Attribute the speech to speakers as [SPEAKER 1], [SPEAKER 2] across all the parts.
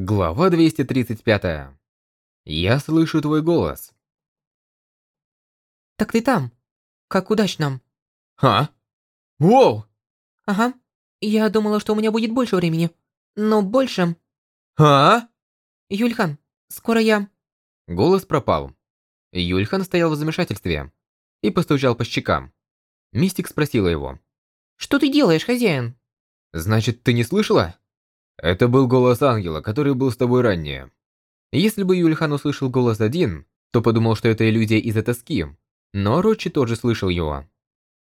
[SPEAKER 1] Глава 235. Я слышу твой голос.
[SPEAKER 2] Так ты там. Как удачно.
[SPEAKER 1] А? Воу!
[SPEAKER 2] Ага. Я думала, что у меня будет больше времени. Но больше...
[SPEAKER 1] А?
[SPEAKER 2] Юльхан, скоро я...
[SPEAKER 1] Голос пропал. Юльхан стоял в замешательстве и постучал по щекам. Мистик спросила его.
[SPEAKER 2] Что ты делаешь, хозяин?
[SPEAKER 1] Значит, ты не слышала? Это был голос ангела, который был с тобой ранее. Если бы Юльхан услышал голос один, то подумал, что это иллюзия из-за тоски. Но Рочи тоже слышал его.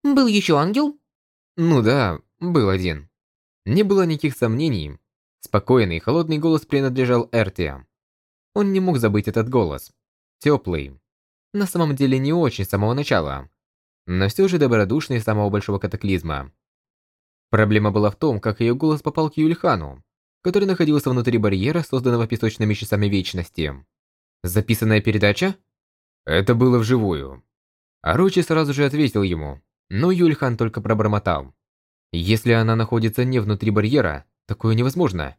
[SPEAKER 2] Был еще ангел?
[SPEAKER 1] Ну да, был один. Не было никаких сомнений. Спокойный, холодный голос принадлежал Эрте. Он не мог забыть этот голос. Теплый. На самом деле не очень с самого начала. Но все же добродушный с самого большого катаклизма. Проблема была в том, как ее голос попал к Юльхану, который находился внутри барьера, созданного песочными часами вечности. Записанная передача? Это было вживую. Арочи сразу же ответил ему, но Юльхан только пробормотал. Если она находится не внутри барьера, такое невозможно.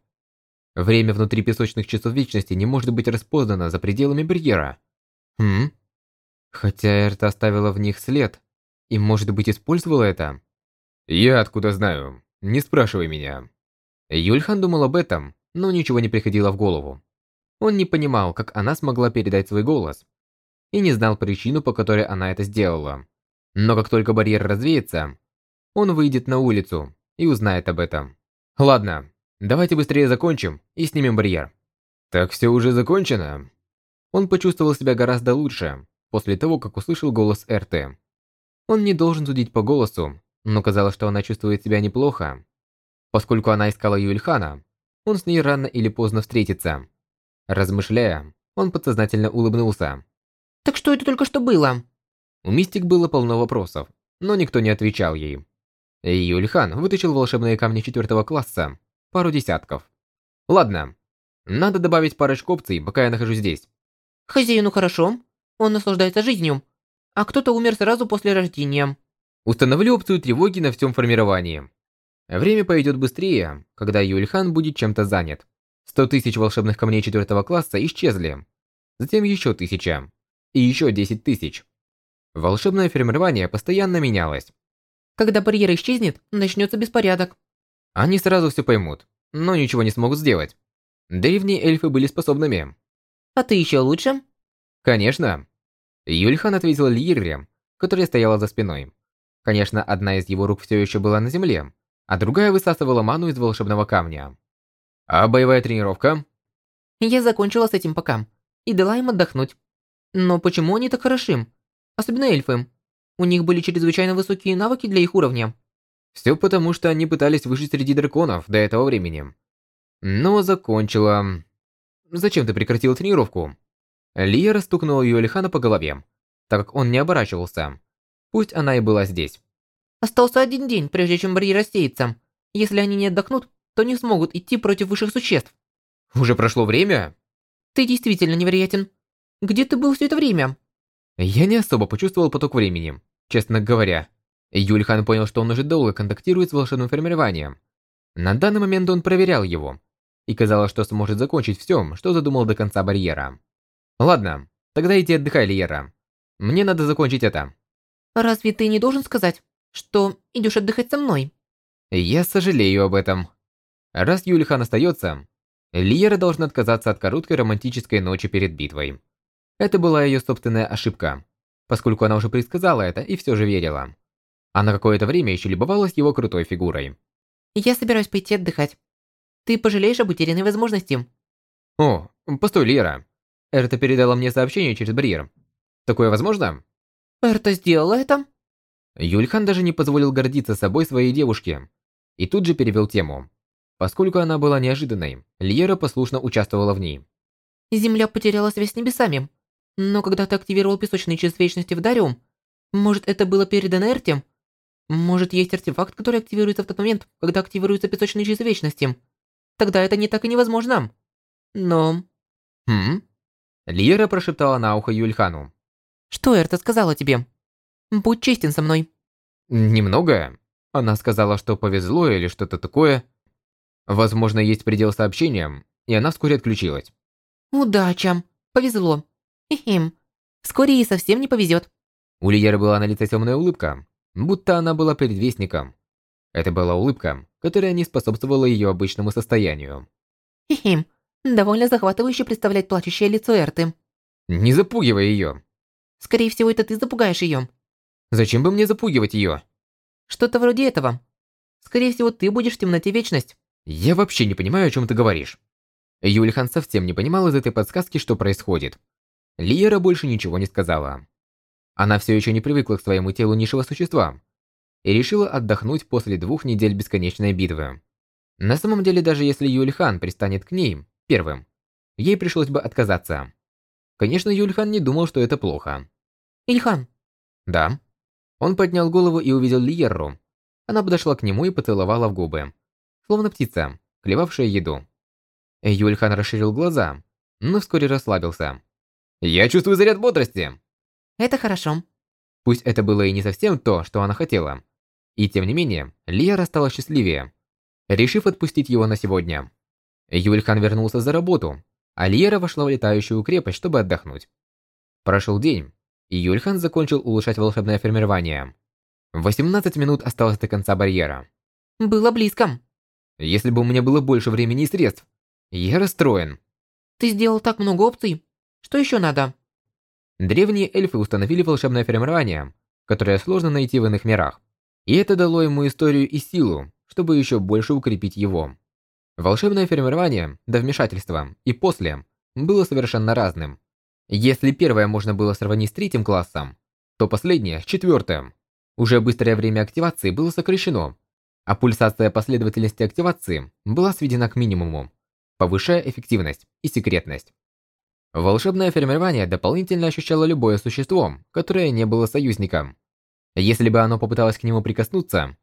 [SPEAKER 1] Время внутри песочных часов вечности не может быть распознано за пределами барьера. Хм? Хотя Эрта оставила в них след, и, может быть, использовала это? Я откуда знаю? Не спрашивай меня. Юльхан думал об этом, но ничего не приходило в голову. Он не понимал, как она смогла передать свой голос, и не знал причину, по которой она это сделала. Но как только барьер развеется, он выйдет на улицу и узнает об этом. Ладно, давайте быстрее закончим и снимем барьер. Так все уже закончено? Он почувствовал себя гораздо лучше после того, как услышал голос РТ. Он не должен судить по голосу, но казалось, что она чувствует себя неплохо. Поскольку она искала Юльхана, он с ней рано или поздно встретится. Размышляя, он подсознательно улыбнулся.
[SPEAKER 2] Так что это только что было?
[SPEAKER 1] У Мистик было полно вопросов, но никто не отвечал ей. Юльхан вытащил волшебные камни четвертого класса, пару десятков. Ладно, надо добавить парочку опций, пока я нахожусь здесь.
[SPEAKER 2] Хозяину хорошо, он наслаждается жизнью, а кто-то умер сразу после рождения.
[SPEAKER 1] Установлю опцию тревоги на всем формировании. Время пойдет быстрее, когда Юльхан будет чем-то занят. 100 тысяч волшебных камней четвертого класса исчезли. Затем еще тысяча. И еще 10 тысяч. Волшебное формирование постоянно менялось.
[SPEAKER 2] Когда барьер исчезнет, начнется беспорядок.
[SPEAKER 1] Они сразу все поймут, но ничего не смогут сделать. Древние эльфы были способными.
[SPEAKER 2] А ты еще лучше?
[SPEAKER 1] Конечно. Юльхан ответил Лирре, которая стояла за спиной. Конечно, одна из его рук все еще была на земле, а другая высасывала ману из волшебного камня. А боевая тренировка?
[SPEAKER 2] Я закончила с этим пока и дала им отдохнуть. Но почему они так хороши? Особенно эльфы. У них были чрезвычайно высокие навыки для их уровня.
[SPEAKER 1] Все потому, что они пытались выжить среди драконов до этого времени. Но закончила... Зачем ты прекратил тренировку? Лия расстукнула Юэлихана по голове, так как он не оборачивался. Пусть она и была здесь.
[SPEAKER 2] Остался один день, прежде чем барьер рассеется. Если они не отдохнут, то не смогут идти против высших существ.
[SPEAKER 1] Уже прошло время?
[SPEAKER 2] Ты действительно невероятен. Где ты был все это время?
[SPEAKER 1] Я не особо почувствовал поток времени, честно говоря. Юльхан понял, что он уже долго контактирует с волшебным формированием. На данный момент он проверял его. И казалось, что сможет закончить все, что задумал до конца барьера. Ладно, тогда иди отдыхай, Лиера. Мне надо закончить это.
[SPEAKER 2] Разве ты не должен сказать? Что идешь отдыхать со мной.
[SPEAKER 1] Я сожалею об этом. Раз Юлихан остается, Лиера должна отказаться от короткой романтической ночи перед битвой. Это была ее собственная ошибка, поскольку она уже предсказала это и все же верила. Она какое-то время еще любовалась его крутой фигурой.
[SPEAKER 2] Я собираюсь пойти отдыхать. Ты пожалеешь об утерянной возможности.
[SPEAKER 1] О, постой, Лера. Эрта передала мне сообщение через барьер. Такое возможно?
[SPEAKER 2] Эрта сделала это?
[SPEAKER 1] Юльхан даже не позволил гордиться собой своей девушке. И тут же перевел тему. Поскольку она была неожиданной, Льера послушно участвовала в ней.
[SPEAKER 2] Земля потеряла связь с небесами. Но когда ты активировал песочный час вечности в Дариум, может это было передано Эрте? Может есть артефакт, который активируется в тот момент, когда активируется песочный час вечности? Тогда это не так и невозможно. Но...
[SPEAKER 1] Хм? Льера прошептала на ухо Юльхану.
[SPEAKER 2] Что Эрта сказала тебе? Будь честен со мной.
[SPEAKER 1] Немного. Она сказала, что повезло или что-то такое. Возможно, есть предел сообщения, и она вскоре отключилась.
[SPEAKER 2] Удача. Повезло. Хим. Вскоре ей совсем не повезет.
[SPEAKER 1] У Лиеры была на лице темная улыбка, будто она была предвестником. Это была улыбка, которая не способствовала ее обычному состоянию.
[SPEAKER 2] Хим. Довольно захватывающе представлять плачущее лицо Эрты.
[SPEAKER 1] Не запугивай ее.
[SPEAKER 2] Скорее всего, это ты запугаешь ее.
[SPEAKER 1] Зачем бы мне запугивать ее?
[SPEAKER 2] Что-то вроде этого. Скорее всего, ты будешь в темноте вечность.
[SPEAKER 1] Я вообще не понимаю, о чем ты говоришь. Юльхан совсем не понимал из этой подсказки, что происходит. Лиера больше ничего не сказала. Она все еще не привыкла к своему телу низшего существа и решила отдохнуть после двух недель бесконечной битвы. На самом деле, даже если Юльхан пристанет к ней первым, ей пришлось бы отказаться. Конечно, Юльхан не думал, что это плохо.
[SPEAKER 2] Ильхан.
[SPEAKER 1] Да. Он поднял голову и увидел Лиерру. Она подошла к нему и поцеловала в губы, словно птица, клевавшая еду. Юльхан расширил глаза, но вскоре расслабился. «Я чувствую заряд бодрости!»
[SPEAKER 2] Это хорошо.
[SPEAKER 1] Пусть это было и не совсем то, что она хотела. И тем не менее, Лиера стала счастливее, решив отпустить его на сегодня. Юльхан вернулся за работу, а Лиера вошла в летающую крепость, чтобы отдохнуть. Прошел день, и Юльхан закончил улучшать волшебное формирование. 18 минут осталось до конца барьера.
[SPEAKER 2] Было близко.
[SPEAKER 1] Если бы у меня было больше времени и средств, я расстроен.
[SPEAKER 2] Ты сделал так много опций. Что еще надо?
[SPEAKER 1] Древние эльфы установили волшебное формирование, которое сложно найти в иных мирах. И это дало ему историю и силу, чтобы еще больше укрепить его. Волшебное формирование до вмешательства и после было совершенно разным. Если первое можно было сравнить с третьим классом, то последнее с четвертым. Уже быстрое время активации было сокращено, а пульсация последовательности активации была сведена к минимуму, повышая эффективность и секретность. Волшебное формирование дополнительно ощущало любое существо, которое не было союзником. Если бы оно попыталось к нему прикоснуться,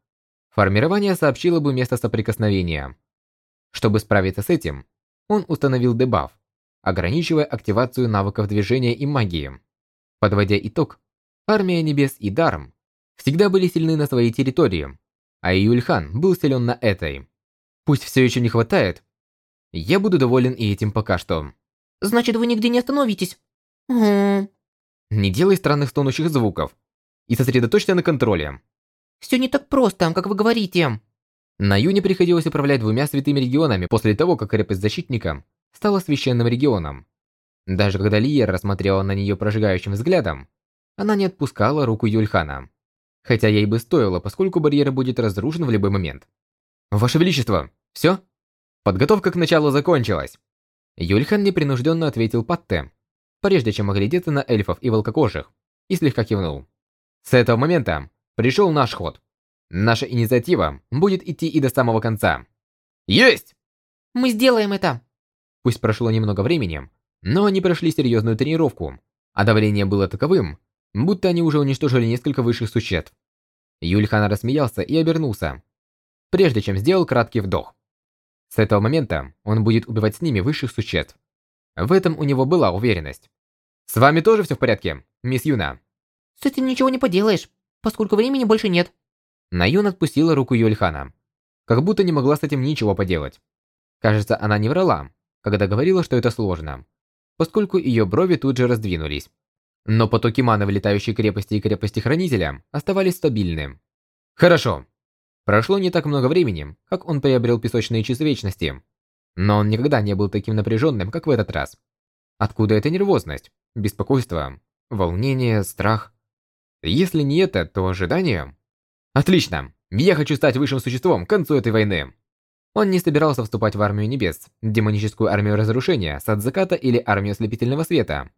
[SPEAKER 1] формирование сообщило бы место соприкосновения. Чтобы справиться с этим, он установил дебаф, ограничивая активацию навыков движения и магии. Подводя итог, армия небес и Дарм всегда были сильны на своей территории, а Юльхан был силен на этой. Пусть все еще не хватает, я буду доволен и этим пока что.
[SPEAKER 2] Значит, вы нигде не остановитесь. Угу.
[SPEAKER 1] Не делай странных стонущих звуков и сосредоточься на контроле.
[SPEAKER 2] Все не так просто, как вы говорите.
[SPEAKER 1] На Юне приходилось управлять двумя святыми регионами после того, как крепость Защитника стала священным регионом. Даже когда Лиер рассмотрела на нее прожигающим взглядом, она не отпускала руку Юльхана. Хотя ей бы стоило, поскольку барьер будет разрушен в любой момент. «Ваше Величество, все? Подготовка к началу закончилась!» Юльхан непринужденно ответил Патте, прежде чем оглядеться на эльфов и волкокожих, и слегка кивнул. С этого момента пришел наш ход. Наша инициатива будет идти и до самого конца. Есть!
[SPEAKER 2] Мы сделаем это!
[SPEAKER 1] Пусть прошло немного времени, но они прошли серьезную тренировку, а давление было таковым, будто они уже уничтожили несколько высших существ. Юльхан рассмеялся и обернулся, прежде чем сделал краткий вдох. С этого момента он будет убивать с ними высших существ. В этом у него была уверенность. «С вами тоже все в порядке, мисс Юна?»
[SPEAKER 2] «С этим ничего не поделаешь, поскольку времени больше нет».
[SPEAKER 1] Наюн отпустила руку Юльхана, как будто не могла с этим ничего поделать. Кажется, она не врала, когда говорила, что это сложно, поскольку ее брови тут же раздвинулись. Но потоки маны в летающей крепости и крепости Хранителя оставались стабильны. «Хорошо, Прошло не так много времени, как он приобрел песочные часы вечности. Но он никогда не был таким напряженным, как в этот раз. Откуда эта нервозность, беспокойство, волнение, страх? Если не это, то ожидание? Отлично! Я хочу стать высшим существом к концу этой войны. Он не собирался вступать в армию небес, демоническую армию разрушения, сад заката или армию ослепительного света.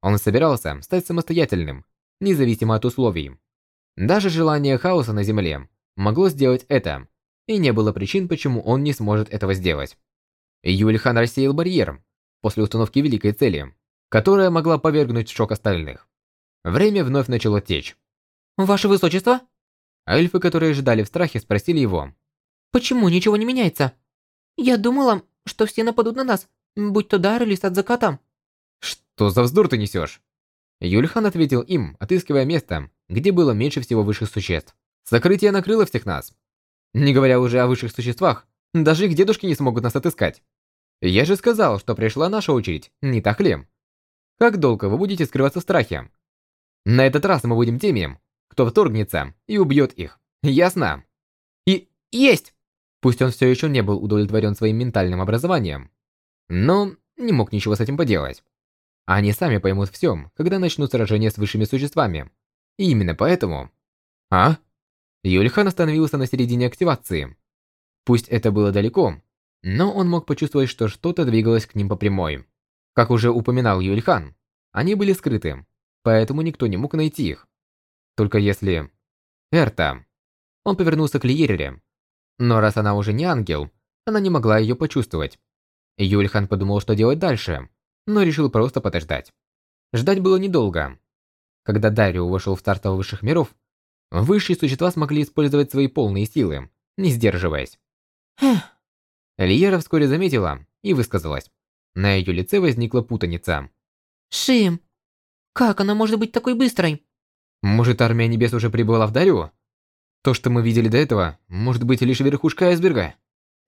[SPEAKER 1] Он собирался стать самостоятельным, независимо от условий. Даже желание хаоса на земле могло сделать это, и не было причин, почему он не сможет этого сделать. Юльхан рассеял барьер после установки великой цели, которая могла повергнуть в шок остальных. Время вновь начало течь.
[SPEAKER 2] «Ваше Высочество?»
[SPEAKER 1] Эльфы, которые ждали в страхе, спросили его.
[SPEAKER 2] «Почему ничего не меняется? Я думала, что все нападут на нас, будь то дар или сад заката».
[SPEAKER 1] «Что за вздор ты несешь?» Юльхан ответил им, отыскивая место, где было меньше всего высших существ. Закрытие накрыло всех нас. Не говоря уже о высших существах, даже их дедушки не смогут нас отыскать. Я же сказал, что пришла наша очередь, не так ли? Как долго вы будете скрываться в страхе? На этот раз мы будем теми, кто вторгнется и убьет их. Ясно? И есть! Пусть он все еще не был удовлетворен своим ментальным образованием, но не мог ничего с этим поделать. Они сами поймут все, когда начнут сражение с высшими существами. И именно поэтому... А? Юльхан остановился на середине активации. Пусть это было далеко, но он мог почувствовать, что что-то двигалось к ним по прямой. Как уже упоминал Юльхан, они были скрыты, поэтому никто не мог найти их. Только если... Эрта. Он повернулся к Лиерере. Но раз она уже не ангел, она не могла ее почувствовать. Юльхан подумал, что делать дальше, но решил просто подождать. Ждать было недолго. Когда Дарио вошел в стартовых высших миров, высшие существа смогли использовать свои полные силы, не сдерживаясь. Лиера вскоре заметила и высказалась. На ее лице возникла путаница.
[SPEAKER 2] Шим, как она может быть такой быстрой?
[SPEAKER 1] Может, армия небес уже прибыла в Дарю? То, что мы видели до этого, может быть лишь верхушка айсберга.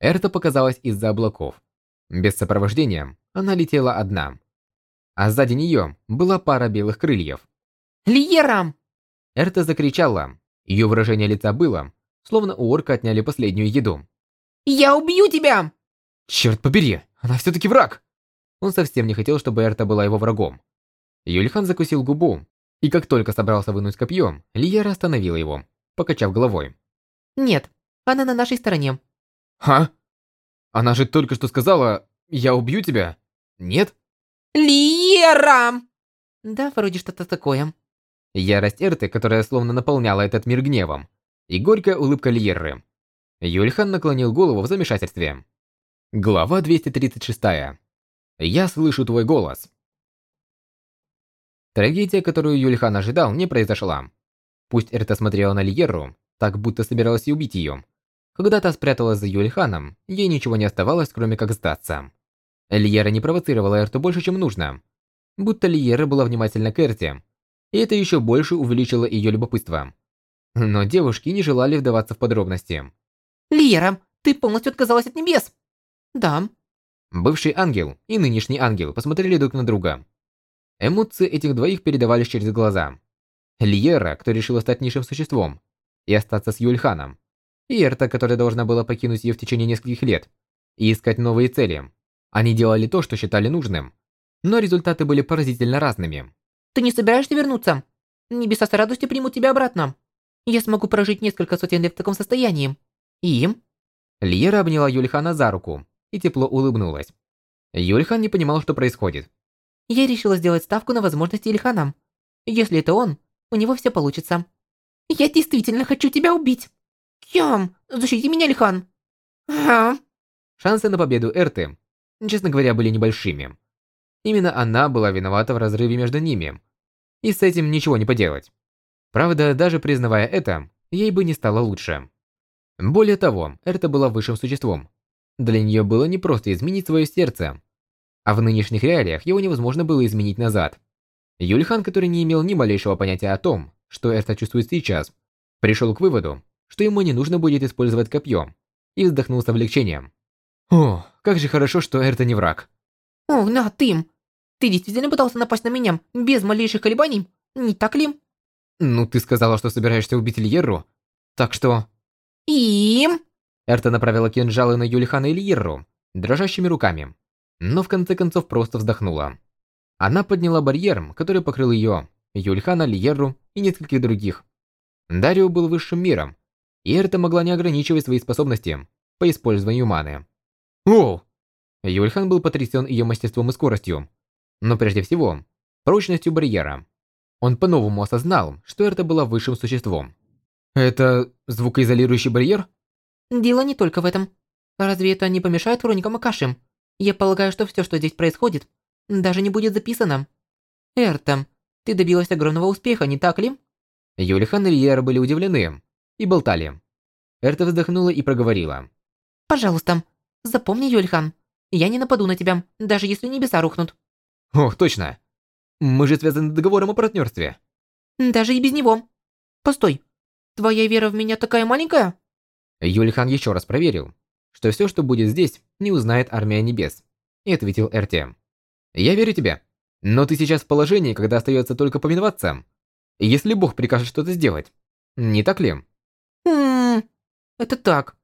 [SPEAKER 1] Эрта показалась из-за облаков. Без сопровождения она летела одна. А сзади нее была пара белых крыльев.
[SPEAKER 2] Лиерам!
[SPEAKER 1] Эрта закричала. Ее выражение лица было, словно у орка отняли последнюю еду.
[SPEAKER 2] Я убью тебя!
[SPEAKER 1] Черт побери, она все-таки враг! Он совсем не хотел, чтобы Эрта была его врагом. Юльхан закусил губу, и как только собрался вынуть копье, Лиера остановила его, покачав головой.
[SPEAKER 2] Нет, она на нашей стороне.
[SPEAKER 1] Ха? Она же только что сказала, я убью тебя. Нет?
[SPEAKER 2] Лиера! Да, вроде что-то такое.
[SPEAKER 1] Ярость Эрты, которая словно наполняла этот мир гневом, и горькая улыбка Лиеры. Юльхан наклонил голову в замешательстве. Глава 236. Я слышу твой голос. Трагедия, которую Юльхан ожидал, не произошла. Пусть Эрта смотрела на Лиеру, так будто собиралась убить ее, когда та спряталась за Юльханом, ей ничего не оставалось, кроме как сдаться. Лиера не провоцировала Эрту больше, чем нужно. Будто Лиера была внимательна к Эрте, и это еще больше увеличило ее любопытство. Но девушки не желали вдаваться в подробности.
[SPEAKER 2] «Лиера, ты полностью отказалась от небес!» «Да».
[SPEAKER 1] Бывший ангел и нынешний ангел посмотрели друг на друга. Эмоции этих двоих передавались через глаза. Лиера, кто решила стать низшим существом, и остаться с Юльханом, и Эрта, которая должна была покинуть ее в течение нескольких лет и искать новые цели. Они делали то, что считали нужным, но результаты были поразительно разными.
[SPEAKER 2] «Ты не собираешься вернуться? Небеса с радостью примут тебя обратно. Я смогу прожить несколько сотен лет в таком состоянии. И...»
[SPEAKER 1] Лиера обняла Юльхана за руку и тепло улыбнулась. Юльхан не понимал, что происходит.
[SPEAKER 2] «Я решила сделать ставку на возможности Ильхана. Если это он, у него все получится. Я действительно хочу тебя убить!» Кьям, защити меня, Лихан. Ага.
[SPEAKER 1] Шансы на победу Эрты, честно говоря, были небольшими. Именно она была виновата в разрыве между ними. И с этим ничего не поделать. Правда, даже признавая это, ей бы не стало лучше. Более того, Эрта была высшим существом. Для нее было непросто изменить свое сердце. А в нынешних реалиях его невозможно было изменить назад. Юльхан, который не имел ни малейшего понятия о том, что Эрта чувствует сейчас, пришел к выводу, что ему не нужно будет использовать копье, и вздохнул с облегчением. О, как же хорошо, что Эрта не враг.
[SPEAKER 2] О, на, Тим! Ты действительно пытался напасть на меня без малейших колебаний, не так ли?
[SPEAKER 1] Ну, ты сказала, что собираешься убить Ильеру, так что...
[SPEAKER 2] И...
[SPEAKER 1] Эрта направила кинжалы на Юлихана и Ильеру дрожащими руками, но в конце концов просто вздохнула. Она подняла барьер, который покрыл ее, Юльхана, Лиеру и нескольких других. Дарио был высшим миром, и Эрта могла не ограничивать свои способности по использованию маны. О! Юльхан был потрясен ее мастерством и скоростью, но прежде всего, прочностью барьера. Он по-новому осознал, что Эрта была высшим существом. Это звукоизолирующий барьер?
[SPEAKER 2] Дело не только в этом. Разве это не помешает хроникам Акаши? Я полагаю, что все, что здесь происходит, даже не будет записано. Эрта, ты добилась огромного успеха, не так ли?
[SPEAKER 1] Юлихан и Льера были удивлены, и болтали. Эрта вздохнула и проговорила.
[SPEAKER 2] «Пожалуйста, запомни, Юльхан, я не нападу на тебя, даже если небеса рухнут».
[SPEAKER 1] «Ох, точно. Мы же связаны договором о партнерстве».
[SPEAKER 2] «Даже и без него. Постой, твоя вера в меня такая маленькая?»
[SPEAKER 1] Юльхан еще раз проверил, что все, что будет здесь, не узнает Армия Небес. и ответил Эрти. «Я верю тебе, но ты сейчас в положении, когда остается только повиноваться. Если Бог прикажет что-то сделать. Не так ли?»
[SPEAKER 2] Хм, это так.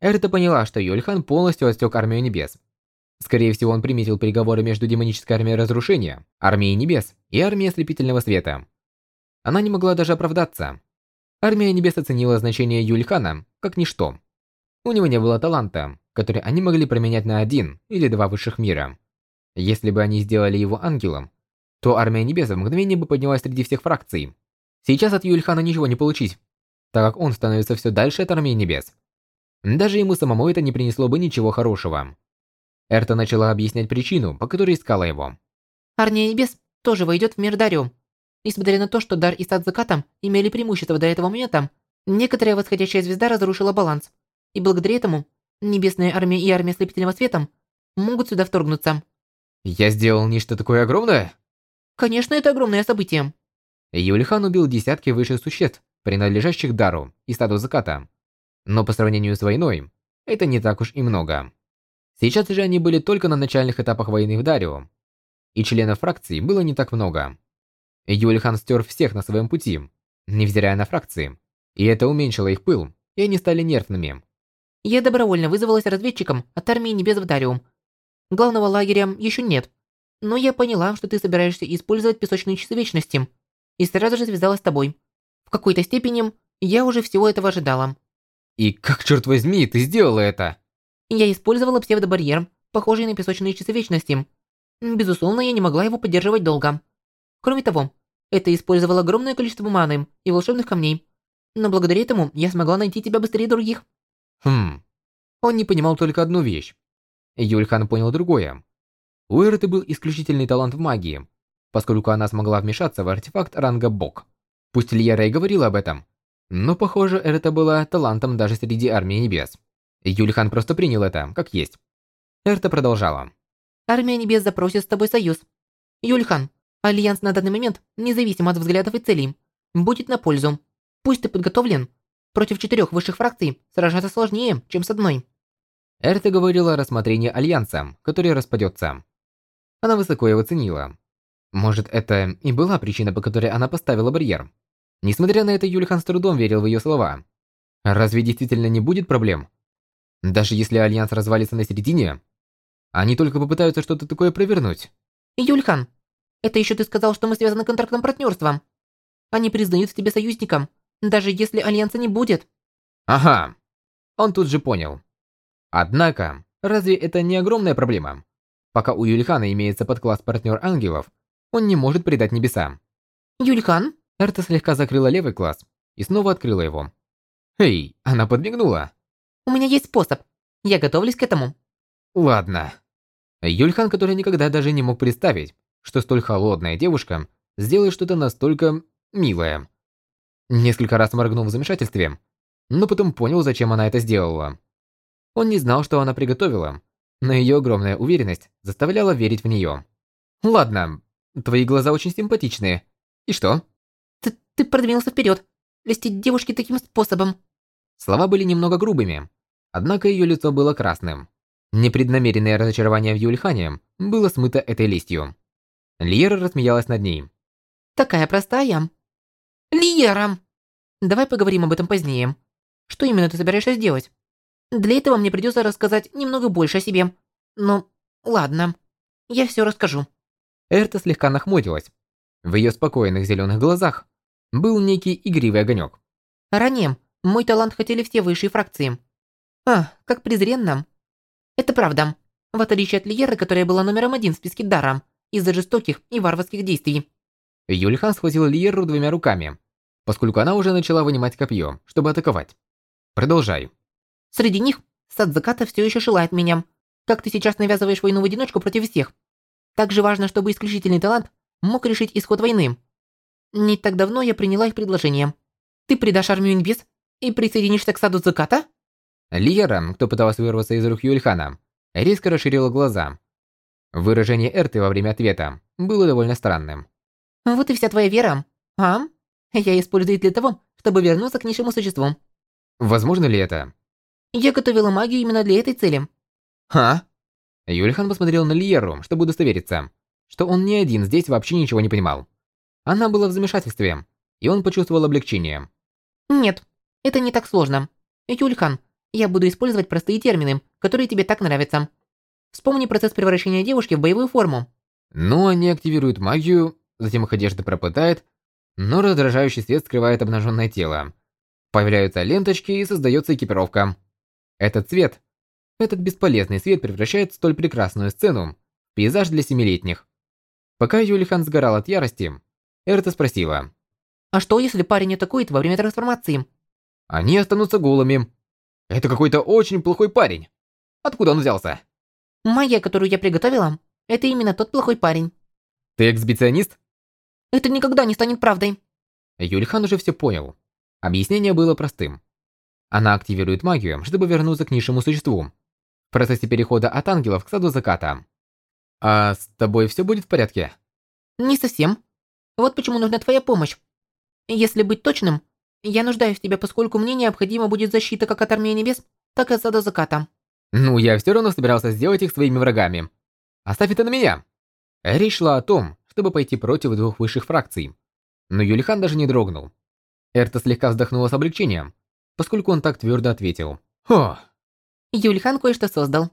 [SPEAKER 1] Эрта поняла, что Юльхан полностью отсек армию небес. Скорее всего, он приметил переговоры между демонической армией разрушения, армией небес и армией ослепительного света. Она не могла даже оправдаться. Армия небес оценила значение Юльхана как ничто. У него не было таланта, который они могли променять на один или два высших мира. Если бы они сделали его ангелом, то армия небес в мгновение бы поднялась среди всех фракций. Сейчас от Юльхана ничего не получить, так как он становится все дальше от армии небес. Даже ему самому это не принесло бы ничего хорошего. Эрта начала объяснять причину, по которой искала его.
[SPEAKER 2] Армия небес тоже войдет в мир Дариум. Несмотря на то, что Дар и Сад Закатом имели преимущество до этого момента, некоторая восходящая звезда разрушила баланс. И благодаря этому Небесная армия и армия слепительного света могут сюда вторгнуться.
[SPEAKER 1] Я сделал нечто такое огромное?
[SPEAKER 2] Конечно, это огромное событие.
[SPEAKER 1] Юлихан убил десятки высших существ, принадлежащих Дару и стаду Заката. Но по сравнению с войной, это не так уж и много. Сейчас же они были только на начальных этапах войны в Дарио, и членов фракции было не так много. Юлихан стер всех на своем пути, невзирая на фракции, и это уменьшило их пыл, и они стали нервными.
[SPEAKER 2] Я добровольно вызвалась разведчиком от армии Небес в Дариум. Главного лагеря еще нет, но я поняла, что ты собираешься использовать песочные часы вечности, и сразу же связалась с тобой. В какой-то степени я уже всего этого ожидала.
[SPEAKER 1] И как, черт возьми, ты сделала это?
[SPEAKER 2] Я использовала псевдобарьер, похожий на песочные часы вечности. Безусловно, я не могла его поддерживать долго. Кроме того, это использовало огромное количество маны и волшебных камней. Но благодаря этому я смогла найти тебя быстрее других.
[SPEAKER 1] Хм. Он не понимал только одну вещь. Юльхан понял другое. У Эрты был исключительный талант в магии, поскольку она смогла вмешаться в артефакт ранга Бог. Пусть Льера и говорила об этом, но, похоже, Эрта была талантом даже среди Армии Небес. Юльхан просто принял это, как есть. Эрта продолжала.
[SPEAKER 2] Армия Небес запросит с тобой союз. Юльхан, Альянс на данный момент, независимо от взглядов и целей, будет на пользу. Пусть ты подготовлен, Против четырех высших фракций сражаться сложнее, чем с одной.
[SPEAKER 1] Эрта говорила о рассмотрении Альянса, который распадется. Она высоко его ценила. Может, это и была причина, по которой она поставила барьер. Несмотря на это, Юлихан с трудом верил в ее слова. Разве действительно не будет проблем? Даже если Альянс развалится на середине, они только попытаются что-то такое провернуть.
[SPEAKER 2] Юльхан, это еще ты сказал, что мы связаны контрактным партнерством. Они признают тебя союзником, даже если Альянса не будет.
[SPEAKER 1] Ага. Он тут же понял. Однако, разве это не огромная проблема? Пока у Юльхана имеется подкласс партнер ангелов, он не может предать небеса.
[SPEAKER 2] Юльхан?
[SPEAKER 1] Эрта слегка закрыла левый класс и снова открыла его. Эй, она подмигнула.
[SPEAKER 2] У меня есть способ. Я готовлюсь к этому.
[SPEAKER 1] Ладно. Юльхан, который никогда даже не мог представить, что столь холодная девушка сделает что-то настолько милое. Несколько раз моргнул в замешательстве, но потом понял, зачем она это сделала. Он не знал, что она приготовила, но ее огромная уверенность заставляла верить в нее. «Ладно, твои глаза очень симпатичные. И что?»
[SPEAKER 2] «Ты, ты продвинулся вперед. Листить девушки таким способом».
[SPEAKER 1] Слова были немного грубыми, однако ее лицо было красным. Непреднамеренное разочарование в Юльхане было смыто этой листью. Лиера рассмеялась над ней.
[SPEAKER 2] «Такая простая. Лиера!» Давай поговорим об этом позднее. Что именно ты собираешься сделать? Для этого мне придется рассказать немного больше о себе. Но ладно, я все расскажу.
[SPEAKER 1] Эрта слегка нахмурилась. В ее спокойных зеленых глазах был некий игривый огонек.
[SPEAKER 2] Ранее мой талант хотели все высшие фракции. А, как презренно. Это правда. В отличие от Лиеры, которая была номером один в списке Дара, из-за жестоких и варварских действий.
[SPEAKER 1] Юльхан схватил Лиеру двумя руками поскольку она уже начала вынимать копье, чтобы атаковать. Продолжай.
[SPEAKER 2] Среди них сад заката все еще шелает меня. Как ты сейчас навязываешь войну в одиночку против всех? Также важно, чтобы исключительный талант мог решить исход войны. Не так давно я приняла их предложение. Ты предашь армию Инбис и присоединишься к саду заката?
[SPEAKER 1] Лиера, кто пытался вырваться из рук Юльхана, резко расширила глаза. Выражение Эрты во время ответа было довольно странным.
[SPEAKER 2] Вот и вся твоя вера, а? Я использую для того, чтобы вернуться к низшему существу.
[SPEAKER 1] Возможно ли это?
[SPEAKER 2] Я готовила магию именно для этой цели.
[SPEAKER 1] Ха? Юлихан посмотрел на Лиеру, чтобы удостовериться, что он не один здесь вообще ничего не понимал. Она была в замешательстве, и он почувствовал облегчение.
[SPEAKER 2] Нет, это не так сложно. Юльхан, я буду использовать простые термины, которые тебе так нравятся. Вспомни процесс превращения девушки в боевую форму.
[SPEAKER 1] Ну, они активируют магию, затем их одежда пропадает, но раздражающий свет скрывает обнаженное тело. Появляются ленточки и создается экипировка. Этот цвет, этот бесполезный свет превращает столь прекрасную сцену в пейзаж для семилетних. Пока Юлихан сгорал от ярости, Эрта спросила.
[SPEAKER 2] «А что, если парень атакует во время трансформации?»
[SPEAKER 1] «Они останутся голыми. Это какой-то очень плохой парень. Откуда он взялся?»
[SPEAKER 2] «Магия, которую я приготовила, это именно тот плохой парень».
[SPEAKER 1] «Ты эксбиционист?»
[SPEAKER 2] «Это никогда не станет правдой».
[SPEAKER 1] Юльхан уже все понял. Объяснение было простым. Она активирует магию, чтобы вернуться к низшему существу. В процессе перехода от ангелов к саду заката. А с тобой все будет в порядке?
[SPEAKER 2] Не совсем. Вот почему нужна твоя помощь. Если быть точным, я нуждаюсь в тебе, поскольку мне необходима будет защита как от Армии Небес, так и от Сада Заката.
[SPEAKER 1] Ну, я все равно собирался сделать их своими врагами. Оставь это на меня. Речь шла о том, чтобы пойти против двух высших фракций. Но Юлихан даже не дрогнул. Эрта слегка вздохнула с облегчением, поскольку он так твердо ответил. «Хо!»
[SPEAKER 2] Юльхан кое-что создал.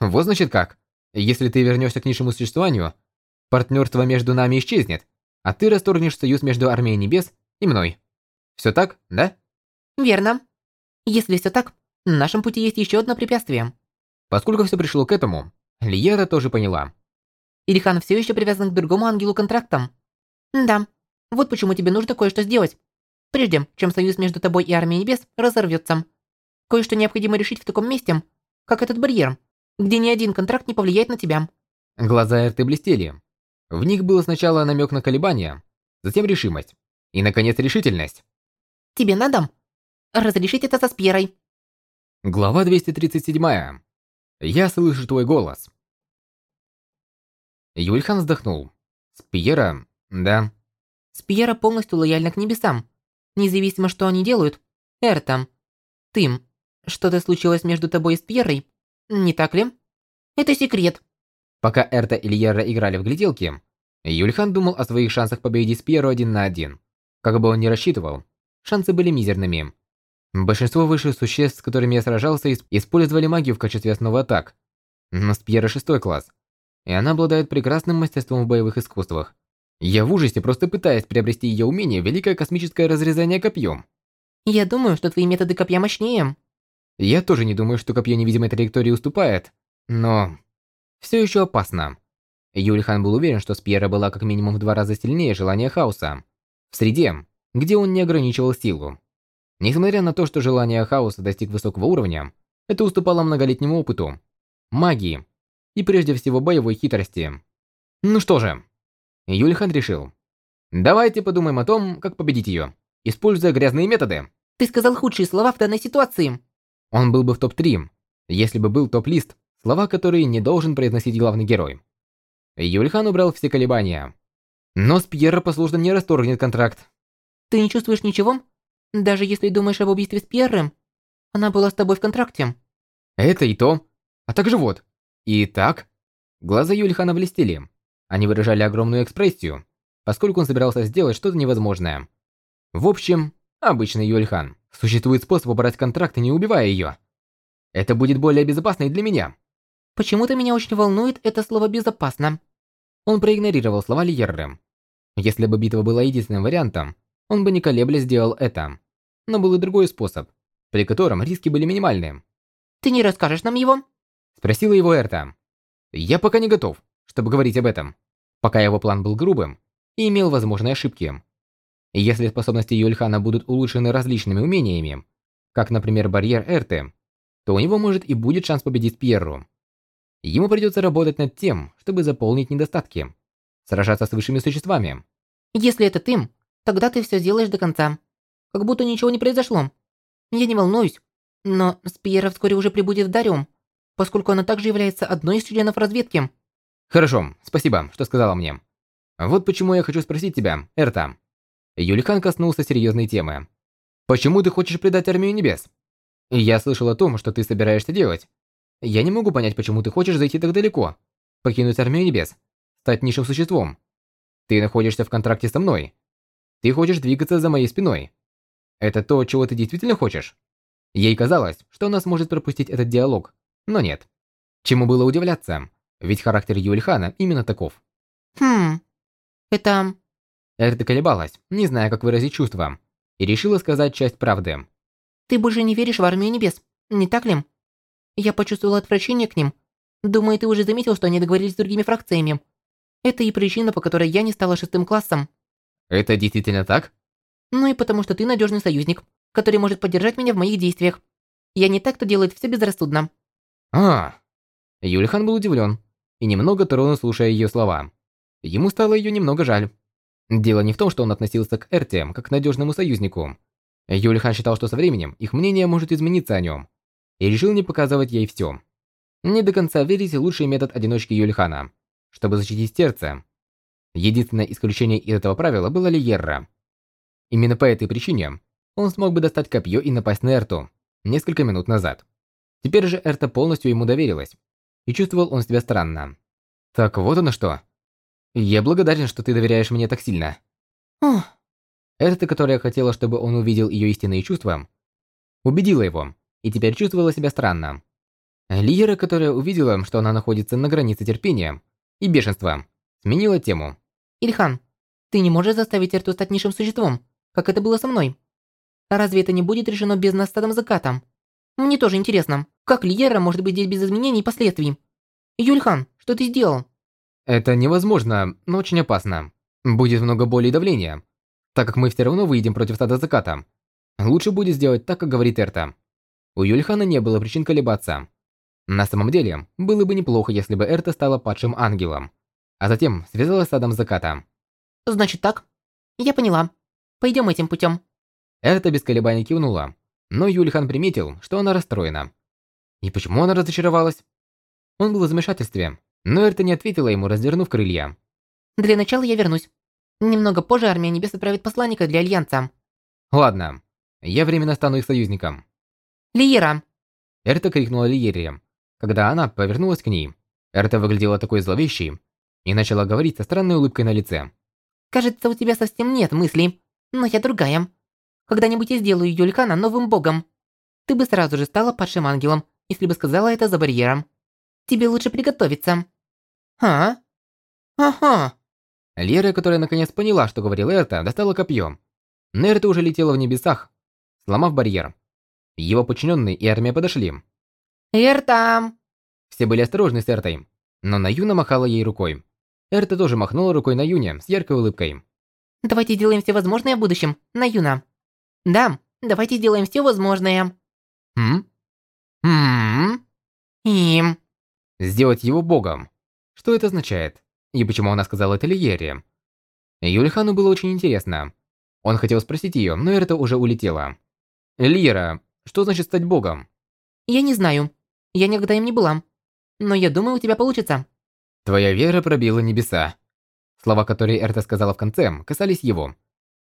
[SPEAKER 1] «Вот значит как. Если ты вернешься к низшему существованию, партнерство между нами исчезнет, а ты расторгнешь союз между Армией Небес и мной. Все так, да?»
[SPEAKER 2] «Верно. Если все так, на нашем пути есть еще одно препятствие».
[SPEAKER 1] Поскольку все пришло к этому, Лиера тоже поняла.
[SPEAKER 2] Ильхан все еще привязан к другому ангелу контрактом. «Да. Вот почему тебе нужно кое-что сделать прежде чем союз между тобой и Армией Небес разорвется. Кое-что необходимо решить в таком месте, как этот барьер, где ни один контракт не повлияет на тебя».
[SPEAKER 1] Глаза Эрты блестели. В них был сначала намек на колебания, затем решимость, и, наконец, решительность.
[SPEAKER 2] «Тебе надо разрешить это со Спьерой».
[SPEAKER 1] Глава 237. Я слышу твой голос. Юльхан вздохнул. Спьера, да.
[SPEAKER 2] Спьера полностью лояльна к небесам, Независимо, что они делают. Эрта. Ты. Что-то случилось между тобой и с Пьерой? Не так ли? Это секрет.
[SPEAKER 1] Пока Эрта и Льера играли в гляделки, Юльхан думал о своих шансах победить Пьеру один на один. Как бы он ни рассчитывал, шансы были мизерными. Большинство высших существ, с которыми я сражался, использовали магию в качестве основы атак. Но с Пьера шестой класс, и она обладает прекрасным мастерством в боевых искусствах. Я в ужасе, просто пытаясь приобрести ее умение великое космическое разрезание копьем.
[SPEAKER 2] Я думаю, что твои методы копья мощнее.
[SPEAKER 1] Я тоже не думаю, что копье невидимой траектории уступает, но... Все еще опасно. Юлихан был уверен, что Спьера была как минимум в два раза сильнее желания хаоса. В среде, где он не ограничивал силу. Несмотря на то, что желание хаоса достиг высокого уровня, это уступало многолетнему опыту, магии и прежде всего боевой хитрости. Ну что же, Юльхан решил. Давайте подумаем о том, как победить ее, используя грязные методы.
[SPEAKER 2] Ты сказал худшие слова в данной ситуации.
[SPEAKER 1] Он был бы в топ-3, если бы был топ-лист, слова, которые не должен произносить главный герой. Юльхан убрал все колебания. Но Спьера послушно не расторгнет контракт.
[SPEAKER 2] Ты не чувствуешь ничего? Даже если думаешь об убийстве Спьеры? Она была с тобой в контракте.
[SPEAKER 1] Это и то. А также вот. И так. Глаза Юльхана блестели. Они выражали огромную экспрессию, поскольку он собирался сделать что-то невозможное. В общем, обычный Юльхан. Существует способ убрать контракт, не убивая ее. Это будет более безопасно и для меня.
[SPEAKER 2] Почему-то меня очень волнует это слово «безопасно».
[SPEAKER 1] Он проигнорировал слова Льерры. Если бы битва была единственным вариантом, он бы не колеблясь сделал это. Но был и другой способ, при котором риски были минимальны.
[SPEAKER 2] «Ты не расскажешь нам его?»
[SPEAKER 1] Спросила его Эрта. «Я пока не готов чтобы говорить об этом, пока его план был грубым и имел возможные ошибки. Если способности Юльхана будут улучшены различными умениями, как, например, барьер Эрты, то у него может и будет шанс победить Пьерру. Ему придется работать над тем, чтобы заполнить недостатки, сражаться с высшими существами.
[SPEAKER 2] Если это ты, тогда ты все сделаешь до конца. Как будто ничего не произошло. Я не волнуюсь, но Спьера вскоре уже прибудет в Дариум, поскольку она также является одной из членов разведки.
[SPEAKER 1] Хорошо, спасибо, что сказала мне. Вот почему я хочу спросить тебя, Эрта. Юлихан коснулся серьезной темы. Почему ты хочешь предать Армию Небес? Я слышал о том, что ты собираешься делать. Я не могу понять, почему ты хочешь зайти так далеко, покинуть Армию Небес, стать низшим существом. Ты находишься в контракте со мной. Ты хочешь двигаться за моей спиной. Это то, чего ты действительно хочешь? Ей казалось, что она сможет пропустить этот диалог, но нет. Чему было удивляться, ведь характер Юльхана именно таков.
[SPEAKER 2] Хм, это...
[SPEAKER 1] Эрта колебалась, не зная, как выразить чувства, и решила сказать часть правды.
[SPEAKER 2] Ты больше не веришь в Армию Небес, не так ли? Я почувствовала отвращение к ним. Думаю, ты уже заметил, что они договорились с другими фракциями. Это и причина, по которой я не стала шестым классом.
[SPEAKER 1] Это действительно так?
[SPEAKER 2] Ну и потому, что ты надежный союзник, который может поддержать меня в моих действиях. Я не так, кто делает все безрассудно.
[SPEAKER 1] А, Юльхан был удивлен и немного тронут, слушая ее слова. Ему стало ее немного жаль. Дело не в том, что он относился к Эрте как к надежному союзнику. Юльхан считал, что со временем их мнение может измениться о нем, и решил не показывать ей все. Не до конца верить лучший метод одиночки Юльхана, чтобы защитить сердце. Единственное исключение из этого правила было Лиерра. Именно по этой причине он смог бы достать копье и напасть на Эрту несколько минут назад. Теперь же Эрта полностью ему доверилась, и чувствовал он себя странно. Так вот оно что. Я благодарен, что ты доверяешь мне так сильно.
[SPEAKER 2] Ох.
[SPEAKER 1] Эрта, которая хотела, чтобы он увидел ее истинные чувства, убедила его, и теперь чувствовала себя странно. Лиера, которая увидела, что она находится на границе терпения и бешенства, сменила тему.
[SPEAKER 2] Ильхан, ты не можешь заставить Эрту стать низшим существом, как это было со мной. А разве это не будет решено без нас с Садом Закатом? Мне тоже интересно, как Лиера может быть здесь без изменений и последствий? Юльхан, что ты сделал?
[SPEAKER 1] Это невозможно, но очень опасно. Будет много боли и давления. Так как мы все равно выйдем против стада заката. Лучше будет сделать так, как говорит Эрта. У Юльхана не было причин колебаться. На самом деле, было бы неплохо, если бы Эрта стала падшим ангелом, а затем связалась с садом заката.
[SPEAKER 2] Значит так? Я поняла. Пойдем этим путем.
[SPEAKER 1] Эрта без колебаний кивнула, но Юлихан приметил, что она расстроена. И почему она разочаровалась? Он был в замешательстве, но Эрта не ответила ему, развернув крылья.
[SPEAKER 2] Для начала я вернусь. Немного позже Армия Небес отправит посланника для Альянса.
[SPEAKER 1] Ладно, я временно стану их союзником.
[SPEAKER 2] Лиера!
[SPEAKER 1] Эрта крикнула Лиере, когда она повернулась к ней. Эрта выглядела такой зловещей и начала говорить со странной улыбкой на лице.
[SPEAKER 2] Кажется, у тебя совсем нет мыслей, но я другая. Когда-нибудь я сделаю Юлькана новым богом. Ты бы сразу же стала падшим ангелом, если бы сказала это за барьером. Тебе лучше приготовиться. А? Ага.
[SPEAKER 1] Лера, которая наконец поняла, что говорил Эрта, достала копье. Но Эрта уже летела в небесах, сломав барьер. Его подчиненные и армия подошли.
[SPEAKER 2] Эрта!
[SPEAKER 1] Все были осторожны с Эртой, но Наюна махала ей рукой. Эрта тоже махнула рукой на Юне с яркой улыбкой.
[SPEAKER 2] Давайте сделаем все возможное в будущем, Наюна. Да, давайте сделаем все возможное.
[SPEAKER 1] Хм? Хм?
[SPEAKER 2] Им.
[SPEAKER 1] Сделать его богом. Что это означает? И почему она сказала это Лиере? Юлихану было очень интересно. Он хотел спросить ее, но это уже улетело. Лиера, что значит стать богом?
[SPEAKER 2] Я не знаю. Я никогда им не была. Но я думаю, у тебя получится.
[SPEAKER 1] Твоя вера пробила небеса. Слова, которые Эрта сказала в конце, касались его.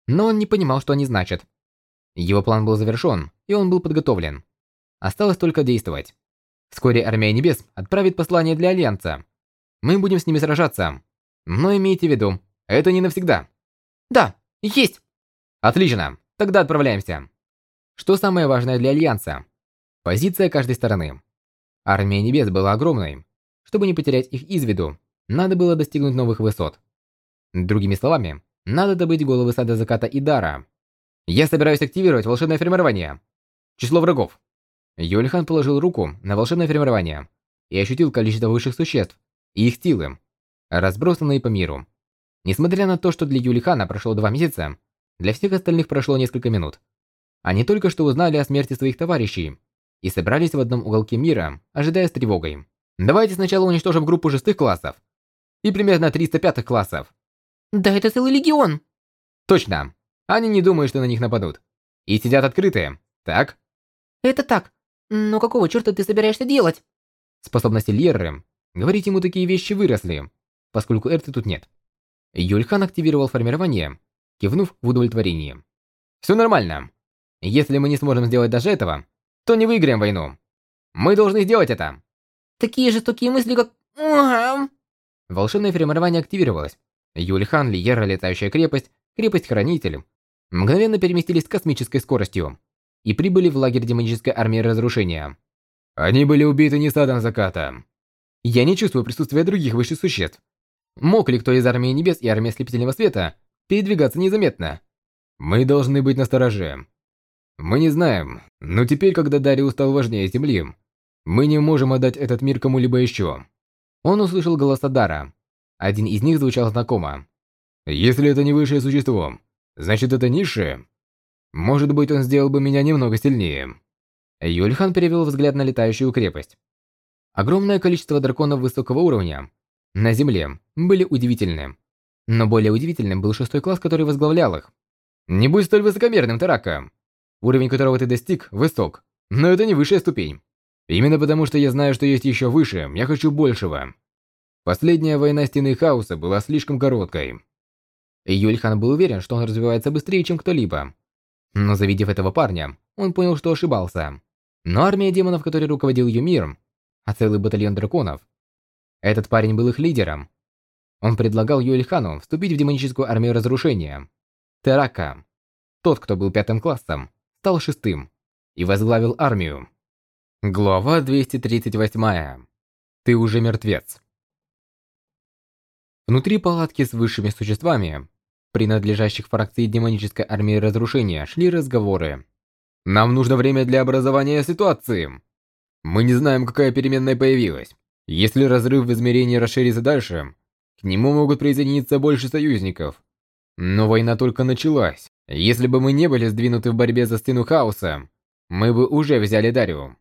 [SPEAKER 1] Но он не понимал, что они значат. Его план был завершен, и он был подготовлен. Осталось только действовать. Вскоре Армия Небес отправит послание для Альянса. Мы будем с ними сражаться. Но имейте в виду, это не навсегда.
[SPEAKER 2] Да, есть.
[SPEAKER 1] Отлично, тогда отправляемся. Что самое важное для Альянса? Позиция каждой стороны. Армия Небес была огромной. Чтобы не потерять их из виду, надо было достигнуть новых высот. Другими словами, надо добыть головы Сада Заката и Дара. Я собираюсь активировать волшебное формирование. Число врагов. Юльхан положил руку на волшебное формирование и ощутил количество высших существ и их силы, разбросанные по миру. Несмотря на то, что для Юлихана прошло два месяца, для всех остальных прошло несколько минут. Они только что узнали о смерти своих товарищей и собрались в одном уголке мира, ожидая с тревогой. Давайте сначала уничтожим группу шестых классов и примерно 305 классов.
[SPEAKER 2] Да это целый легион.
[SPEAKER 1] Точно. Они не думают, что на них нападут. И сидят открытые, так?
[SPEAKER 2] Это так. Но какого черта ты собираешься делать?
[SPEAKER 1] Способности Лерры говорить ему такие вещи выросли, поскольку Эрты тут нет. Юльхан активировал формирование, кивнув в удовлетворении. Все нормально. Если мы не сможем сделать даже этого, то не выиграем войну. Мы должны сделать это.
[SPEAKER 2] такие жестокие мысли, как...
[SPEAKER 1] Волшебное формирование активировалось. Юльхан, Лиера, Летающая крепость, Крепость-Хранитель мгновенно переместились с космической скоростью и прибыли в лагерь демонической армии разрушения. Они были убиты не садом заката. Я не чувствую присутствия других высших существ. Мог ли кто из армии небес и армии ослепительного света передвигаться незаметно? Мы должны быть настороже. Мы не знаем, но теперь, когда Дариус стал важнее Земли, мы не можем отдать этот мир кому-либо еще. Он услышал голоса Дара. Один из них звучал знакомо. Если это не высшее существо, значит это низшее? Может быть, он сделал бы меня немного сильнее. Юльхан перевел взгляд на летающую крепость. Огромное количество драконов высокого уровня на Земле были удивительны. Но более удивительным был шестой класс, который возглавлял их. Не будь столь высокомерным, Тарака. Уровень которого ты достиг, высок. Но это не высшая ступень. Именно потому, что я знаю, что есть еще выше, я хочу большего. Последняя война Стены Хаоса была слишком короткой. Юльхан был уверен, что он развивается быстрее, чем кто-либо. Но завидев этого парня, он понял, что ошибался. Но армия демонов, которой руководил Юмир, а целый батальон драконов, этот парень был их лидером. Он предлагал Юльхану вступить в демоническую армию разрушения. Терака, тот, кто был пятым классом, стал шестым и возглавил армию. Глава 238. Ты уже мертвец. Внутри палатки с высшими существами, принадлежащих фракции демонической армии разрушения, шли разговоры. Нам нужно время для образования ситуации. Мы не знаем, какая переменная появилась. Если разрыв в измерении расширится дальше, к нему могут присоединиться больше союзников. Но война только началась. Если бы мы не были сдвинуты в борьбе за стену хаоса, мы бы уже взяли Дарью.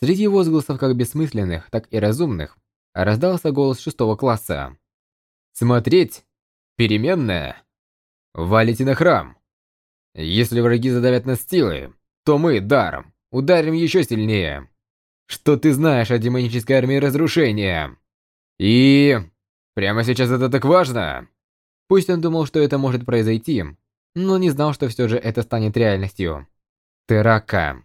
[SPEAKER 1] Среди возгласов как бессмысленных, так и разумных раздался голос шестого класса. Смотреть. Переменная. Валите на храм. Если враги задавят нас силой, то мы, даром, ударим еще сильнее. Что ты знаешь о демонической армии разрушения? И... Прямо сейчас это так важно? Пусть он думал, что это может произойти, но не знал, что все же это станет реальностью. Терака.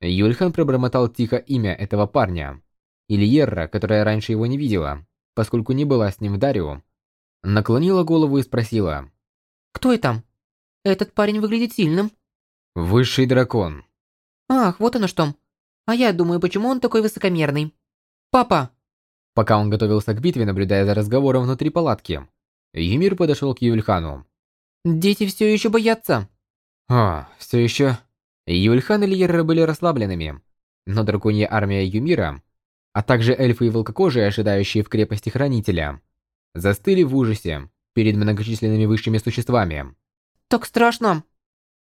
[SPEAKER 1] Юльхан пробормотал тихо имя этого парня. Ильерра, которая раньше его не видела, поскольку не была с ним в Дарио, Наклонила голову и спросила.
[SPEAKER 2] «Кто это? Этот парень выглядит сильным».
[SPEAKER 1] «Высший дракон».
[SPEAKER 2] «Ах, вот оно что. А я думаю, почему он такой высокомерный. Папа!»
[SPEAKER 1] Пока он готовился к битве, наблюдая за разговором внутри палатки, Емир подошел к Юльхану.
[SPEAKER 2] «Дети все еще боятся».
[SPEAKER 1] «А, все еще...» Юльхан и Льерра были расслабленными, но драконья армия Юмира, а также эльфы и волкокожие, ожидающие в крепости Хранителя, застыли в ужасе перед многочисленными высшими существами.
[SPEAKER 2] «Так страшно!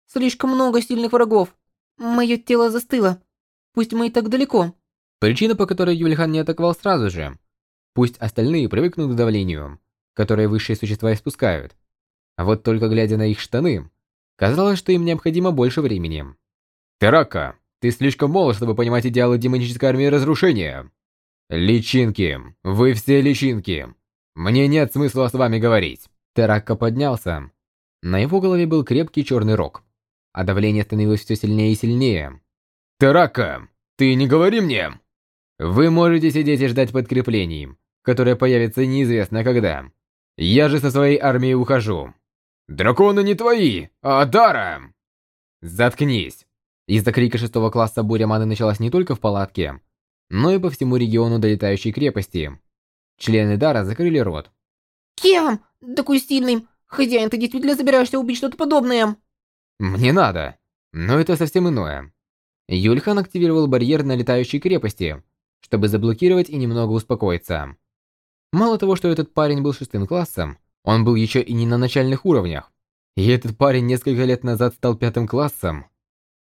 [SPEAKER 2] Слишком много сильных врагов! Мое тело застыло! Пусть мы и так далеко!»
[SPEAKER 1] Причина, по которой Юльхан не атаковал сразу же. Пусть остальные привыкнут к давлению, которое высшие существа испускают. А вот только глядя на их штаны, казалось, что им необходимо больше времени. «Терака, ты слишком молод, чтобы понимать идеалы демонической армии разрушения!» «Личинки! Вы все личинки! «Мне нет смысла с вами говорить». Теракка поднялся. На его голове был крепкий черный рог, а давление становилось все сильнее и сильнее. «Теракка, ты не говори мне!» «Вы можете сидеть и ждать подкреплений, которое появится неизвестно когда. Я же со своей армией ухожу». «Драконы не твои, а Дара!» «Заткнись!» Из-за крика шестого класса буря маны началась не только в палатке, но и по всему региону долетающей крепости. Члены Дара закрыли рот.
[SPEAKER 2] «Кем? Такой сильный! Хозяин, ты действительно собираешься убить что-то подобное?»
[SPEAKER 1] «Мне надо. Но это совсем иное». Юльхан активировал барьер на летающей крепости, чтобы заблокировать и немного успокоиться. Мало того, что этот парень был шестым классом, он был еще и не на начальных уровнях. И этот парень несколько лет назад стал пятым классом.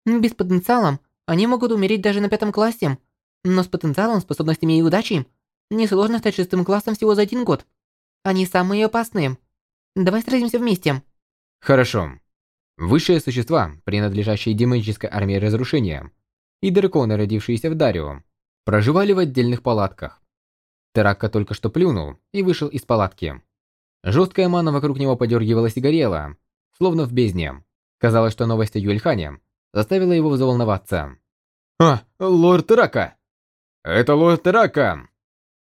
[SPEAKER 2] Без потенциала они могут умереть даже на пятом классе. Но с потенциалом, способностями и удачей Несложно стать шестым классом всего за один год. Они самые опасные. Давай сразимся вместе.
[SPEAKER 1] Хорошо. Высшие существа, принадлежащие демонической армии разрушения, и драконы, родившиеся в Дарио, проживали в отдельных палатках. Теракка только что плюнул и вышел из палатки. Жесткая мана вокруг него подергивалась и горела, словно в бездне. Казалось, что новость о Юльхане заставила его взволноваться. «А, лорд Терака!» «Это лорд Терака!»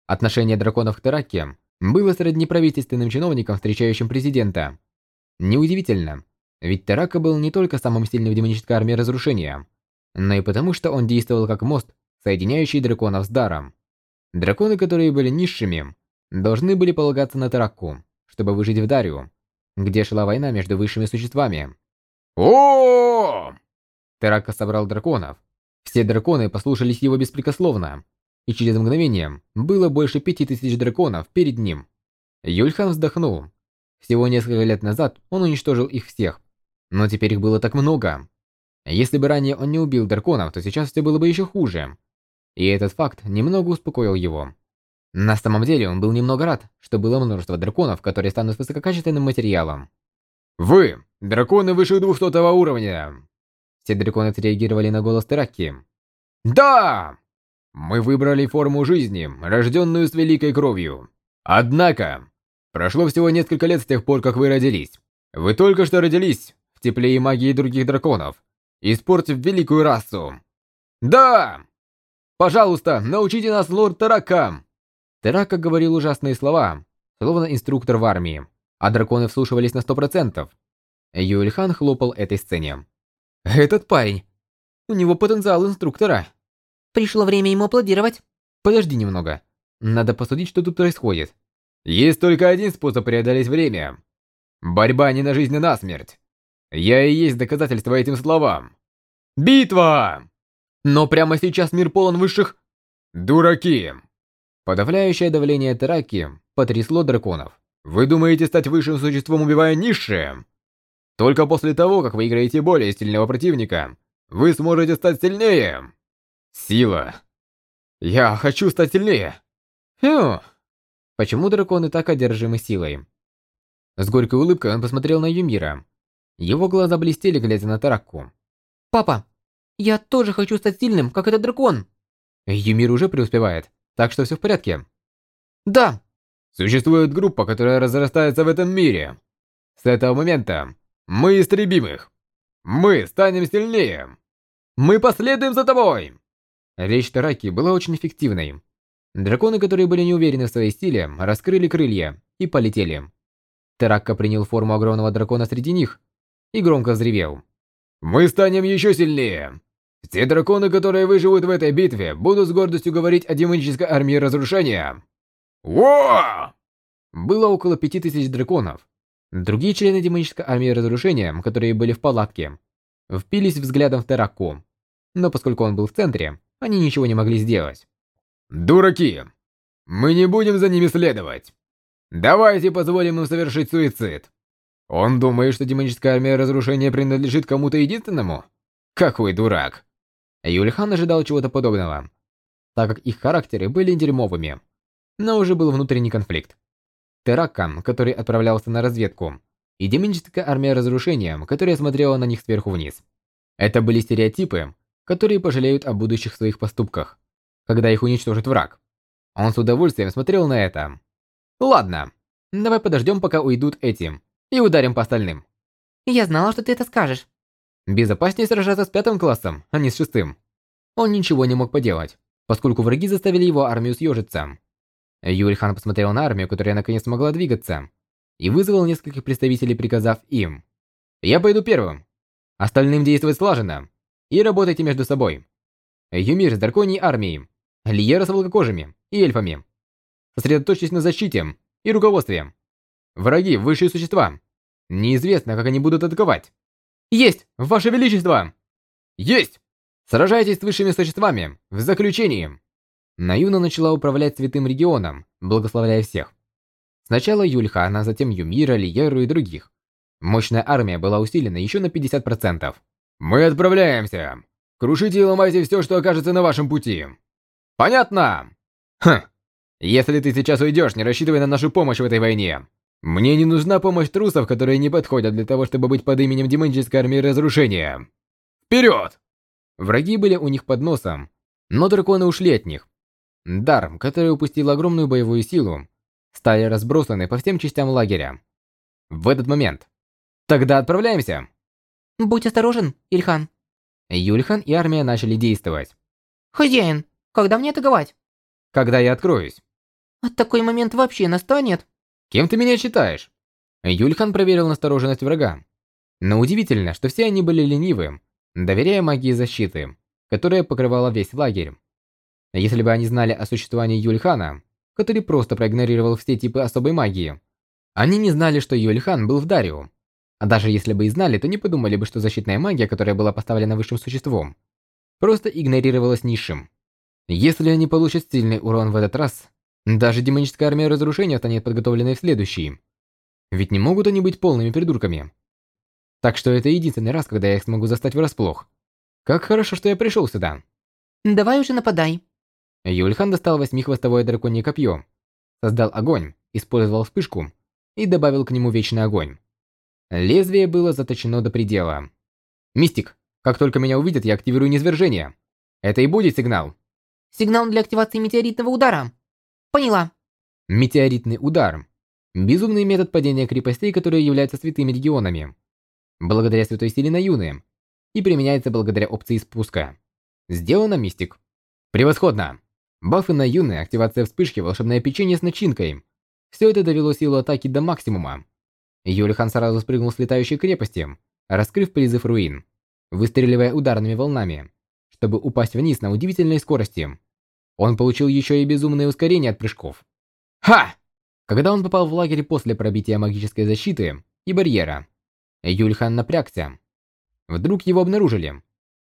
[SPEAKER 1] Отношение драконов к Тараке было сродни правительственным чиновникам, встречающим президента. Неудивительно, ведь Тарака был не только самым сильным в демонической армии разрушения, но и потому, что он действовал как мост, соединяющий драконов с даром. Драконы, которые были низшими, должны были полагаться на Тараку, чтобы выжить в Дарию, где шла война между высшими существами. о Тарака собрал драконов. Все драконы послушались его беспрекословно, и через мгновение было больше пяти тысяч драконов перед ним. Юльхан вздохнул. Всего несколько лет назад он уничтожил их всех, но теперь их было так много. Если бы ранее он не убил драконов, то сейчас все было бы еще хуже. И этот факт немного успокоил его. На самом деле он был немного рад, что было множество драконов, которые станут высококачественным материалом. «Вы, драконы выше 200 уровня!» Все драконы отреагировали на голос Тераки. «Да! Мы выбрали форму жизни, рожденную с великой кровью. Однако, прошло всего несколько лет с тех пор, как вы родились. Вы только что родились в тепле и магии других драконов, испортив великую расу. Да! Пожалуйста, научите нас, лорд Тарака!» Тарака говорил ужасные слова, словно инструктор в армии, а драконы вслушивались на сто процентов. Юэльхан хлопал этой сцене. «Этот парень! У него потенциал инструктора!»
[SPEAKER 2] Пришло время ему аплодировать.
[SPEAKER 1] Подожди немного. Надо посудить, что тут происходит. Есть только один способ преодолеть время. Борьба не на жизнь, а на смерть. Я и есть доказательство этим словам. Битва! Но прямо сейчас мир полон высших... Дураки! Подавляющее давление Тараки потрясло драконов. Вы думаете стать высшим существом, убивая низшее? Только после того, как выиграете более сильного противника, вы сможете стать сильнее. Сила. Я хочу стать сильнее. Фу. Почему драконы так одержимы силой? С горькой улыбкой он посмотрел на Юмира. Его глаза блестели, глядя на Таракку.
[SPEAKER 2] «Папа, я тоже хочу стать сильным, как этот дракон!»
[SPEAKER 1] Юмир уже преуспевает, так что все в порядке.
[SPEAKER 2] «Да!»
[SPEAKER 1] Существует группа, которая разрастается в этом мире. С этого момента мы истребим их. Мы станем сильнее. Мы последуем за тобой. Речь Тараки была очень эффективной. Драконы, которые были не уверены в своей силе, раскрыли крылья и полетели. Таракка принял форму огромного дракона среди них и громко взревел. «Мы станем еще сильнее! Все драконы, которые выживут в этой битве, будут с гордостью говорить о демонической армии разрушения!» «Во!» Было около пяти тысяч драконов. Другие члены демонической армии разрушения, которые были в палатке, впились взглядом в Таракку. Но поскольку он был в центре, они ничего не могли сделать. «Дураки! Мы не будем за ними следовать! Давайте позволим им совершить суицид! Он думает, что демоническая армия разрушения принадлежит кому-то единственному? Какой дурак!» Юльхан ожидал чего-то подобного, так как их характеры были дерьмовыми. Но уже был внутренний конфликт. Теракка, который отправлялся на разведку, и демоническая армия разрушения, которая смотрела на них сверху вниз. Это были стереотипы, которые пожалеют о будущих своих поступках, когда их уничтожит враг. Он с удовольствием смотрел на это. Ладно, давай подождем, пока уйдут эти, и ударим по остальным.
[SPEAKER 2] Я знала, что ты это скажешь.
[SPEAKER 1] Безопаснее сражаться с пятым классом, а не с шестым. Он ничего не мог поделать, поскольку враги заставили его армию съежиться. Юльхан посмотрел на армию, которая наконец смогла двигаться, и вызвал нескольких представителей, приказав им. «Я пойду первым. Остальным действовать слаженно и работайте между собой. Юмир с драконьей армией, Лиера с волкокожими и эльфами. Сосредоточьтесь на защите и руководстве. Враги – высшие существа. Неизвестно, как они будут атаковать. Есть, Ваше Величество! Есть! Сражайтесь с высшими существами, в заключении. Наюна начала управлять святым регионом, благословляя всех. Сначала Юльхана, затем Юмира, Лиеру и других. Мощная армия была усилена еще на 50%. «Мы отправляемся! Крушите и ломайте все, что окажется на вашем пути!» «Понятно!» «Хм! Если ты сейчас уйдешь, не рассчитывай на нашу помощь в этой войне. Мне не нужна помощь трусов, которые не подходят для того, чтобы быть под именем демонической армии разрушения. Вперед!» Враги были у них под носом, но драконы ушли от них. Дар, который упустил огромную боевую силу, стали разбросаны по всем частям лагеря. В этот момент. Тогда отправляемся!
[SPEAKER 2] Будь осторожен, Ильхан.
[SPEAKER 1] Юльхан и армия начали действовать.
[SPEAKER 2] Хозяин, когда мне атаковать?
[SPEAKER 1] Когда я откроюсь.
[SPEAKER 2] А такой момент вообще настанет?
[SPEAKER 1] Кем ты меня считаешь? Юльхан проверил настороженность врага. Но удивительно, что все они были ленивы, доверяя магии защиты, которая покрывала весь лагерь. Если бы они знали о существовании Юльхана, который просто проигнорировал все типы особой магии, они не знали, что Юльхан был в Дарио. А даже если бы и знали, то не подумали бы, что защитная магия, которая была поставлена высшим существом, просто игнорировалась низшим. Если они получат сильный урон в этот раз, даже демоническая армия разрушения станет подготовленной в следующий. Ведь не могут они быть полными придурками. Так что это единственный раз, когда я их смогу застать врасплох. Как хорошо, что я пришел сюда.
[SPEAKER 2] Давай уже нападай.
[SPEAKER 1] Юльхан достал восьмихвостовое драконье копье, создал огонь, использовал вспышку и добавил к нему вечный огонь. Лезвие было заточено до предела. «Мистик, как только меня увидят, я активирую низвержение. Это и будет сигнал».
[SPEAKER 2] «Сигнал для активации метеоритного удара». «Поняла».
[SPEAKER 1] Метеоритный удар. Безумный метод падения крепостей, которые являются святыми регионами. Благодаря святой силе на юны. И применяется благодаря опции спуска. Сделано, Мистик. Превосходно. Бафы на юны, активация вспышки, волшебное печенье с начинкой. Все это довело силу атаки до максимума. Юлихан сразу спрыгнул с летающей крепости, раскрыв призыв руин, выстреливая ударными волнами, чтобы упасть вниз на удивительной скорости. Он получил еще и безумное ускорение от прыжков. Ха! Когда он попал в лагерь после пробития магической защиты и барьера, Юльхан напрягся. Вдруг его обнаружили.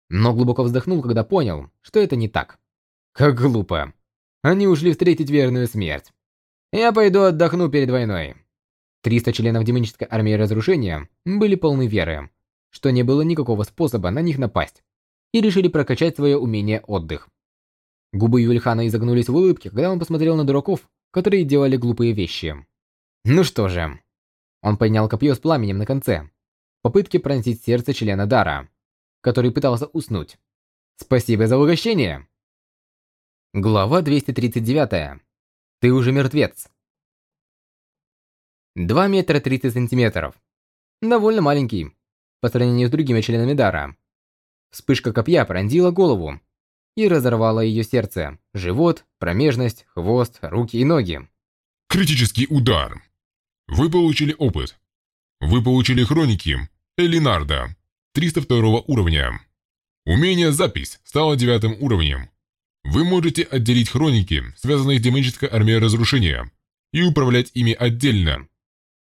[SPEAKER 1] Но глубоко вздохнул, когда понял, что это не так. Как глупо. Они ушли встретить верную смерть. Я пойду отдохну перед войной. 300 членов демонической армии разрушения были полны веры, что не было никакого способа на них напасть, и решили прокачать свое умение отдых. Губы Юльхана изогнулись в улыбке, когда он посмотрел на дураков, которые делали глупые вещи. Ну что же. Он поднял копье с пламенем на конце. Попытки пронзить сердце члена Дара, который пытался уснуть. Спасибо за угощение. Глава 239. Ты уже мертвец. 2 метра 30 сантиметров. Довольно маленький, по сравнению с другими членами Дара. Вспышка копья пронзила голову и разорвала ее сердце, живот, промежность, хвост, руки и ноги.
[SPEAKER 3] Критический удар. Вы получили опыт. Вы получили хроники Элинарда, 302 уровня. Умение «Запись» стало девятым уровнем. Вы можете отделить хроники, связанные с демонической армией разрушения, и управлять ими отдельно.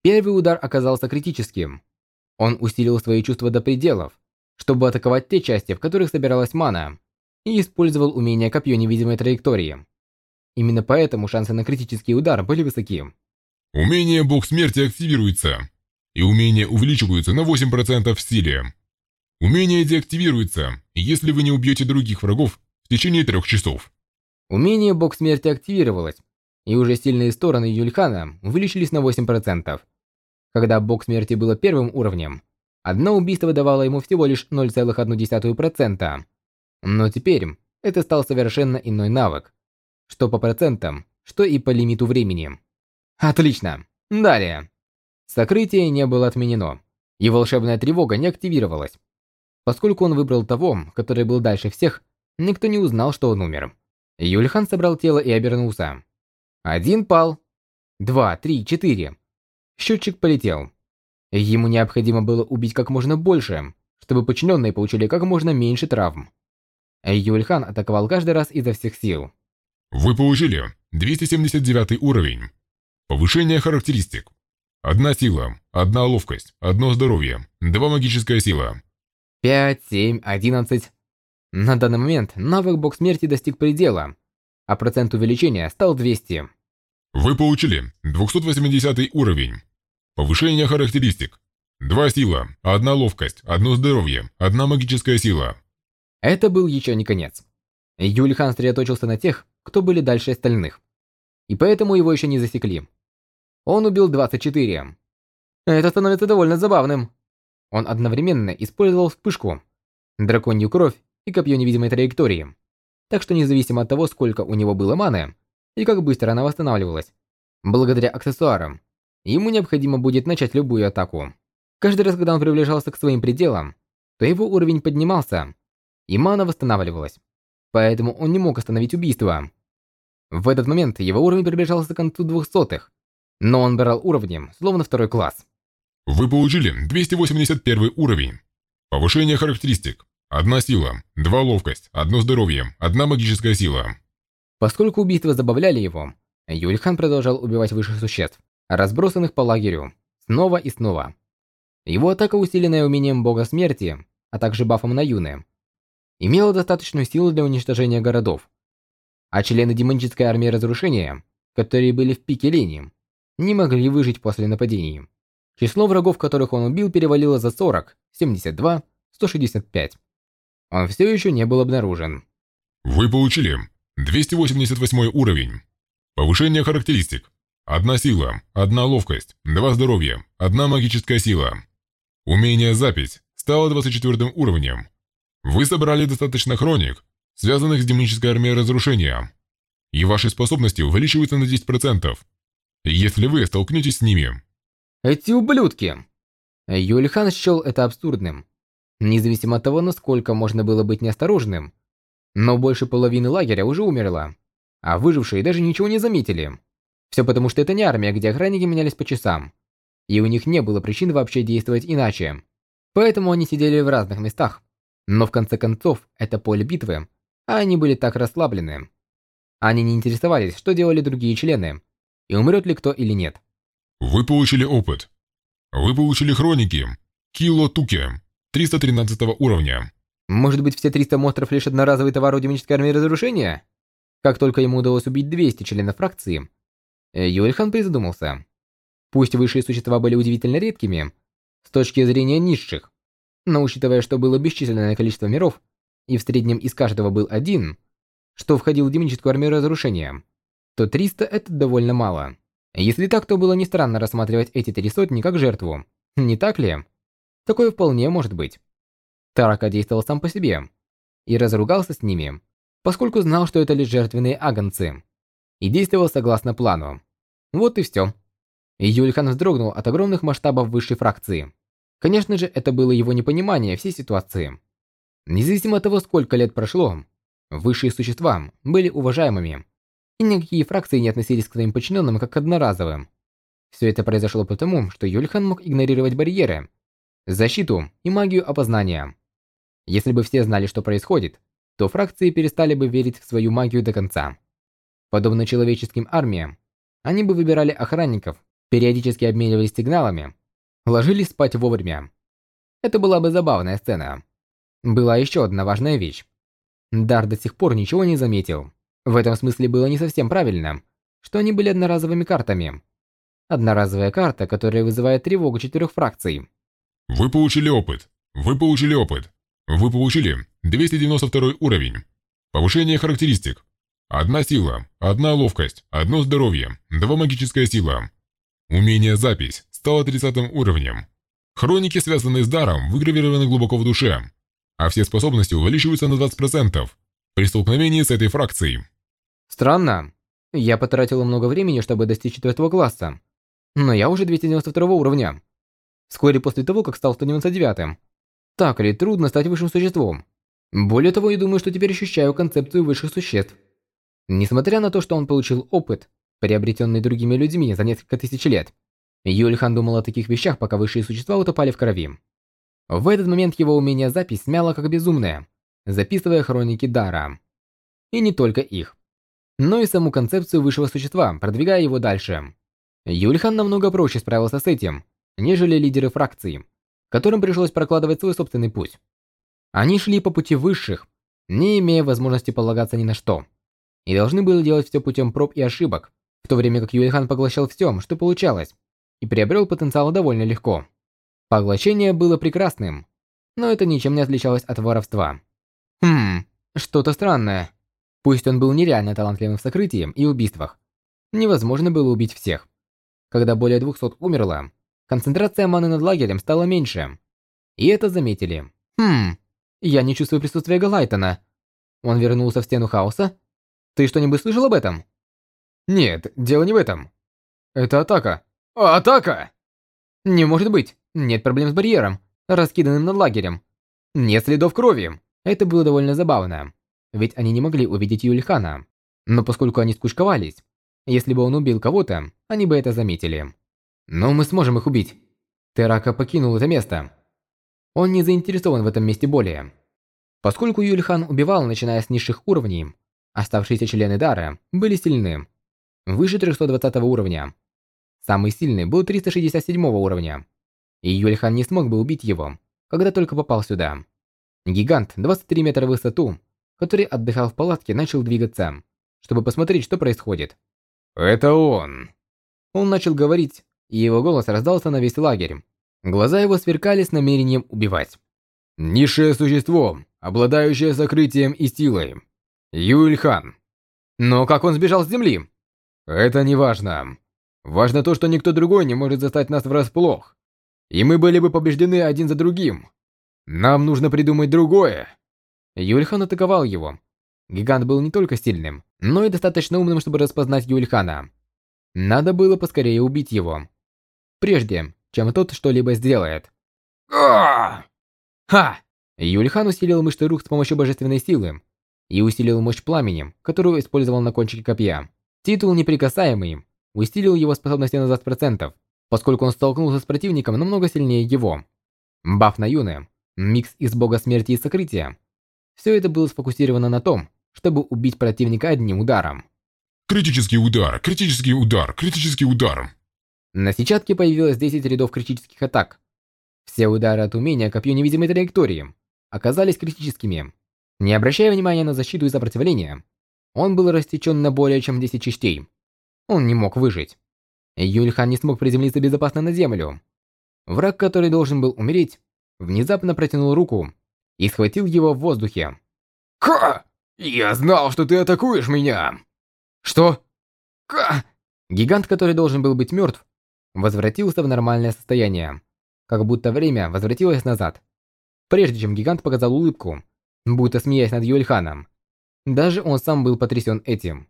[SPEAKER 1] Первый удар оказался критическим. Он усилил свои чувства до пределов, чтобы атаковать те части, в которых собиралась мана, и использовал умение копье невидимой траектории. Именно поэтому шансы на критический удар были высоки.
[SPEAKER 3] Умение Бог Смерти активируется, и умения увеличиваются на 8% в силе. Умение деактивируется, если вы не убьете других врагов в течение трех часов.
[SPEAKER 1] Умение Бог Смерти активировалось, и уже сильные стороны Юльхана увеличились на 8%. Когда Бог Смерти было первым уровнем, одно убийство давало ему всего лишь 0,1%. Но теперь это стал совершенно иной навык, что по процентам, что и по лимиту времени. Отлично. Далее. Сокрытие не было отменено, и волшебная тревога не активировалась. Поскольку он выбрал того, который был дальше всех, Никто не узнал, что он умер. Юльхан собрал тело и обернулся. Один пал. Два, три, четыре. Счетчик полетел. Ему необходимо было убить как можно больше, чтобы подчиненные получили как можно меньше травм. Юльхан атаковал каждый раз изо всех сил.
[SPEAKER 3] Вы получили 279 уровень. Повышение характеристик. Одна сила, одна ловкость, одно здоровье, два магическая сила.
[SPEAKER 1] 5, 7, 11. На данный момент навык Бог Смерти достиг предела, а процент увеличения стал 200.
[SPEAKER 3] Вы получили 280 уровень. Повышение характеристик. Два сила, одна ловкость, одно здоровье, одна магическая сила.
[SPEAKER 1] Это был еще не конец. Юльхан сосредоточился на тех, кто были дальше остальных. И поэтому его еще не засекли. Он убил 24. Это становится довольно забавным. Он одновременно использовал вспышку, драконью кровь и копье невидимой траектории. Так что независимо от того, сколько у него было маны, и как быстро она восстанавливалась, благодаря аксессуарам, ему необходимо будет начать любую атаку. Каждый раз, когда он приближался к своим пределам, то его уровень поднимался, и мана восстанавливалась. Поэтому он не мог остановить убийство. В этот момент его уровень приближался к концу двухсотых, но он брал уровнем, словно второй класс.
[SPEAKER 3] Вы получили 281 уровень. Повышение характеристик. Одна сила, два ловкость, одно здоровье, одна магическая сила.
[SPEAKER 1] Поскольку убийства забавляли его, Юльхан продолжал убивать высших существ, разбросанных по лагерю, снова и снова. Его атака, усиленная умением бога смерти, а также бафом на юны, имела достаточную силу для уничтожения городов. А члены демонической армии разрушения, которые были в пике линии, не могли выжить после нападений. Число врагов, которых он убил, перевалило за 40, 72, 165. Он все еще не был обнаружен.
[SPEAKER 3] Вы получили 288 уровень. Повышение характеристик. Одна сила, одна ловкость, два здоровья, одна магическая сила. Умение запись стало 24 уровнем. Вы собрали достаточно хроник, связанных с демонической армией разрушения. И ваши способности увеличиваются на 10%, если вы столкнетесь с ними.
[SPEAKER 1] Эти ублюдки! Юльхан счел это абсурдным. Независимо от того, насколько можно было быть неосторожным, но больше половины лагеря уже умерла, а выжившие даже ничего не заметили. Все потому, что это не армия, где охранники менялись по часам, и у них не было причин вообще действовать иначе. Поэтому они сидели в разных местах. Но в конце концов, это поле битвы, а они были так расслаблены. Они не интересовались, что делали другие члены, и умрет ли кто или нет.
[SPEAKER 3] Вы получили опыт. Вы получили хроники. Кило Туки. 313 уровня.
[SPEAKER 1] Может быть, все 300 монстров лишь одноразовый товар у демонической армии разрушения? Как только ему удалось убить 200 членов фракции, Юэльхан призадумался. Пусть высшие существа были удивительно редкими, с точки зрения низших, но учитывая, что было бесчисленное количество миров, и в среднем из каждого был один, что входил в демоническую армию разрушения, то 300 это довольно мало. Если так, то было не странно рассматривать эти три сотни как жертву. Не так ли? Такое вполне может быть. Тарака действовал сам по себе и разругался с ними, поскольку знал, что это лишь жертвенные агонцы, и действовал согласно плану. Вот и все. Юльхан вздрогнул от огромных масштабов высшей фракции. Конечно же, это было его непонимание всей ситуации. Независимо от того, сколько лет прошло, высшие существа были уважаемыми, и никакие фракции не относились к своим подчиненным как к одноразовым. Все это произошло потому, что Юльхан мог игнорировать барьеры, защиту и магию опознания. Если бы все знали, что происходит, то фракции перестали бы верить в свою магию до конца. Подобно человеческим армиям, они бы выбирали охранников, периодически обменивались сигналами ложились спать вовремя. Это была бы забавная сцена. Была еще одна важная вещь. Дар до сих пор ничего не заметил. В этом смысле было не совсем правильно, что они были одноразовыми картами. Одноразовая карта, которая вызывает тревогу четырех фракций.
[SPEAKER 3] Вы получили опыт. Вы получили опыт. Вы получили 292 уровень. Повышение характеристик. Одна сила, одна ловкость, одно здоровье, два магическая сила. Умение запись стало 30 уровнем. Хроники, связанные с даром, выгравированы глубоко в душе, а все способности увеличиваются на 20% при столкновении с этой фракцией.
[SPEAKER 1] Странно. Я потратил много времени, чтобы достичь четвертого класса, но я уже 292 уровня. Вскоре после того, как стал 199-м. Так ли трудно стать высшим существом? Более того, я думаю, что теперь ощущаю концепцию высших существ. Несмотря на то, что он получил опыт, приобретенный другими людьми за несколько тысяч лет, Юльхан думал о таких вещах, пока высшие существа утопали в крови. В этот момент его умение запись смяло как безумное, записывая хроники Дара. И не только их, но и саму концепцию высшего существа, продвигая его дальше. Юльхан намного проще справился с этим, нежели лидеры фракции, которым пришлось прокладывать свой собственный путь. Они шли по пути высших, не имея возможности полагаться ни на что, и должны были делать все путем проб и ошибок, в то время как Юльхан поглощал все, что получалось, и приобрел потенциал довольно легко. Поглощение было прекрасным, но это ничем не отличалось от воровства. Хм, что-то странное. Пусть он был нереально талантливым в сокрытии и убийствах, невозможно было убить всех. Когда более 200 умерло, концентрация маны над лагерем стала меньше. И это заметили. Хм, я не чувствую присутствия Галайтона. Он вернулся в стену хаоса? Ты что-нибудь слышал об этом? Нет, дело не в этом. Это атака. «Атака!» «Не может быть. Нет проблем с барьером, раскиданным над лагерем. Нет следов крови». Это было довольно забавно, ведь они не могли увидеть Юльхана. Но поскольку они скучковались, если бы он убил кого-то, они бы это заметили. Но мы сможем их убить. Терака покинул это место. Он не заинтересован в этом месте более. Поскольку Юльхан убивал, начиная с низших уровней, оставшиеся члены Дара были сильны. Выше 320 уровня. Самый сильный был 367 уровня. И Юльхан не смог бы убить его, когда только попал сюда. Гигант 23 метра в высоту, который отдыхал в палатке, начал двигаться, чтобы посмотреть, что происходит. «Это он!» Он начал говорить, и его голос раздался на весь лагерь. Глаза его сверкали с намерением убивать. «Низшее существо, обладающее сокрытием и силой. Юльхан. Но как он сбежал с земли? Это не важно. Важно то, что никто другой не может застать нас врасплох. И мы были бы побеждены один за другим. Нам нужно придумать другое. Юльхан атаковал его. Гигант был не только сильным, но и достаточно умным, чтобы распознать Юльхана. Надо было поскорее убить его. Прежде, чем тот что-либо сделает. Ха! Юльхан усилил мышцы рук с помощью божественной силы и усилил мощь пламени, которую использовал на кончике копья. Титул «Неприкасаемый» усилил его способности на 20%, поскольку он столкнулся с противником намного сильнее его. Баф на Юны, микс из бога смерти и сокрытия. Все это было сфокусировано на том, чтобы убить противника одним ударом.
[SPEAKER 3] Критический удар, критический удар, критический удар.
[SPEAKER 1] На сетчатке появилось 10 рядов критических атак. Все удары от умения копье невидимой траектории оказались критическими. Не обращая внимания на защиту и сопротивление, он был растечен на более чем 10 частей. Он не мог выжить. Юльхан не смог приземлиться безопасно на землю. Враг, который должен был умереть, внезапно протянул руку и схватил его в воздухе. «Ка! Я знал, что ты атакуешь меня!» «Что?» «Ка!» Гигант, который должен был быть мертв, возвратился в нормальное состояние, как будто время возвратилось назад. Прежде чем гигант показал улыбку, будто смеясь над Юэльханом, даже он сам был потрясен этим.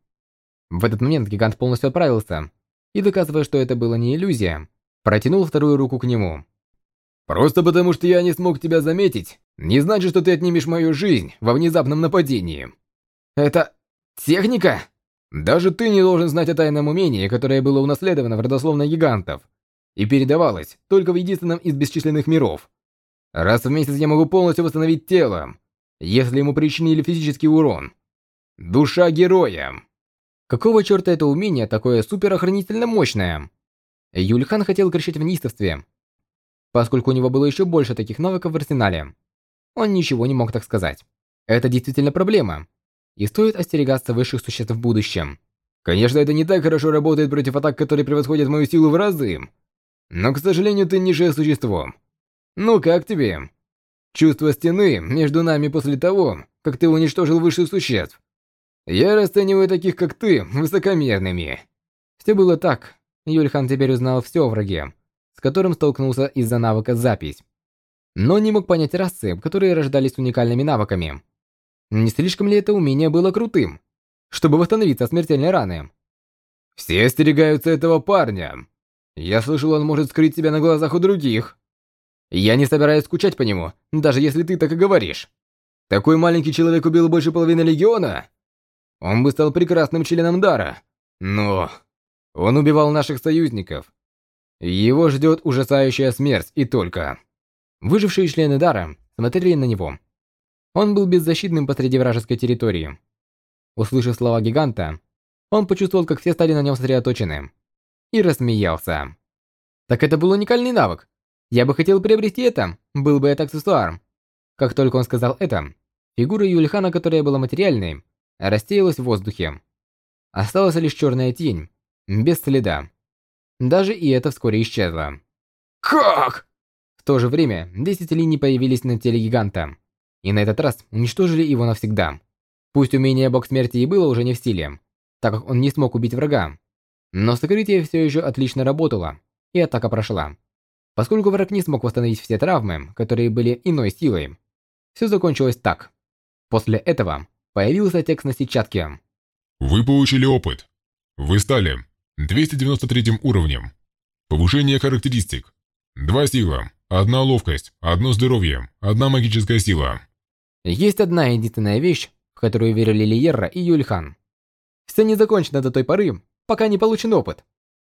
[SPEAKER 1] В этот момент гигант полностью отправился, и доказывая, что это было не иллюзия, протянул вторую руку к нему. «Просто потому, что я не смог тебя заметить, не значит, что ты отнимешь мою жизнь во внезапном нападении. Это... техника?» Даже ты не должен знать о тайном умении, которое было унаследовано в родословной гигантов и передавалось только в единственном из бесчисленных миров. Раз в месяц я могу полностью восстановить тело, если ему причинили физический урон. Душа героя. Какого черта это умение такое суперохранительно мощное? Юльхан хотел кричать в неистовстве, поскольку у него было еще больше таких навыков в арсенале. Он ничего не мог так сказать. Это действительно проблема, и стоит остерегаться высших существ в будущем. Конечно, это не так хорошо работает против атак, которые превосходят мою силу в разы. Но, к сожалению, ты низшее существо. Ну как тебе? Чувство стены между нами после того, как ты уничтожил высших существ. Я расцениваю таких, как ты, высокомерными. Все было так. Юльхан теперь узнал все о враге, с которым столкнулся из-за навыка запись. Но не мог понять расы, которые рождались уникальными навыками. Не слишком ли это умение было крутым, чтобы восстановиться от смертельной раны? Все остерегаются этого парня. Я слышал, он может скрыть себя на глазах у других. Я не собираюсь скучать по нему, даже если ты так и говоришь. Такой маленький человек убил больше половины легиона? Он бы стал прекрасным членом Дара. Но он убивал наших союзников. Его ждет ужасающая смерть и только. Выжившие члены Дара смотрели на него он был беззащитным посреди вражеской территории. Услышав слова гиганта, он почувствовал, как все стали на нем сосредоточены. И рассмеялся. Так это был уникальный навык. Я бы хотел приобрести это, был бы это аксессуар. Как только он сказал это, фигура Юльхана, которая была материальной, растеялась в воздухе. Осталась лишь черная тень, без следа. Даже и это вскоре исчезло. «Как?» В то же время 10 линий появились на теле гиганта и на этот раз уничтожили его навсегда. Пусть умение Бог Смерти и было уже не в силе, так как он не смог убить врага, но сокрытие все еще отлично работало, и атака прошла. Поскольку враг не смог восстановить все травмы, которые были иной силой, все закончилось так. После этого появился текст на сетчатке.
[SPEAKER 3] Вы получили опыт. Вы стали 293 уровнем. Повышение характеристик. Два сила, одна ловкость, одно здоровье, одна магическая сила.
[SPEAKER 1] Есть одна единственная вещь, в которую верили Лиерра и Юльхан. Все не закончено до той поры, пока не получен опыт.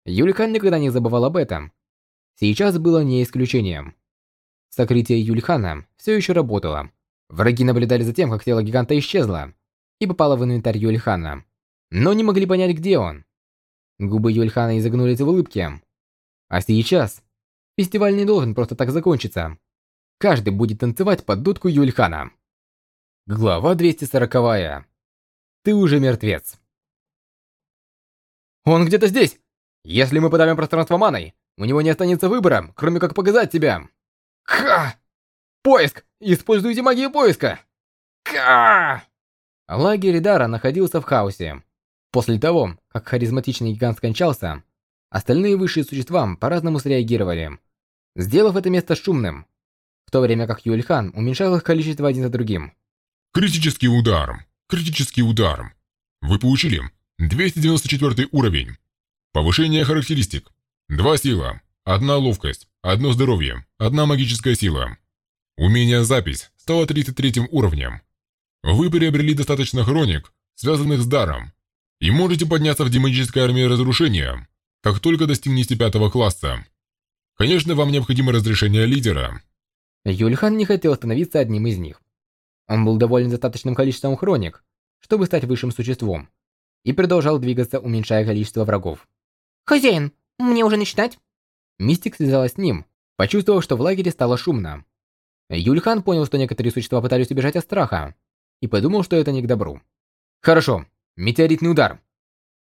[SPEAKER 1] Юльхан никогда не забывал об этом. Сейчас было не исключением. Сокрытие Юльхана все еще работало. Враги наблюдали за тем, как тело гиганта исчезло и попало в инвентарь Юльхана, но не могли понять, где он. Губы Юльхана изогнулись в улыбке. А сейчас фестиваль не должен просто так закончиться. Каждый будет танцевать под дудку Юльхана. Глава 240. Ты уже мертвец. Он где-то здесь! Если мы подавим пространство маной, у него не останется выбора, кроме как показать тебя. Ха! Поиск! Используйте магию поиска! Ка! Лагерь Дара находился в хаосе. После того, как харизматичный гигант скончался, остальные высшие существа по-разному среагировали, сделав это место шумным, в то время как Юльхан уменьшал их количество один за другим.
[SPEAKER 3] Критический удар. Критический удар. Вы получили 294 уровень. Повышение характеристик. Два сила, одна ловкость, одно здоровье, одна магическая сила. Умение запись стало 33 уровнем. Вы приобрели достаточно хроник, связанных с даром, и можете подняться в демонической армии разрушения, как только достигнете пятого класса. Конечно, вам необходимо разрешение лидера.
[SPEAKER 1] Юльхан не хотел становиться одним из них. Он был доволен достаточным количеством хроник, чтобы стать высшим существом, и продолжал двигаться, уменьшая количество врагов.
[SPEAKER 2] «Хозяин, мне уже начинать?»
[SPEAKER 1] Мистик связалась с ним, почувствовав, что в лагере стало шумно. Юльхан понял, что некоторые существа пытались убежать от страха, и подумал, что это не к добру. «Хорошо, метеоритный удар.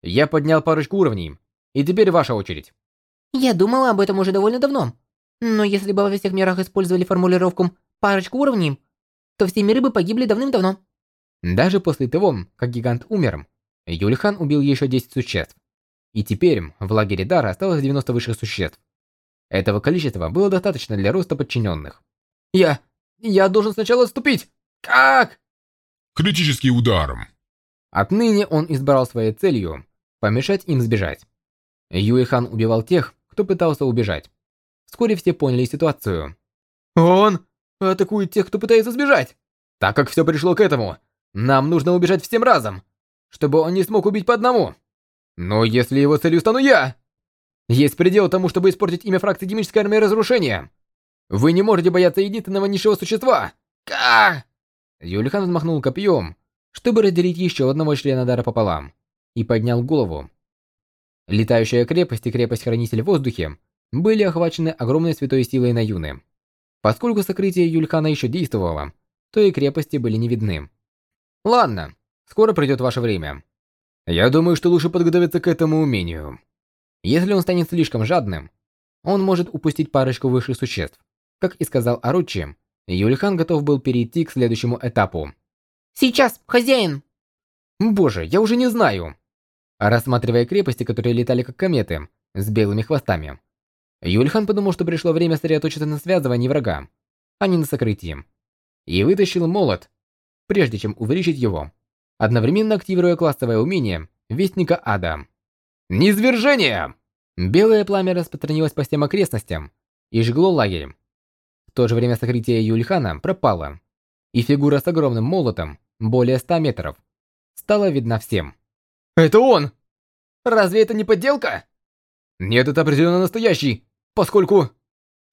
[SPEAKER 1] Я поднял парочку уровней, и теперь ваша очередь».
[SPEAKER 2] Я думала об этом уже довольно давно. Но если бы во всех мирах использовали формулировку «парочку уровней», то все миры бы погибли давным-давно.
[SPEAKER 1] Даже после того, как гигант умер, Юльхан убил еще 10 существ. И теперь в лагере Дара осталось 90 высших существ. Этого количества было достаточно для роста подчиненных. «Я... я должен сначала отступить! Как?»
[SPEAKER 3] Критический удар.
[SPEAKER 1] Отныне он избрал своей целью помешать им сбежать. Юэхан убивал тех, кто пытался убежать. Вскоре все поняли ситуацию. «Он атакует тех, кто пытается сбежать! Так как все пришло к этому, нам нужно убежать всем разом, чтобы он не смог убить по одному!» Но если его целью стану я... Есть предел тому, чтобы испортить имя фракции Демической армии разрушения. Вы не можете бояться единственного низшего существа. Ка! Юлихан взмахнул копьем, чтобы разделить еще одного члена дара пополам, и поднял голову. Летающая крепость и крепость-хранитель в воздухе были охвачены огромной святой силой на Юны. Поскольку сокрытие Юльхана еще действовало, то и крепости были не видны. Ладно, скоро придет ваше время. Я думаю, что лучше подготовиться к этому умению. Если он станет слишком жадным, он может упустить парочку высших существ. Как и сказал Аручи, Юльхан готов был перейти к следующему этапу.
[SPEAKER 2] «Сейчас, хозяин!»
[SPEAKER 1] «Боже, я уже не знаю!» Рассматривая крепости, которые летали как кометы, с белыми хвостами, Юльхан подумал, что пришло время сосредоточиться на связывании врага, а не на сокрытии. И вытащил молот, прежде чем увеличить его одновременно активируя классовое умение Вестника Ада. Низвержение! Белое пламя распространилось по всем окрестностям и жгло лагерь. В то же время сокрытие Юльхана пропало, и фигура с огромным молотом, более 100 метров, стала видна всем. «Это он! Разве это не подделка?» «Нет, это определенно настоящий, поскольку...»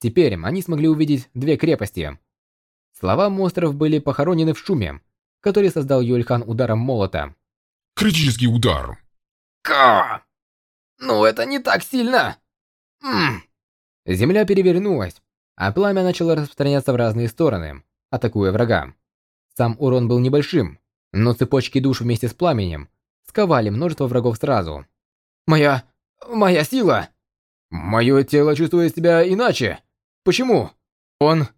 [SPEAKER 1] Теперь они смогли увидеть две крепости. Слова монстров были похоронены в шуме, который создал Юльхан ударом молота.
[SPEAKER 3] Критический удар.
[SPEAKER 1] Ка! Ну это не так сильно. М Земля перевернулась, а пламя начало распространяться в разные стороны, атакуя врага. Сам урон был небольшим, но цепочки душ вместе с пламенем сковали множество врагов сразу. Моя... моя сила! Мое тело чувствует себя иначе. Почему? Он...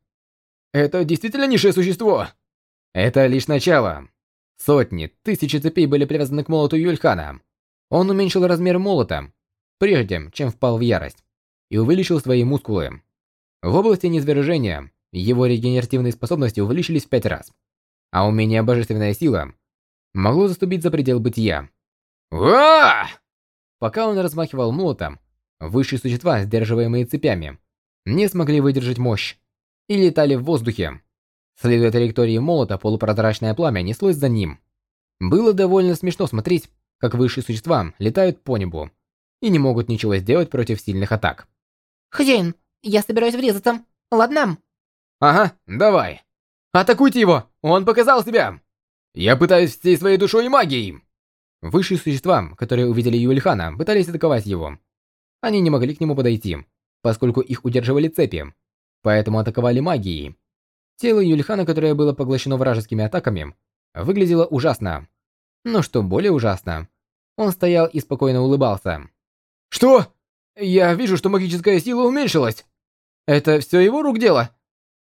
[SPEAKER 1] Это действительно низшее существо? Это лишь начало. Сотни, тысячи цепей были привязаны к молоту Юльхана. Он уменьшил размер молота, прежде чем впал в ярость, и увеличил свои мускулы. В области низвержения его регенеративные способности увеличились в пять раз, а умение Божественная Сила могло заступить за предел бытия. Уа! Пока он размахивал молотом, высшие существа, сдерживаемые цепями, не смогли выдержать мощь и летали в воздухе, Следуя траектории молота, полупрозрачное пламя неслось за ним. Было довольно смешно смотреть, как высшие существа летают по небу и не могут ничего сделать против сильных атак.
[SPEAKER 2] Хозяин, я собираюсь врезаться. Ладно?
[SPEAKER 1] Ага, давай. Атакуйте его! Он показал себя! Я пытаюсь всей своей душой и магией! Высшие существа, которые увидели Юльхана, пытались атаковать его. Они не могли к нему подойти, поскольку их удерживали цепи, поэтому атаковали магией. Тело Юльхана, которое было поглощено вражескими атаками, выглядело ужасно. Но что более ужасно, он стоял и спокойно улыбался. «Что? Я вижу, что магическая сила уменьшилась. Это все его рук дело?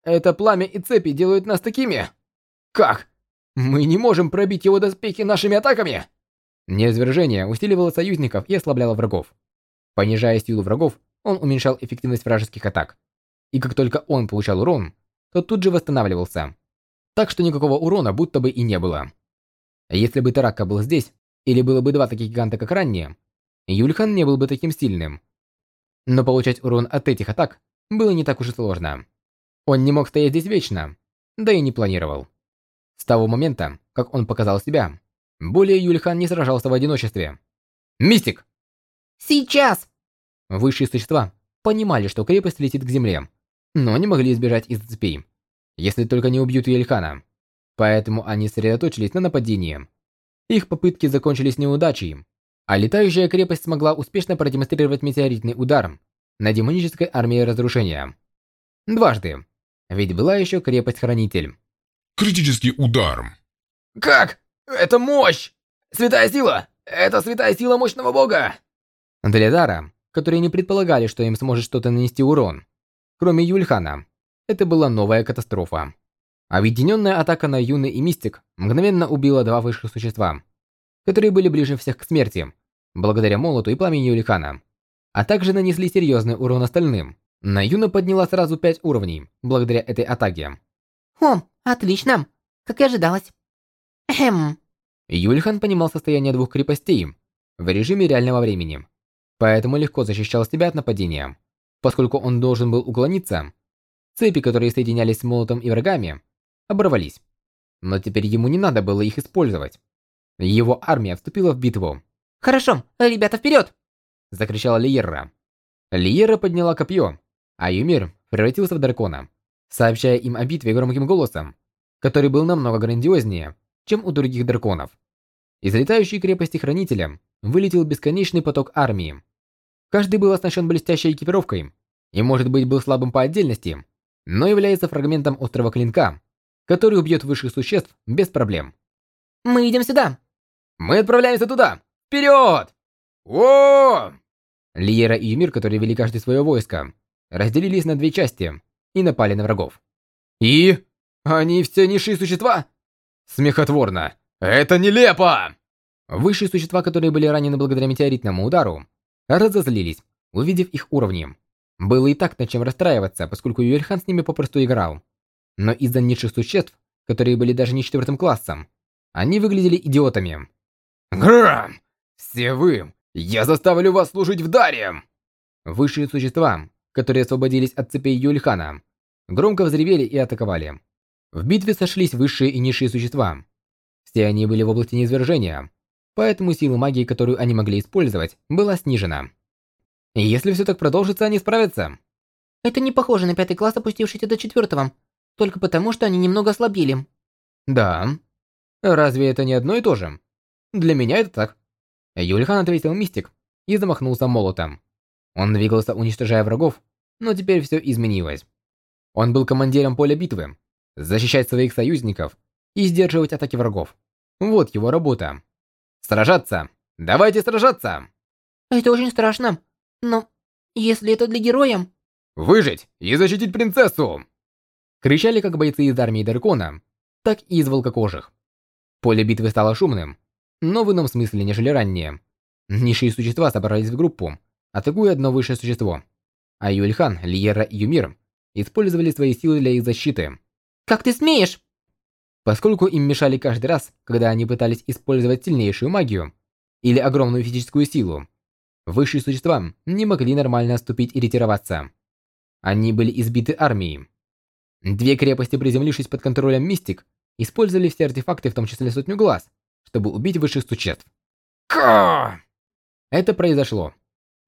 [SPEAKER 1] Это пламя и цепи делают нас такими? Как? Мы не можем пробить его доспехи нашими атаками!» Неизвержение усиливало союзников и ослабляло врагов. Понижая силу врагов, он уменьшал эффективность вражеских атак. И как только он получал урон, то тут же восстанавливался. Так что никакого урона будто бы и не было. Если бы Тарака был здесь, или было бы два таких гиганта, как ранее, Юльхан не был бы таким сильным. Но получать урон от этих атак было не так уж и сложно. Он не мог стоять здесь вечно, да и не планировал. С того момента, как он показал себя, более Юльхан не сражался в одиночестве. «Мистик!»
[SPEAKER 2] Сейчас!
[SPEAKER 1] Высшие существа понимали, что крепость летит к земле, но не могли избежать из цепей, если только не убьют Юльхана. Поэтому они сосредоточились на нападении. Их попытки закончились неудачей, а летающая крепость смогла успешно продемонстрировать метеоритный удар на демонической армии разрушения. Дважды. Ведь была еще крепость-хранитель.
[SPEAKER 3] Критический удар.
[SPEAKER 1] Как? Это мощь! Святая сила! Это святая сила мощного бога! Для Дара, которые не предполагали, что им сможет что-то нанести урон, кроме Юльхана, это была новая катастрофа. Объединенная атака на Юны и Мистик мгновенно убила два высших существа, которые были ближе всех к смерти, благодаря молоту и пламени Юлихана, а также нанесли серьезный урон остальным. На Юна подняла сразу пять уровней, благодаря этой атаке.
[SPEAKER 2] О, отлично. Как и ожидалось. Эхм.
[SPEAKER 1] Юльхан понимал состояние двух крепостей в режиме реального времени, поэтому легко защищал себя от нападения. Поскольку он должен был уклониться, цепи, которые соединялись с молотом и врагами, оборвались. Но теперь ему не надо было их использовать. Его армия вступила в битву.
[SPEAKER 2] Хорошо, ребята, вперед!
[SPEAKER 1] Закричала Лиерра. Лиерра подняла копье, а Юмир превратился в дракона, сообщая им о битве громким голосом, который был намного грандиознее, чем у других драконов. Из летающей крепости Хранителя вылетел бесконечный поток армии. Каждый был оснащен блестящей экипировкой и, может быть, был слабым по отдельности, но является фрагментом острого клинка, который убьет высших существ без проблем.
[SPEAKER 2] Мы идем сюда.
[SPEAKER 1] Мы отправляемся туда. Вперед! О! Лиера и Юмир, которые вели каждый свое войско, разделились на две части и напали на врагов. И? Они все низшие существа? Смехотворно. Это нелепо! Высшие существа, которые были ранены благодаря метеоритному удару, разозлились, увидев их уровни. Было и так над чем расстраиваться, поскольку Юэльхан с ними попросту играл. Но из-за низших существ, которые были даже не четвертым классом, они выглядели идиотами. Грам! Все вы! Я заставлю вас служить в Даре! Высшие существа, которые освободились от цепей Юльхана, громко взревели и атаковали. В битве сошлись высшие и низшие существа. Все они были в области неизвержения, поэтому сила магии, которую они могли использовать, была снижена. Если все так продолжится, они справятся.
[SPEAKER 2] Это не похоже на пятый класс, опустившийся до четвертого, только потому, что они немного ослабили.
[SPEAKER 1] Да. Разве это не одно и то же? Для меня это так. Юльхан ответил мистик и замахнулся молотом. Он двигался, уничтожая врагов, но теперь все изменилось. Он был командиром поля битвы, защищать своих союзников и сдерживать атаки врагов. Вот его работа. Сражаться! Давайте сражаться!
[SPEAKER 2] Это очень страшно. Но если это для героя...
[SPEAKER 1] Выжить и защитить принцессу! Кричали как бойцы из армии Даркона, так и из волкокожих. Поле битвы стало шумным, но в ином смысле, нежели ранее. Низшие существа собрались в группу, атакуя одно высшее существо. А Юльхан, Лиера и Юмир использовали свои силы для их защиты.
[SPEAKER 2] «Как ты смеешь?»
[SPEAKER 1] Поскольку им мешали каждый раз, когда они пытались использовать сильнейшую магию или огромную физическую силу, высшие существа не могли нормально отступить и ретироваться. Они были избиты армией. Две крепости, приземлившись под контролем Мистик, использовали все артефакты, в том числе сотню глаз, чтобы убить высших существ. Ка! Это произошло.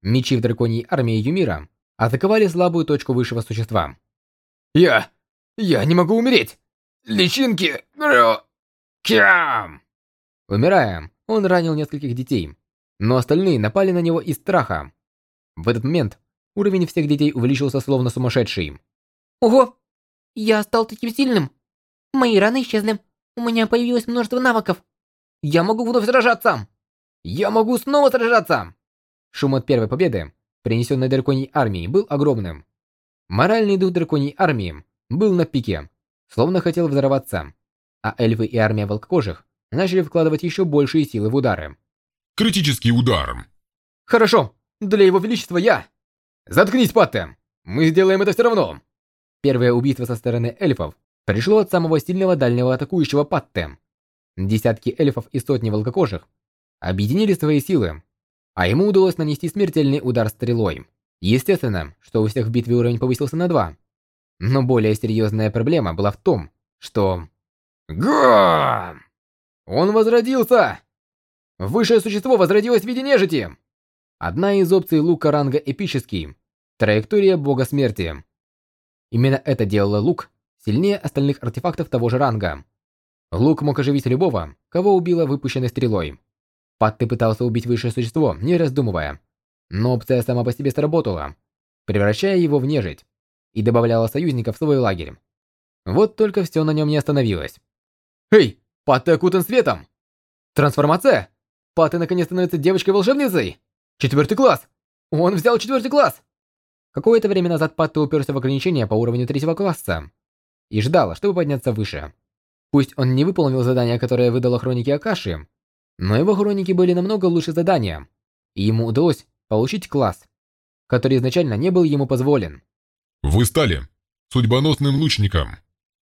[SPEAKER 1] Мечи в драконьей армии Юмира атаковали слабую точку высшего существа. «Я... я не могу умереть! Личинки... Кям!» Умирая, он ранил нескольких детей, но остальные напали на него из страха. В этот момент уровень всех детей увеличился словно сумасшедший.
[SPEAKER 2] Ого! Я стал таким сильным! Мои раны исчезли. У меня появилось множество навыков. Я могу вновь сражаться!
[SPEAKER 1] Я могу снова сражаться! Шум от первой победы, принесенной драконьей армией, был огромным. Моральный дух драконьей армии был на пике, словно хотел взорваться, а эльфы и армия волкокожих начали вкладывать еще большие силы в удары.
[SPEAKER 3] Критический удар.
[SPEAKER 1] Хорошо, для его величества я. Заткнись, Патте. Мы сделаем это все равно. Первое убийство со стороны эльфов пришло от самого сильного дальнего атакующего Патте. Десятки эльфов и сотни волкокожих объединили свои силы а ему удалось нанести смертельный удар стрелой. Естественно, что у всех в битве уровень повысился на 2. Но более серьезная проблема была в том, что... Га! Он возродился! Высшее существо возродилось в виде нежити! Одна из опций лука ранга эпический. Траектория бога смерти. Именно это делало лук сильнее остальных артефактов того же ранга. Лук мог оживить любого, кого убило выпущенной стрелой. Патты пытался убить высшее существо, не раздумывая. Но опция сама по себе сработала, превращая его в нежить, и добавляла союзников в свой лагерь. Вот только все на нем не остановилось. «Эй, Патты окутан светом! Трансформация! Патты наконец становится девочкой-волшебницей! Четвертый класс! Он взял четвертый класс!» Какое-то время назад Патты уперся в ограничения по уровню третьего класса и ждал, чтобы подняться выше. Пусть он не выполнил задание, которое выдало хроники Акаши, но его хроники были намного лучше задания, и ему удалось получить класс, который изначально не был ему позволен.
[SPEAKER 3] Вы стали судьбоносным лучником.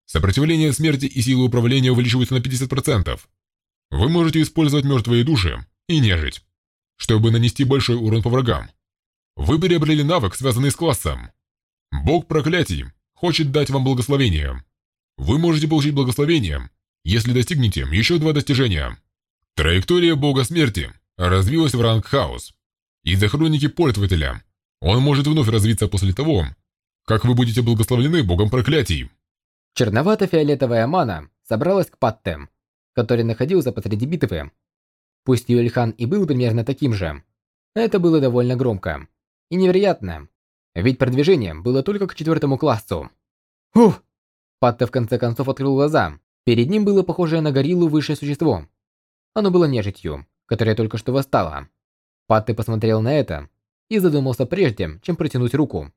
[SPEAKER 3] Сопротивление смерти и сила управления увеличиваются на 50%. Вы можете использовать мертвые души и нежить, чтобы нанести большой урон по врагам. Вы приобрели навык, связанный с классом. Бог проклятий хочет дать вам благословение. Вы можете получить благословение, если достигнете еще два достижения. Траектория бога смерти развилась в ранг хаос. Из-за хроники пользователя он может вновь развиться после того, как вы будете благословлены богом проклятий.
[SPEAKER 1] Черновато-фиолетовая мана собралась к Паттем, который находился посреди битвы. Пусть Юэльхан и был примерно таким же, это было довольно громко и невероятно, ведь продвижение было только к четвертому классу. Ух! Патте в конце концов открыл глаза. Перед ним было похожее на гориллу высшее существо, оно было нежитью, которая только что восстала. Патты посмотрел на это и задумался прежде, чем протянуть руку.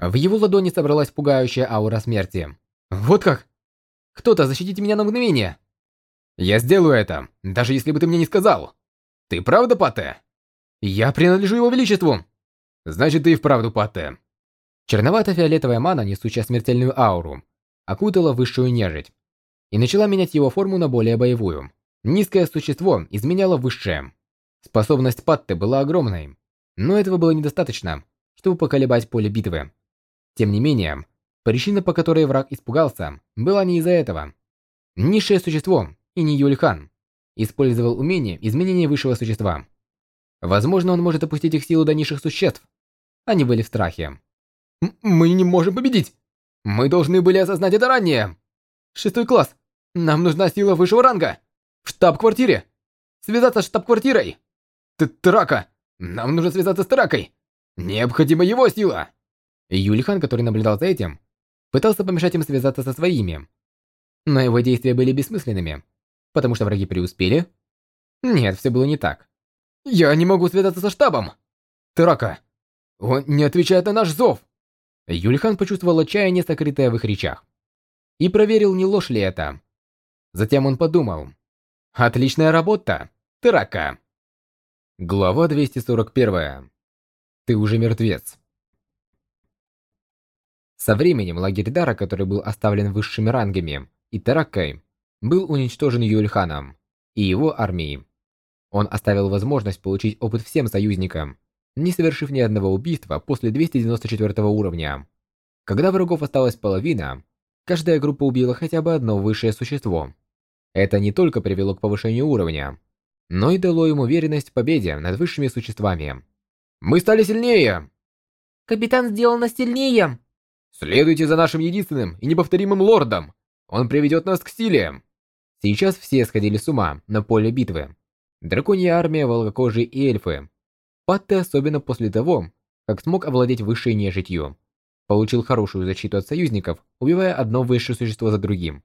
[SPEAKER 1] В его ладони собралась пугающая аура смерти. «Вот как? Кто-то защитите меня на мгновение!» «Я сделаю это, даже если бы ты мне не сказал!» «Ты правда, Патте?» «Я принадлежу его величеству!» «Значит, ты и вправду Патте!» Черновато-фиолетовая мана, несущая смертельную ауру, окутала высшую нежить и начала менять его форму на более боевую. Низкое существо изменяло высшее. Способность Патты была огромной, но этого было недостаточно, чтобы поколебать поле битвы. Тем не менее, причина, по которой враг испугался, была не из-за этого. Низшее существо, и не Юльхан, использовал умение изменения высшего существа. Возможно, он может опустить их силу до низших существ. Они были в страхе. «Мы не можем победить! Мы должны были осознать это ранее! Шестой класс! Нам нужна сила высшего ранга!» В штаб-квартире! Связаться с штаб-квартирой! Трака! Нам нужно связаться с Тракой! Необходима его сила!» Юлихан, который наблюдал за этим, пытался помешать им связаться со своими. Но его действия были бессмысленными, потому что враги преуспели. Нет, все было не так. «Я не могу связаться со штабом!» «Трака! Он не отвечает на наш зов!» Юлихан почувствовал отчаяние, сокрытое в их речах. И проверил, не ложь ли это. Затем он подумал, Отличная работа, Трака. Глава 241. Ты уже мертвец. Со временем лагерь Дара, который был оставлен высшими рангами, и Таракой, был уничтожен Юльханом и его армией. Он оставил возможность получить опыт всем союзникам, не совершив ни одного убийства после 294 уровня. Когда врагов осталась половина, каждая группа убила хотя бы одно высшее существо. Это не только привело к повышению уровня, но и дало им уверенность в победе над высшими существами. «Мы стали сильнее!»
[SPEAKER 2] Капитан сделал нас сильнее.
[SPEAKER 1] «Следуйте за нашим единственным и неповторимым лордом! Он приведет нас к силе!» Сейчас все сходили с ума на поле битвы. Драконья армия, волкокожие и эльфы. Патте особенно после того, как смог овладеть высшей нежитью. Получил хорошую защиту от союзников, убивая одно высшее существо за другим,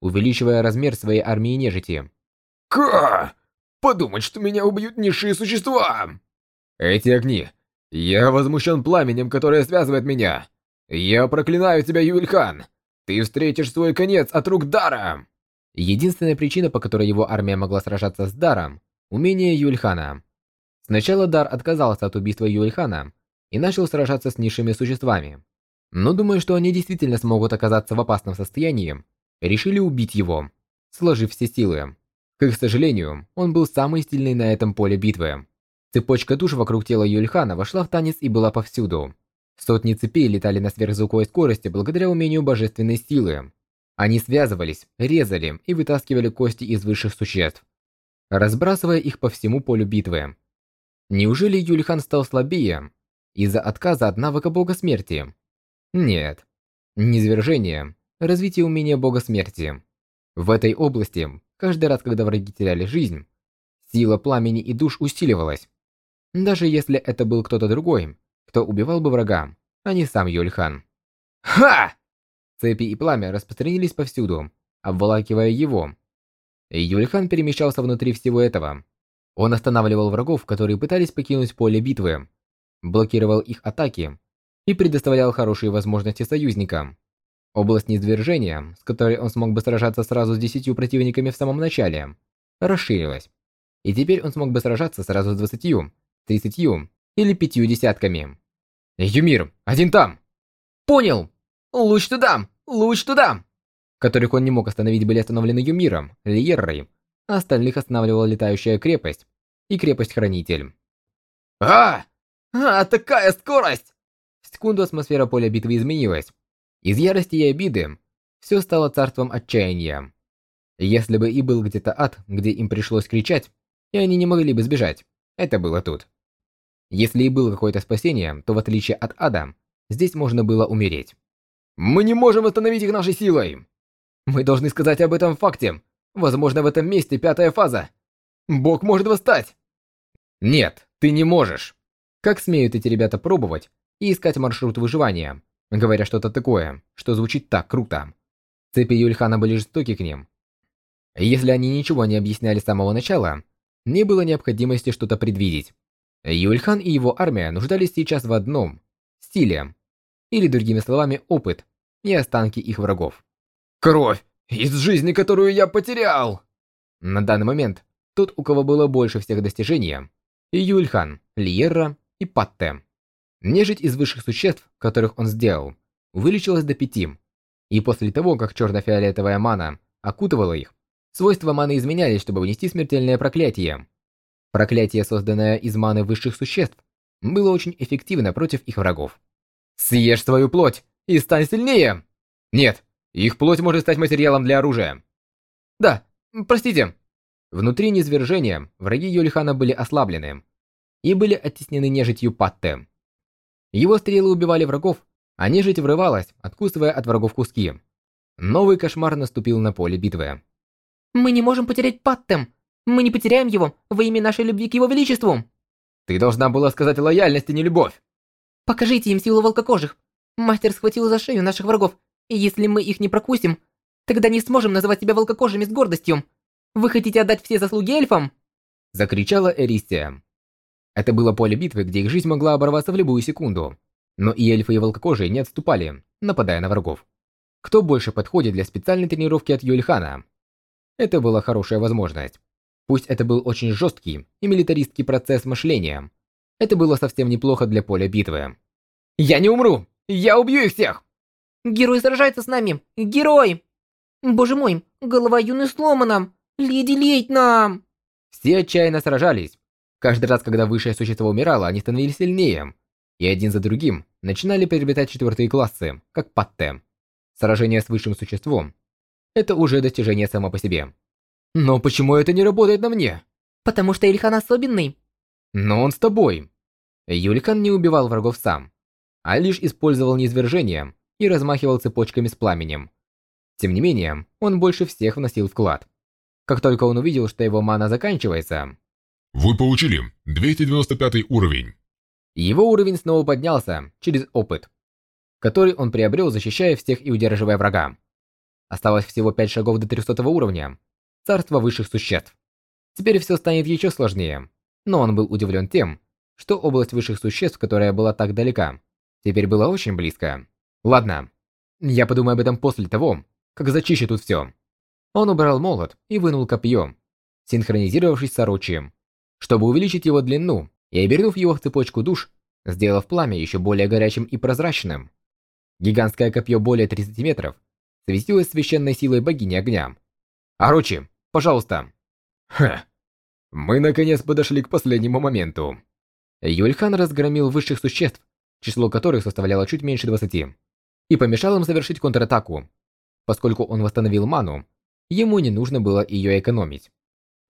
[SPEAKER 1] увеличивая размер своей армии нежити.
[SPEAKER 3] Ка! Подумать, что меня убьют низшие существа!
[SPEAKER 1] Эти огни. Я возмущен пламенем, которое связывает меня. Я проклинаю тебя, Юльхан. Ты встретишь свой конец от рук Дара. Единственная причина, по которой его армия могла сражаться с Даром – умение Юльхана. Сначала Дар отказался от убийства Юльхана и начал сражаться с низшими существами. Но думая, что они действительно смогут оказаться в опасном состоянии, решили убить его, сложив все силы. К их сожалению, он был самый сильный на этом поле битвы. Цепочка душ вокруг тела Юльхана вошла в танец и была повсюду. Сотни цепей летали на сверхзвуковой скорости благодаря умению божественной силы. Они связывались, резали и вытаскивали кости из высших существ, разбрасывая их по всему полю битвы. Неужели Юльхан стал слабее из-за отказа от навыка бога смерти? Нет. Низвержение, развитие умения бога смерти. В этой области, каждый раз, когда враги теряли жизнь, сила пламени и душ усиливалась. Даже если это был кто-то другой, кто убивал бы врага, а не сам Юльхан. Ха! Цепи и пламя распространились повсюду, обволакивая его. И Юльхан перемещался внутри всего этого. Он останавливал врагов, которые пытались покинуть поле битвы, блокировал их атаки и предоставлял хорошие возможности союзникам. Область низвержения, с которой он смог бы сражаться сразу с десятью противниками в самом начале, расширилась. И теперь он смог бы сражаться сразу с двадцатью, тридцатью или пятью десятками. «Юмир, один там!» «Понял!» «Луч туда! Луч туда!» Которых он не мог остановить, были остановлены Юмиром, Лиеррой, а остальных останавливала летающая крепость и крепость-хранитель. «А! А, такая скорость!» В секунду атмосфера поля битвы изменилась. Из ярости и обиды все стало царством отчаяния. Если бы и был где-то ад, где им пришлось кричать, и они не могли бы сбежать, это было тут. Если и было какое-то спасение, то в отличие от ада, здесь можно было умереть. Мы не можем остановить их нашей силой. Мы должны сказать об этом факте. Возможно, в этом месте пятая фаза. Бог может восстать. Нет, ты не можешь. Как смеют эти ребята пробовать и искать маршрут выживания, говоря что-то такое, что звучит так круто. Цепи Юльхана были жестоки к ним. Если они ничего не объясняли с самого начала, не было необходимости что-то предвидеть. Юльхан и его армия нуждались сейчас в одном – силе. Или, другими словами, опыт, и останки их врагов.
[SPEAKER 3] Кровь! Из жизни, которую я потерял!
[SPEAKER 1] На данный момент, тот, у кого было больше всех достижений, Юльхан, Лиерра и Патте. Нежить из высших существ, которых он сделал, увеличилась до пяти. И после того, как черно-фиолетовая мана окутывала их, свойства маны изменялись, чтобы внести смертельное проклятие. Проклятие, созданное из маны высших существ, было очень эффективно против их врагов. «Съешь свою плоть! и стань сильнее. Нет, их плоть может стать материалом для оружия. Да, простите. Внутри низвержения враги Юлихана были ослаблены и были оттеснены нежитью Патте. Его стрелы убивали врагов, а нежить врывалась, откусывая от врагов куски. Новый кошмар наступил на поле битвы.
[SPEAKER 2] «Мы не можем потерять Паттем! Мы не потеряем его во имя нашей любви к его величеству!»
[SPEAKER 1] «Ты должна была сказать лояльность, а не любовь!»
[SPEAKER 2] «Покажите им силу волкокожих! Мастер схватил за шею наших врагов, и если мы их не прокусим, тогда не сможем называть себя волкокожими с гордостью. Вы хотите отдать все заслуги эльфам?»
[SPEAKER 1] Закричала Эристия. Это было поле битвы, где их жизнь могла оборваться в любую секунду. Но и эльфы и волкокожие не отступали, нападая на врагов. Кто больше подходит для специальной тренировки от Юльхана? Это была хорошая возможность. Пусть это был очень жесткий и милитаристский процесс мышления, это было совсем неплохо для поля битвы. «Я не умру! Я убью их всех!»
[SPEAKER 2] «Герой сражается с нами! Герой!» «Боже мой, голова юны сломана! Леди Лейтнам!»
[SPEAKER 1] Все отчаянно сражались. Каждый раз, когда высшее существо умирало, они становились сильнее. И один за другим начинали приобретать четвертые классы, как Патте. Сражение с высшим существом – это уже достижение само по себе. Но почему это не работает на мне?
[SPEAKER 2] Потому что Ильхан особенный.
[SPEAKER 1] Но он с тобой. Юлькан не убивал врагов сам, а лишь использовал низвержение и размахивал цепочками с пламенем. Тем не менее, он больше всех вносил вклад. Как только он увидел, что его мана заканчивается,
[SPEAKER 3] Вы получили 295 уровень.
[SPEAKER 1] его уровень снова поднялся через опыт, который он приобрел, защищая всех и удерживая врага. Осталось всего 5 шагов до 300 уровня, царство высших существ. Теперь все станет еще сложнее, но он был удивлен тем, что область высших существ, которая была так далека, теперь была очень близко. Ладно, я подумаю об этом после того, как зачищу тут все. Он убрал молот и вынул копье, синхронизировавшись с оручием, чтобы увеличить его длину и обернув его в цепочку душ, сделав пламя еще более горячим и прозрачным. Гигантское копье более 30 метров светилось священной силой богини огня. Оручи, пожалуйста. Ха. Мы наконец подошли к последнему моменту. Юльхан разгромил высших существ, число которых составляло чуть меньше 20, и помешал им совершить контратаку. Поскольку он восстановил ману, ему не нужно было ее экономить.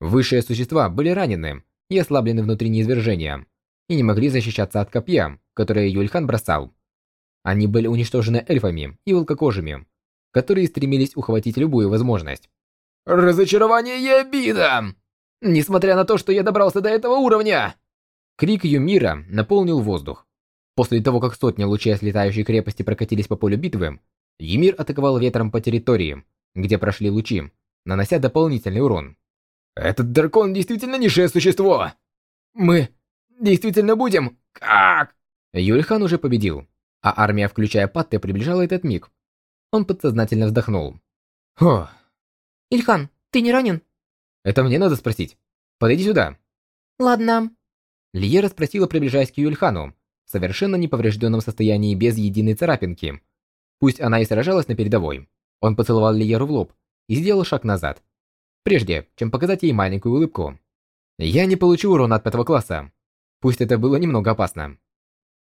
[SPEAKER 1] Высшие существа были ранены и ослаблены внутри неизвержения, и не могли защищаться от копья, которое Юльхан бросал. Они были уничтожены эльфами и волкокожими, которые стремились ухватить любую возможность. «Разочарование и обида! Несмотря на то, что я добрался до этого уровня!» Крик Юмира наполнил воздух. После того, как сотни лучей с летающей крепости прокатились по полю битвы, Юмир атаковал ветром по территории, где прошли лучи, нанося дополнительный урон. «Этот дракон действительно низшее существо! Мы действительно будем... Как?» Юльхан уже победил, а армия, включая Патте, приближала этот миг. Он подсознательно вздохнул. «О,
[SPEAKER 2] Ильхан, ты не ранен?
[SPEAKER 1] это мне надо спросить. Подойди сюда».
[SPEAKER 2] Ладно.
[SPEAKER 1] Лиера спросила, приближаясь к Юльхану, в совершенно неповрежденном состоянии без единой царапинки. Пусть она и сражалась на передовой, он поцеловал Лиеру в лоб и сделал шаг назад, прежде чем показать ей маленькую улыбку. «Я не получу урона от пятого класса. Пусть это было немного опасно».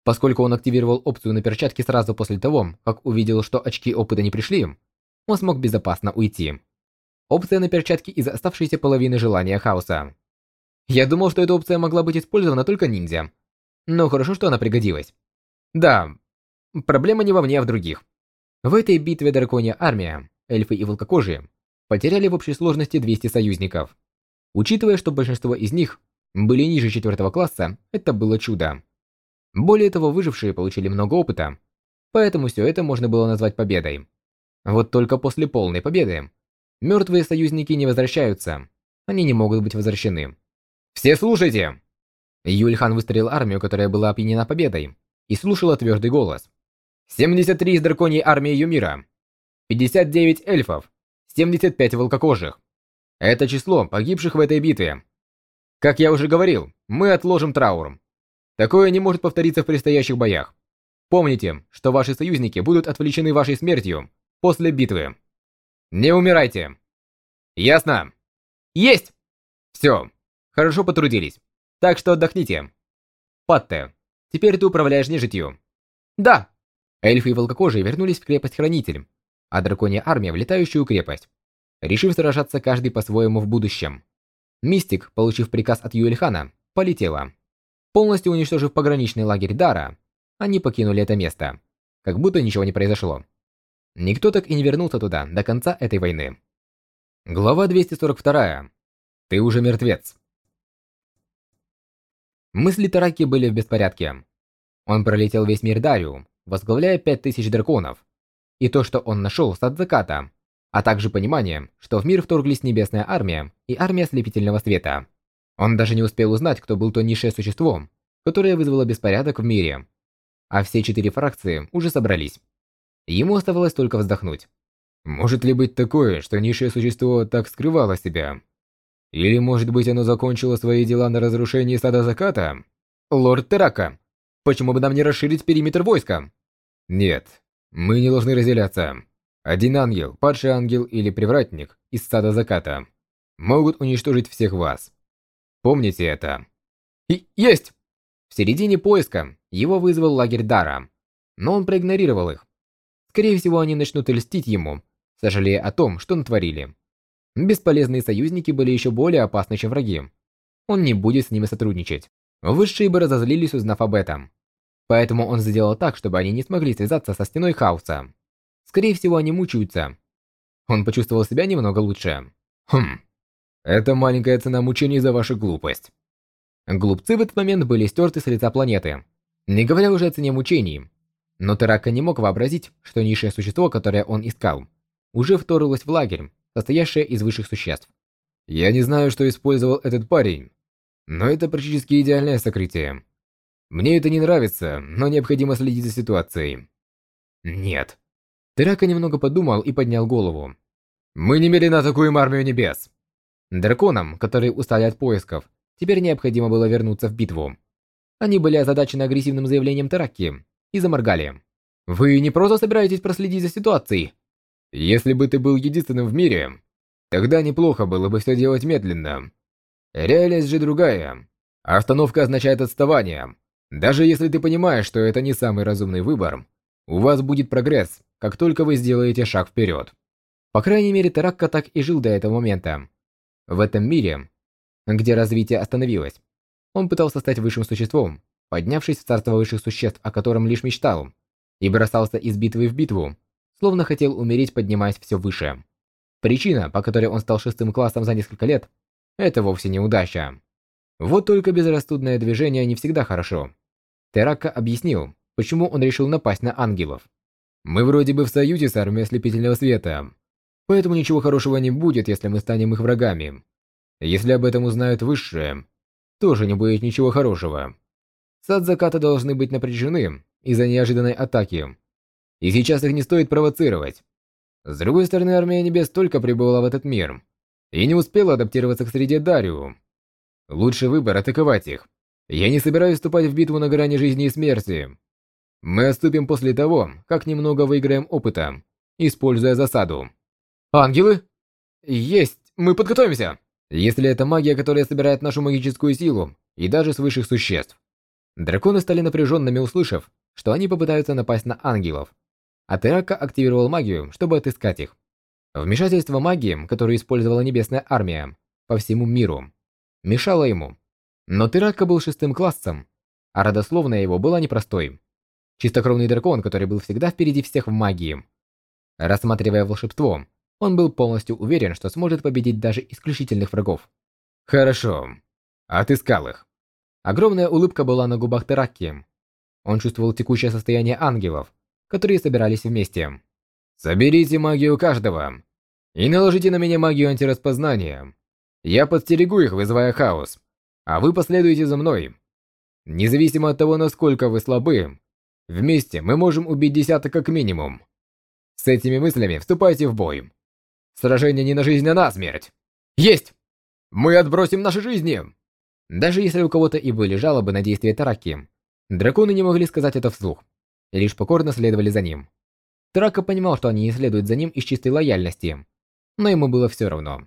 [SPEAKER 1] Поскольку он активировал опцию на перчатке сразу после того, как увидел, что очки опыта не пришли, он смог безопасно уйти. Опция на перчатке из оставшейся половины желания хаоса. Я думал, что эта опция могла быть использована только ниндзя. Но хорошо, что она пригодилась. Да, проблема не во мне, а в других. В этой битве драконья армия, эльфы и волкокожие, потеряли в общей сложности 200 союзников. Учитывая, что большинство из них были ниже четвертого класса, это было чудо. Более того, выжившие получили много опыта, поэтому все это можно было назвать победой. Вот только после полной победы мертвые союзники не возвращаются, они не могут быть возвращены. «Все слушайте!» Юльхан выстроил армию, которая была опьянена победой, и слушала твердый голос. 73 из драконьей армии Юмира, 59 эльфов, 75 волкокожих. Это число погибших в этой битве. Как я уже говорил, мы отложим траур. Такое не может повториться в предстоящих боях. Помните, что ваши союзники будут отвлечены вашей смертью после битвы. Не умирайте. Ясно? Есть! Все. Хорошо потрудились. Так что отдохните. Патте, теперь ты управляешь нежитью. Да. Эльфы и волкокожие вернулись в крепость Хранитель, а драконья армия в летающую крепость, решив сражаться каждый по-своему в будущем. Мистик, получив приказ от Юэльхана, полетела. Полностью уничтожив пограничный лагерь Дара, они покинули это место, как будто ничего не произошло. Никто так и не вернулся туда до конца этой войны. Глава 242. Ты уже мертвец. Мысли Тараки были в беспорядке. Он пролетел весь мир Дариу, возглавляя 5000 драконов. И то, что он нашел сад заката, а также понимание, что в мир вторглись Небесная Армия и Армия Слепительного Света. Он даже не успел узнать, кто был то низшее существо, которое вызвало беспорядок в мире. А все четыре фракции уже собрались. Ему оставалось только вздохнуть. Может ли быть такое, что низшее существо так скрывало себя? Или, может быть, оно закончило свои дела на разрушении сада заката? Лорд Терака, почему бы нам не расширить периметр войска? Нет, мы не должны разделяться. Один ангел, падший ангел или привратник из сада заката могут уничтожить всех вас. Помните это. И есть! В середине поиска его вызвал лагерь Дара, но он проигнорировал их. Скорее всего, они начнут льстить ему, сожалея о том, что натворили. Бесполезные союзники были еще более опасны, чем враги. он не будет с ними сотрудничать. Высшие бы разозлились, узнав об этом. Поэтому он сделал так, чтобы они не смогли связаться со стеной хаоса. Скорее всего, они мучаются. Он почувствовал себя немного лучше. Хм. Это маленькая цена мучений за вашу глупость. Глупцы в этот момент были стерты с лица планеты. Не говоря уже о цене мучений. Но Терака не мог вообразить, что низшее существо, которое он искал, уже вторглось в лагерь, состоящее из высших существ. Я не знаю, что использовал этот парень, но это практически идеальное сокрытие. Мне это не нравится, но необходимо следить за ситуацией. Нет. Терака немного подумал и поднял голову. Мы немедленно атакуем армию небес. Драконам, которые устали от поисков, теперь необходимо было вернуться в битву. Они были озадачены агрессивным заявлением Тераки и заморгали. Вы не просто собираетесь проследить за ситуацией. Если бы ты был единственным в мире, тогда неплохо было бы все делать медленно. Реальность же другая. Остановка означает отставание. Даже если ты понимаешь, что это не самый разумный выбор, у вас будет прогресс, как только вы сделаете шаг вперед. По крайней мере, Таракка так и жил до этого момента. В этом мире, где развитие остановилось, он пытался стать высшим существом, поднявшись в царство высших существ, о котором лишь мечтал, и бросался из битвы в битву, словно хотел умереть, поднимаясь все выше. Причина, по которой он стал шестым классом за несколько лет, это вовсе не удача. Вот только безрассудное движение не всегда хорошо. Терака объяснил, почему он решил напасть на ангелов. Мы вроде бы в союзе с армией ослепительного света, поэтому ничего хорошего не будет, если мы станем их врагами. Если об этом узнают высшие, тоже не будет ничего хорошего. Сад заката должны быть напряжены из-за неожиданной атаки. И сейчас их не стоит провоцировать. С другой стороны, армия небес только прибыла в этот мир, и не успела адаптироваться к среде Дариу. Лучший выбор – атаковать их. Я не собираюсь вступать в битву на грани жизни и смерти. Мы отступим после того, как немного выиграем опыта, используя засаду. Ангелы? Есть, мы подготовимся. Если это магия, которая собирает нашу магическую силу, и даже с высших существ. Драконы стали напряженными, услышав, что они попытаются напасть на ангелов. А Терака активировал магию, чтобы отыскать их. Вмешательство магии, которую использовала Небесная Армия по всему миру, мешало ему. Но Терака был шестым классом, а родословная его была непростой. Чистокровный дракон, который был всегда впереди всех в магии. Рассматривая волшебство, он был полностью уверен, что сможет победить даже исключительных врагов. Хорошо. Отыскал их. Огромная улыбка была на губах Тераки. Он чувствовал текущее состояние ангелов, которые собирались вместе. Соберите магию каждого и наложите на меня магию антираспознания. Я подстерегу их, вызывая хаос, а вы последуете за мной. Независимо от того, насколько вы слабы, вместе мы можем убить десяток как минимум. С этими мыслями вступайте в бой. Сражение не на жизнь, а на смерть. Есть! Мы отбросим наши жизни! Даже если у кого-то и были жалобы на действия Тараки, драконы не могли сказать это вслух, лишь покорно следовали за ним. Трака понимал, что они следуют за ним из чистой лояльности, но ему было все равно.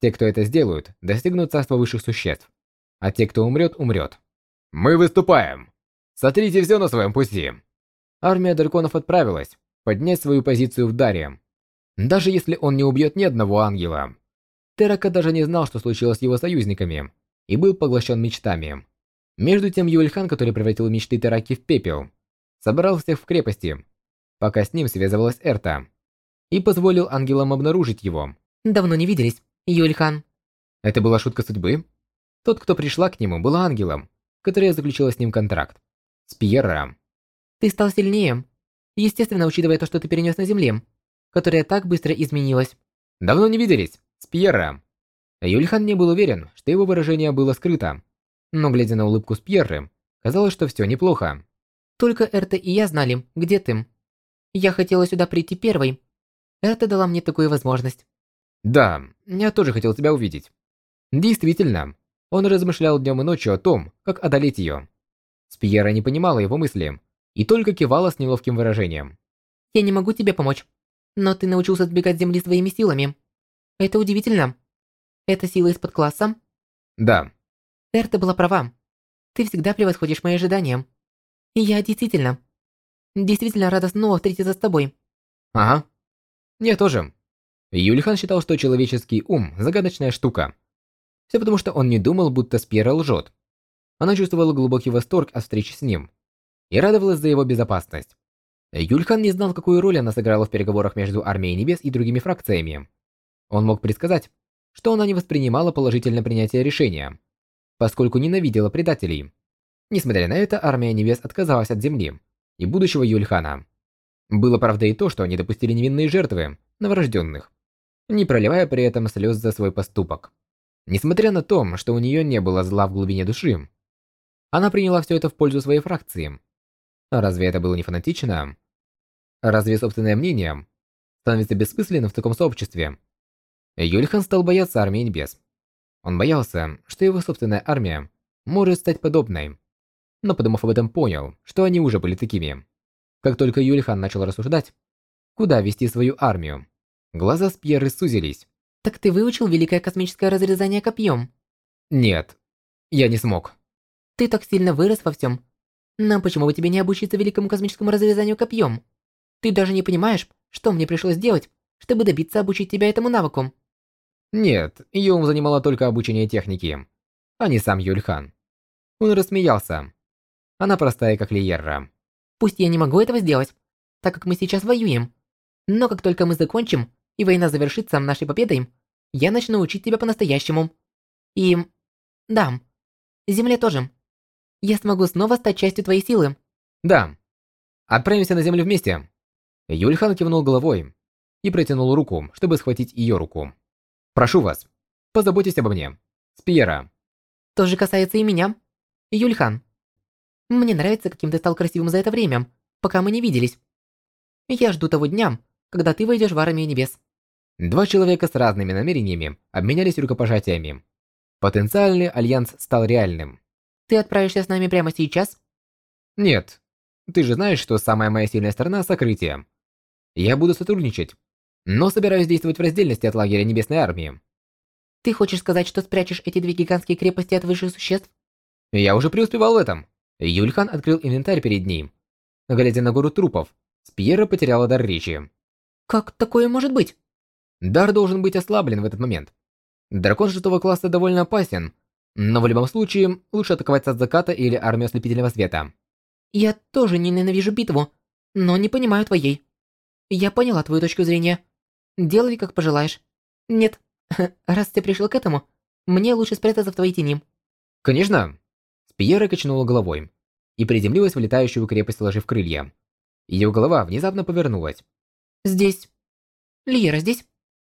[SPEAKER 1] Те, кто это сделают, достигнут царства высших существ, а те, кто умрет, умрет. «Мы выступаем! Сотрите все на своем пути!» Армия драконов отправилась поднять свою позицию в Даре. Даже если он не убьет ни одного ангела. Терака даже не знал, что случилось с его союзниками, и был поглощен мечтами. Между тем Юльхан, который превратил мечты Тераки в пепел, собрал всех в крепости пока с ним связывалась Эрта, и позволил ангелам обнаружить его.
[SPEAKER 2] «Давно не виделись, Юльхан».
[SPEAKER 1] Это была шутка судьбы? Тот, кто пришла к нему, был ангелом, которая заключила с ним контракт. С Пьером.
[SPEAKER 2] «Ты стал сильнее. Естественно, учитывая то, что ты перенес на Земле, которая так быстро изменилась».
[SPEAKER 1] «Давно не виделись, с Пьером». Юльхан не был уверен, что его выражение было скрыто, но глядя на улыбку с Пьерры, казалось, что все неплохо.
[SPEAKER 2] «Только Эрта и я знали, где ты». Я хотела сюда прийти первой. Это дала мне такую возможность.
[SPEAKER 1] Да, я тоже хотел тебя увидеть. Действительно, он размышлял днем и ночью о том, как одолеть ее. Спиера не понимала его мысли и только кивала с неловким выражением.
[SPEAKER 2] Я не могу тебе помочь, но ты научился сбегать с земли своими силами. Это удивительно. Это сила из-под класса?
[SPEAKER 1] Да.
[SPEAKER 2] Эрта была права. Ты всегда превосходишь мои ожидания. И я действительно Действительно рада снова встретиться с тобой.
[SPEAKER 1] Ага. Я тоже. Юльхан считал, что человеческий ум – загадочная штука. Все потому, что он не думал, будто Спьера лжет. Она чувствовала глубокий восторг от встречи с ним и радовалась за его безопасность. Юльхан не знал, какую роль она сыграла в переговорах между Армией Небес и другими фракциями. Он мог предсказать, что она не воспринимала положительное принятие решения, поскольку ненавидела предателей. Несмотря на это, Армия Небес отказалась от Земли и будущего Юльхана. Было правда и то, что они допустили невинные жертвы, новорожденных, не проливая при этом слез за свой поступок. Несмотря на то, что у нее не было зла в глубине души, она приняла все это в пользу своей фракции. Разве это было не фанатично? Разве собственное мнение становится бессмысленным в таком сообществе? Юльхан стал бояться армии небес. Он боялся, что его собственная армия может стать подобной. Но подумав об этом, понял, что они уже были такими. Как только Юльхан начал рассуждать, куда вести свою армию, глаза Спьеры сузились.
[SPEAKER 2] Так ты выучил великое космическое разрезание копьем?
[SPEAKER 1] Нет, я не смог.
[SPEAKER 2] Ты так сильно вырос во всем. Нам почему бы тебе не обучиться великому космическому разрезанию копьем? Ты даже не понимаешь, что мне пришлось сделать, чтобы добиться обучить тебя этому навыку.
[SPEAKER 1] Нет, ее ум занимало только обучение техники, а не сам Юльхан. Он рассмеялся. Она простая, как Лиерра.
[SPEAKER 2] Пусть я не могу этого сделать, так как мы сейчас воюем. Но как только мы закончим, и война завершится нашей победой, я начну учить тебя по-настоящему. И... да, Земле тоже. Я смогу снова стать частью твоей силы.
[SPEAKER 1] Да. Отправимся на Землю вместе. Юльхан кивнул головой и протянул руку, чтобы схватить ее руку. Прошу вас, позаботьтесь обо мне. Спиера.
[SPEAKER 2] То же касается и меня. Юльхан. Мне нравится, каким ты стал красивым за это время, пока мы не виделись. Я жду того дня, когда ты войдешь в армию небес.
[SPEAKER 1] Два человека с разными намерениями обменялись рукопожатиями. Потенциальный альянс стал реальным.
[SPEAKER 2] Ты отправишься с нами прямо сейчас?
[SPEAKER 1] Нет. Ты же знаешь, что самая моя сильная сторона – сокрытие. Я буду сотрудничать, но собираюсь действовать в раздельности от лагеря Небесной Армии.
[SPEAKER 2] Ты хочешь сказать, что спрячешь эти две гигантские крепости от высших существ?
[SPEAKER 1] Я уже преуспевал в этом. Юльхан открыл инвентарь перед ним. Глядя на гору трупов, Спьера потеряла дар речи.
[SPEAKER 2] Как такое может быть?
[SPEAKER 1] Дар должен быть ослаблен в этот момент. Дракон шестого класса довольно опасен, но в любом случае лучше атаковать от заката или армию ослепительного света.
[SPEAKER 2] Я тоже не ненавижу битву, но не понимаю твоей. Я поняла твою точку зрения. Делай, как пожелаешь. Нет, раз ты пришел к этому, мне лучше спрятаться в твоей тени.
[SPEAKER 1] Конечно. Спиера качнула головой и приземлилась в летающую крепость, сложив крылья. Ее голова внезапно повернулась.
[SPEAKER 2] Здесь. Лиера здесь?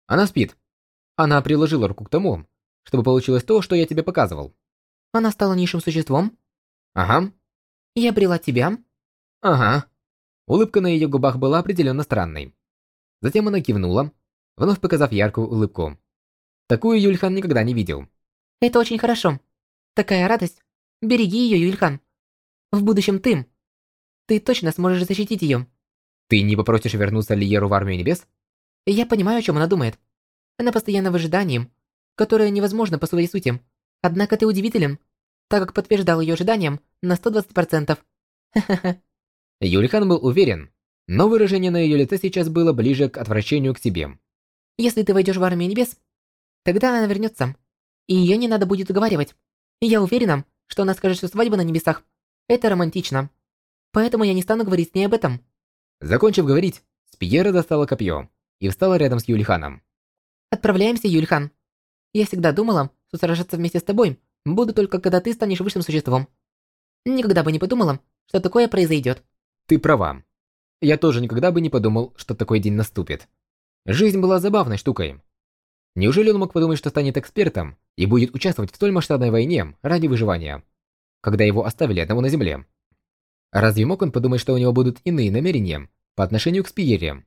[SPEAKER 1] Она спит. Она приложила руку к тому, чтобы получилось то, что я тебе показывал.
[SPEAKER 2] Она стала низшим существом?
[SPEAKER 1] Ага.
[SPEAKER 2] Я брела тебя?
[SPEAKER 1] Ага. Улыбка на ее губах была определенно странной. Затем она кивнула, вновь показав яркую улыбку. Такую Юльхан никогда не видел.
[SPEAKER 2] Это очень хорошо. Такая радость. Береги ее, Юльхан. В будущем ты. Ты точно сможешь защитить ее.
[SPEAKER 1] Ты не попросишь вернуться Лиеру в Армию Небес?
[SPEAKER 2] Я понимаю, о чем она думает. Она постоянно в ожидании, которое невозможно по своей сути. Однако ты удивителен, так как подтверждал ее ожиданиям на 120%. Ха-ха-ха.
[SPEAKER 1] Юльхан был уверен, но выражение на ее лице сейчас было ближе к отвращению к себе.
[SPEAKER 2] Если ты войдешь в армию небес, тогда она вернется, и ее не надо будет уговаривать. Я уверена, что она скажет, что свадьба на небесах – это романтично. Поэтому я не стану говорить с ней об этом.
[SPEAKER 1] Закончив говорить, Спиера достала копье и встала рядом с Юльханом.
[SPEAKER 2] Отправляемся, Юльхан. Я всегда думала, что сражаться вместе с тобой буду только когда ты станешь высшим существом. Никогда бы не подумала, что такое произойдет.
[SPEAKER 1] Ты права. Я тоже никогда бы не подумал, что такой день наступит. Жизнь была забавной штукой. Неужели он мог подумать, что станет экспертом и будет участвовать в столь масштабной войне ради выживания, когда его оставили одного на земле? Разве мог он подумать, что у него будут иные намерения по отношению к Спиере?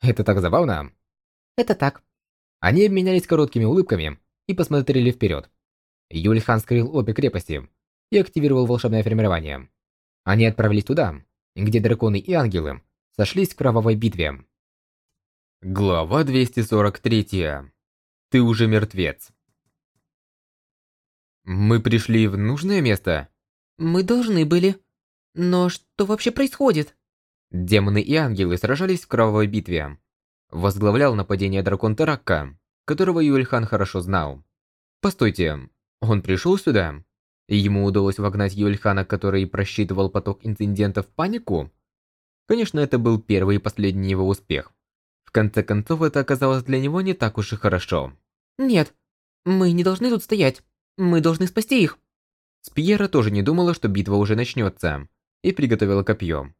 [SPEAKER 1] Это так забавно.
[SPEAKER 2] Это так.
[SPEAKER 1] Они обменялись короткими улыбками и посмотрели вперед. Юльхан скрыл обе крепости и активировал волшебное формирование. Они отправились туда, где драконы и ангелы сошлись в кровавой битве. Глава 243. Ты уже мертвец. Мы пришли в нужное место?
[SPEAKER 2] Мы должны были. Но что вообще происходит?
[SPEAKER 1] Демоны и ангелы сражались в кровавой битве возглавлял нападение дракон Таракка, которого Юльхан хорошо знал. Постойте, он пришел сюда? Ему удалось вогнать Юльхана, который просчитывал поток инцидентов в панику? Конечно, это был первый и последний его успех. В конце концов, это оказалось для него не так уж и хорошо.
[SPEAKER 2] Нет, мы не должны тут стоять. Мы должны спасти их.
[SPEAKER 1] Спьера тоже не думала, что битва уже начнется, и приготовила копье.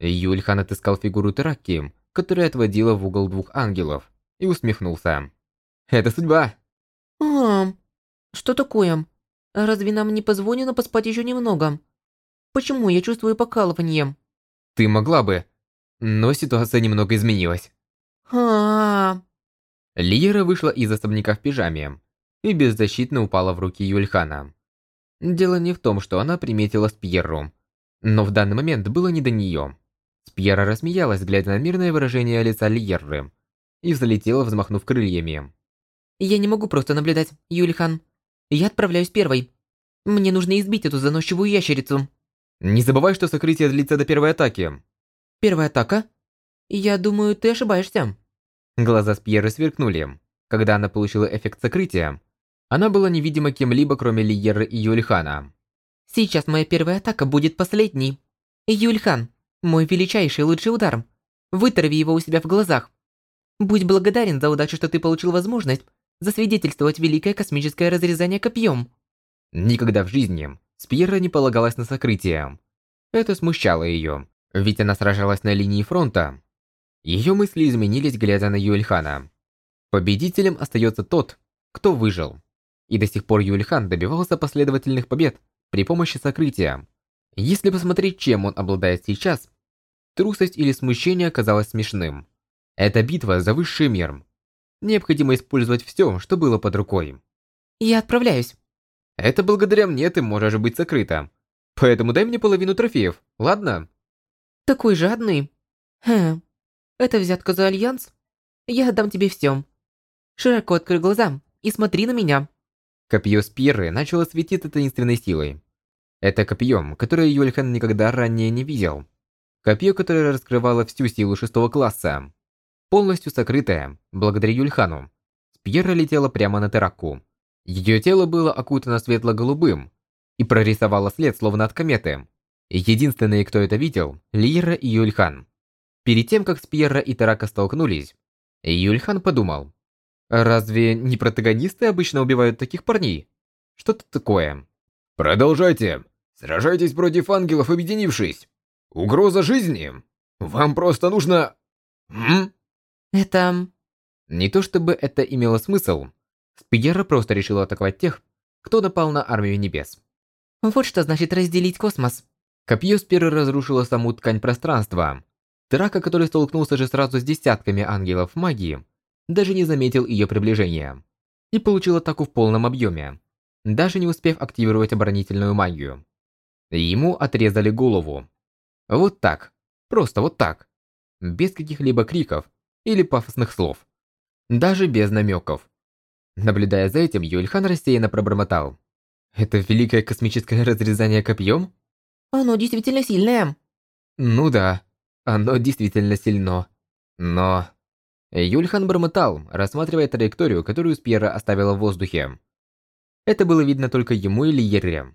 [SPEAKER 1] Юльхан отыскал фигуру Тераки, которая отводила в угол двух ангелов, и усмехнулся. «Это судьба!»
[SPEAKER 2] «А, что такое? Разве нам не позволено поспать еще немного? Почему я чувствую покалывание?»
[SPEAKER 1] «Ты могла бы, но ситуация немного изменилась».
[SPEAKER 2] А,
[SPEAKER 1] Лиера вышла из особняка в пижаме и беззащитно упала в руки Юльхана. Дело не в том, что она приметила Спьеру, но в данный момент было не до нее. Спьера рассмеялась, глядя на мирное выражение лица Лиерры, и взлетела, взмахнув крыльями.
[SPEAKER 2] Я не могу просто наблюдать, Юльхан. Я отправляюсь первой. Мне нужно избить эту заносчивую ящерицу.
[SPEAKER 1] Не забывай, что сокрытие длится до первой атаки.
[SPEAKER 2] Первая атака? Я думаю, ты ошибаешься.
[SPEAKER 1] Глаза Спьеры сверкнули. Когда она получила эффект сокрытия, она была невидима кем-либо, кроме Лиеры и Юльхана.
[SPEAKER 2] Сейчас моя первая атака будет последней. Юльхан, мой величайший лучший удар. Вытрави его у себя в глазах. Будь благодарен за удачу, что ты получил возможность засвидетельствовать великое космическое разрезание копьем.
[SPEAKER 1] Никогда в жизни Спьера не полагалась на сокрытие. Это смущало ее, ведь она сражалась на линии фронта. Ее мысли изменились, глядя на Юэльхана. Победителем остается тот, кто выжил. И до сих пор Юэльхан добивался последовательных побед при помощи сокрытия. Если посмотреть, чем он обладает сейчас, трусость или смущение казалось смешным. Это битва за высший мир. Необходимо использовать все, что было под рукой.
[SPEAKER 2] Я отправляюсь.
[SPEAKER 1] Это благодаря мне ты можешь быть сокрыта. Поэтому дай мне половину трофеев, ладно?
[SPEAKER 2] Такой жадный. Хм. Это взятка за альянс? Я отдам тебе все. Широко открой глаза и смотри на меня.
[SPEAKER 1] Копье Спиры начало светиться таинственной силой. Это копье, которое Юльхан никогда ранее не видел. Копье, которое раскрывало всю силу шестого класса. Полностью сокрытая, благодаря Юльхану. Спьера летела прямо на Тераку. Ее тело было окутано светло-голубым и прорисовало след, словно от кометы. Единственные, кто это видел, Лира и Юльхан. Перед тем, как Спьера и Терака столкнулись, Юльхан подумал, разве не протагонисты обычно убивают таких парней? Что-то такое.
[SPEAKER 4] Продолжайте. Сражайтесь против ангелов, объединившись. Угроза жизни. Вам просто нужно... М?
[SPEAKER 2] Это...
[SPEAKER 1] Не то чтобы это имело смысл. Спьера просто решила атаковать тех, кто напал на армию небес.
[SPEAKER 2] Вот что значит разделить космос.
[SPEAKER 1] Копье Спиры разрушило саму ткань пространства. Трака, который столкнулся же сразу с десятками ангелов магии, даже не заметил ее приближения. И получил атаку в полном объеме, даже не успев активировать оборонительную магию. Ему отрезали голову. Вот так. Просто вот так. Без каких-либо криков или пафосных слов. Даже без намеков. Наблюдая за этим, Юльхан рассеянно пробормотал. «Это великое космическое разрезание копьем?»
[SPEAKER 2] Оно действительно сильное.
[SPEAKER 1] Ну да, оно действительно сильно. Но... Юльхан бормотал, рассматривая траекторию, которую Спьера оставила в воздухе. Это было видно только ему или Ере.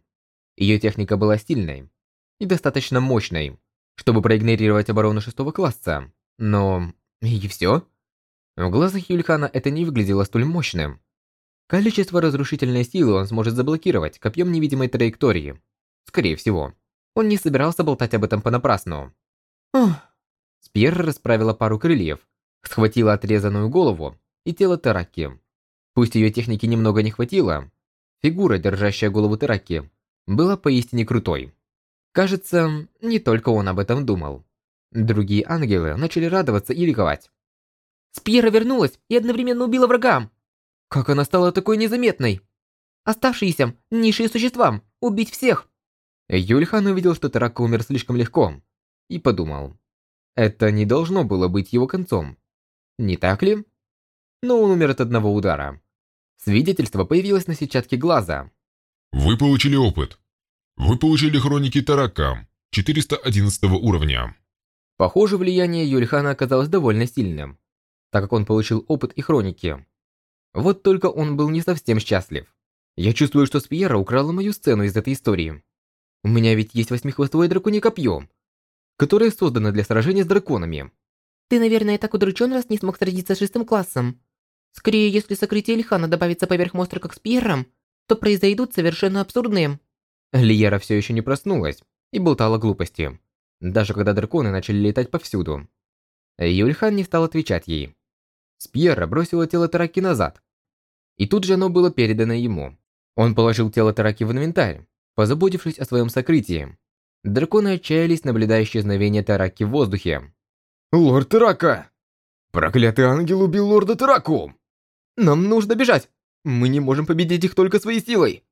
[SPEAKER 1] Ее техника была стильной и достаточно мощной, чтобы проигнорировать оборону шестого класса. Но и все? В глазах Юльхана это не выглядело столь мощным. Количество разрушительной силы он сможет заблокировать копьем невидимой траектории. Скорее всего. Он не собирался болтать об этом понапрасну.
[SPEAKER 2] Ох.
[SPEAKER 1] Спьер расправила пару крыльев, схватила отрезанную голову и тело Тараки. Пусть ее техники немного не хватило, фигура, держащая голову Тараки, была поистине крутой. Кажется, не только он об этом думал. Другие ангелы начали радоваться и ликовать.
[SPEAKER 2] Спьера вернулась и одновременно убила врага.
[SPEAKER 1] Как она стала такой незаметной?
[SPEAKER 2] Оставшиеся низшие существа. Убить всех.
[SPEAKER 1] Юльхан увидел, что Тарака умер слишком легко, и подумал. Это не должно было быть его концом. Не так ли? Но он умер от одного удара. Свидетельство появилось на сетчатке глаза.
[SPEAKER 3] Вы получили опыт. Вы получили хроники Тарака 411 уровня.
[SPEAKER 1] Похоже, влияние Юльхана оказалось довольно сильным, так как он получил опыт и хроники. Вот только он был не совсем счастлив. Я чувствую, что Спьера украла мою сцену из этой истории. У меня ведь есть восьмихвостовое драконье копье, которое создано для сражения с драконами.
[SPEAKER 2] Ты, наверное, так удручен, раз не смог сразиться с шестым классом. Скорее, если сокрытие Ильхана добавится поверх монстра как с Пьером, то произойдут совершенно абсурдные.
[SPEAKER 1] Лиера все еще не проснулась и болтала глупости, даже когда драконы начали летать повсюду. Юльхан не стал отвечать ей. Спьера бросила тело Тараки назад, и тут же оно было передано ему. Он положил тело Тараки в инвентарь, позаботившись о своем сокрытии. Драконы отчаялись, наблюдая исчезновение Тараки в воздухе.
[SPEAKER 4] Лорд Тарака! Проклятый ангел убил лорда Тараку!
[SPEAKER 1] Нам нужно бежать! Мы не можем победить их только своей силой!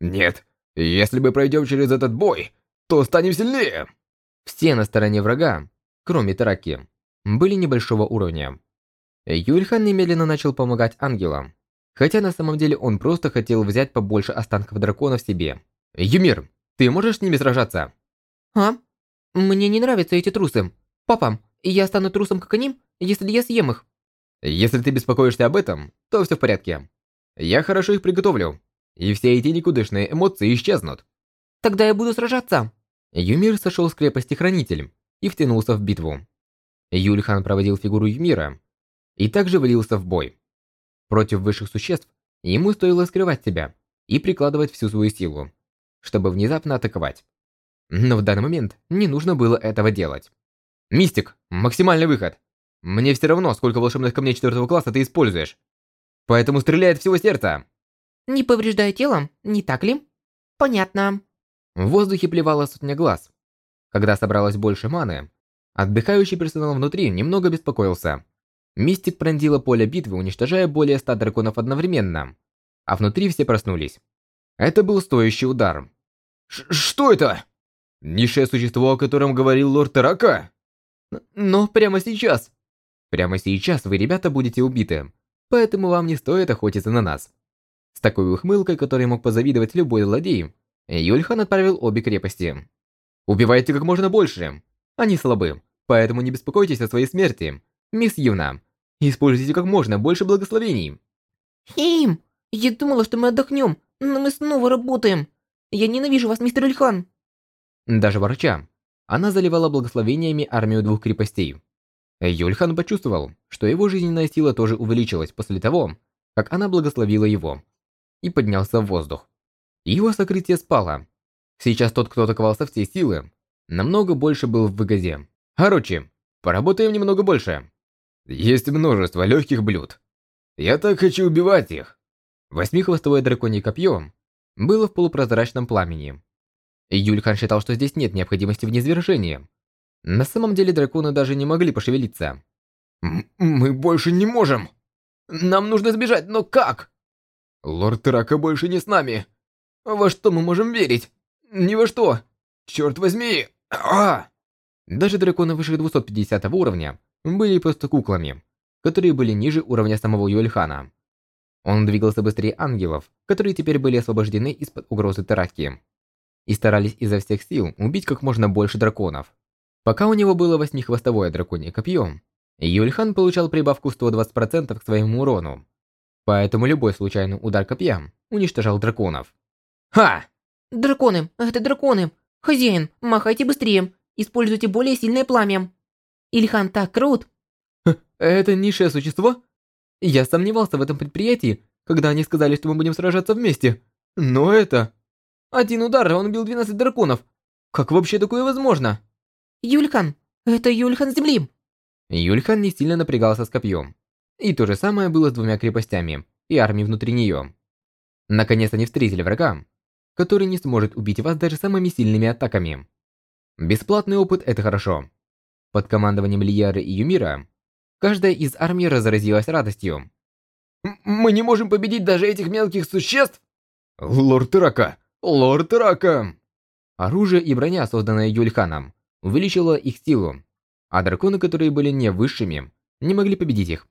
[SPEAKER 4] Нет, если мы пройдем через этот бой, то станем сильнее!
[SPEAKER 1] Все на стороне врага, кроме Тараки, были небольшого уровня. Юльхан немедленно начал помогать ангелам, хотя на самом деле он просто хотел взять побольше останков дракона в себе. «Юмир, ты можешь с ними сражаться?»
[SPEAKER 2] А? Мне не нравятся эти трусы. Папа, я стану трусом, как они, если я съем их.
[SPEAKER 1] Если ты беспокоишься об этом, то все в порядке. Я хорошо их приготовлю, и все эти никудышные эмоции исчезнут.
[SPEAKER 2] Тогда я буду сражаться.
[SPEAKER 1] Юмир сошел с крепости Хранитель и втянулся в битву. Юльхан проводил фигуру Юмира и также влился в бой. Против высших существ ему стоило скрывать себя и прикладывать всю свою силу, чтобы внезапно атаковать. Но в данный момент не нужно было этого делать. Мистик, максимальный выход. Мне все равно, сколько волшебных камней четвертого класса ты используешь. Поэтому стреляй от всего сердца.
[SPEAKER 2] Не повреждая тело, не так ли? Понятно.
[SPEAKER 1] В воздухе плевала сотня глаз. Когда собралось больше маны, отдыхающий персонал внутри немного беспокоился. Мистик пронзила поле битвы, уничтожая более ста драконов одновременно. А внутри все проснулись. Это был стоящий удар.
[SPEAKER 4] Ш «Что это?»
[SPEAKER 1] Низшее существо, о котором говорил лорд Тарака? Но прямо сейчас. Прямо сейчас вы, ребята, будете убиты. Поэтому вам не стоит охотиться на нас. С такой ухмылкой, которой мог позавидовать любой злодей, Юльхан отправил обе крепости. Убивайте как можно больше. Они слабы, поэтому не беспокойтесь о своей смерти. Мисс Юна, используйте как можно больше благословений.
[SPEAKER 2] Хим, я думала, что мы отдохнем, но мы снова работаем. Я ненавижу вас, мистер Ильхан.
[SPEAKER 1] Даже ворча, она заливала благословениями армию двух крепостей. Юльхан почувствовал, что его жизненная сила тоже увеличилась после того, как она благословила его, и поднялся в воздух. Его сокрытие спало. Сейчас тот, кто атаковал со всей силы, намного больше был в выгоде. Короче, поработаем немного больше.
[SPEAKER 4] Есть множество легких блюд. Я так хочу убивать их.
[SPEAKER 1] Восьмихвостовое драконье копье было в полупрозрачном пламени. Юльхан считал, что здесь нет необходимости в низвержении. На самом деле драконы даже не могли пошевелиться.
[SPEAKER 4] «Мы больше не можем! Нам нужно сбежать, но как?» «Лорд Трака больше не с нами. Во что мы можем верить? Ни во что! Черт возьми! а
[SPEAKER 1] Даже драконы выше 250 уровня были просто куклами, которые были ниже уровня самого Юэльхана. Он двигался быстрее ангелов, которые теперь были освобождены из-под угрозы Тараки и старались изо всех сил убить как можно больше драконов. Пока у него было восьмихвостовое драконье копье, Юльхан получал прибавку 120% к своему урону. Поэтому любой случайный удар копья уничтожал драконов.
[SPEAKER 2] Ха! Драконы, это драконы! Хозяин, махайте быстрее! Используйте более сильное пламя! Ильхан так крут!
[SPEAKER 1] Это низшее существо? Я сомневался в этом предприятии, когда они сказали, что мы будем сражаться вместе. Но это... Один удар, он убил 12 драконов. Как вообще такое возможно?
[SPEAKER 2] Юльхан, это Юльхан Земли.
[SPEAKER 1] Юльхан не сильно напрягался с копьем. И то же самое было с двумя крепостями и армией внутри нее. Наконец они встретили врага, который не сможет убить вас даже самыми сильными атаками. Бесплатный опыт – это хорошо. Под командованием Лияры и Юмира, каждая из армий разразилась радостью.
[SPEAKER 4] «Мы не можем победить даже этих мелких существ?» «Лорд Рака, Лорд Рака!»
[SPEAKER 1] Оружие и броня, созданная Юльханом, увеличило их силу, а драконы, которые были не высшими, не могли победить их.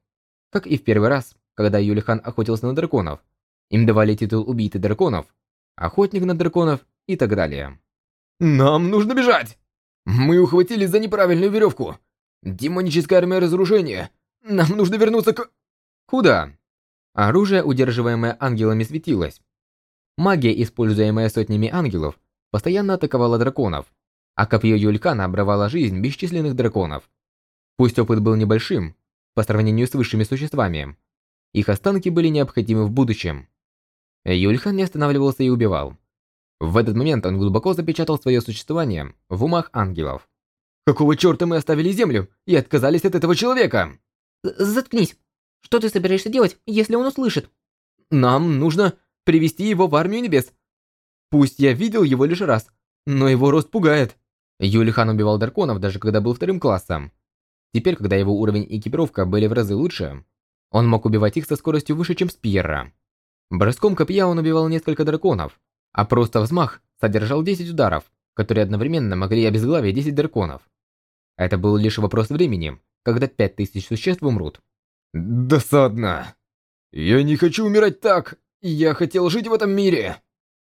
[SPEAKER 1] Как и в первый раз, когда Юльхан охотился на драконов, им давали титул «Убитый драконов», «Охотник на драконов» и так далее.
[SPEAKER 4] «Нам нужно бежать! Мы ухватились за неправильную веревку! Демоническая армия разрушения! Нам нужно вернуться к...»
[SPEAKER 1] «Куда?» Оружие, удерживаемое ангелами, светилось, Магия, используемая сотнями ангелов, постоянно атаковала драконов, а копье Юлькана обрывало жизнь бесчисленных драконов. Пусть опыт был небольшим, по сравнению с высшими существами, их останки были необходимы в будущем. Юльхан не останавливался и убивал. В этот момент он глубоко запечатал свое существование в умах ангелов.
[SPEAKER 4] «Какого черта мы оставили Землю и отказались от этого человека?»
[SPEAKER 2] Заткнись. Что ты собираешься делать, если он услышит?
[SPEAKER 4] Нам нужно привести его в армию небес. Пусть я видел его лишь раз, но его рост пугает.
[SPEAKER 1] Юлихан убивал драконов даже когда был вторым классом. Теперь, когда его уровень и экипировка были в разы лучше, он мог убивать их со скоростью выше, чем Спьерра. Броском копья он убивал несколько драконов, а просто взмах содержал 10 ударов, которые одновременно могли обезглавить 10 драконов. Это был лишь вопрос времени, когда 5000 существ умрут.
[SPEAKER 4] Досадно. Я не хочу умирать так. Я хотел жить в этом мире.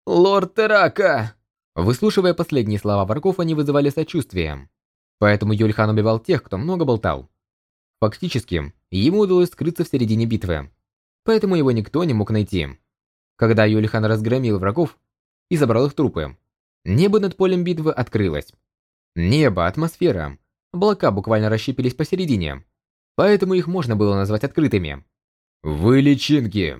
[SPEAKER 4] Лорд Терака.
[SPEAKER 1] Выслушивая последние слова врагов, они вызывали сочувствие. Поэтому Юльхан убивал тех, кто много болтал. Фактически, ему удалось скрыться в середине битвы. Поэтому его никто не мог найти. Когда Юльхан разгромил врагов и забрал их трупы, небо над полем битвы открылось. Небо, атмосфера, облака буквально расщепились посередине, поэтому их можно было назвать открытыми.
[SPEAKER 4] Вы личинки.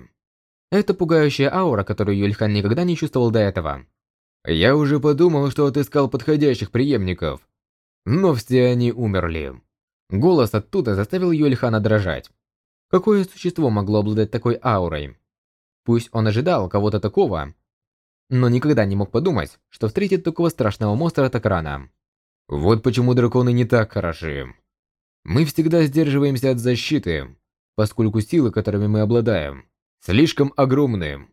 [SPEAKER 1] Это пугающая аура, которую Юльхан никогда не чувствовал до этого.
[SPEAKER 4] Я уже подумал, что отыскал подходящих преемников, но все они умерли.
[SPEAKER 1] Голос оттуда заставил Юльхана дрожать. Какое существо могло обладать такой аурой? Пусть он ожидал кого-то такого, но никогда не мог подумать, что встретит такого страшного монстра так рано.
[SPEAKER 4] Вот почему драконы не так хороши. Мы всегда сдерживаемся от защиты, поскольку силы, которыми мы обладаем, слишком огромны.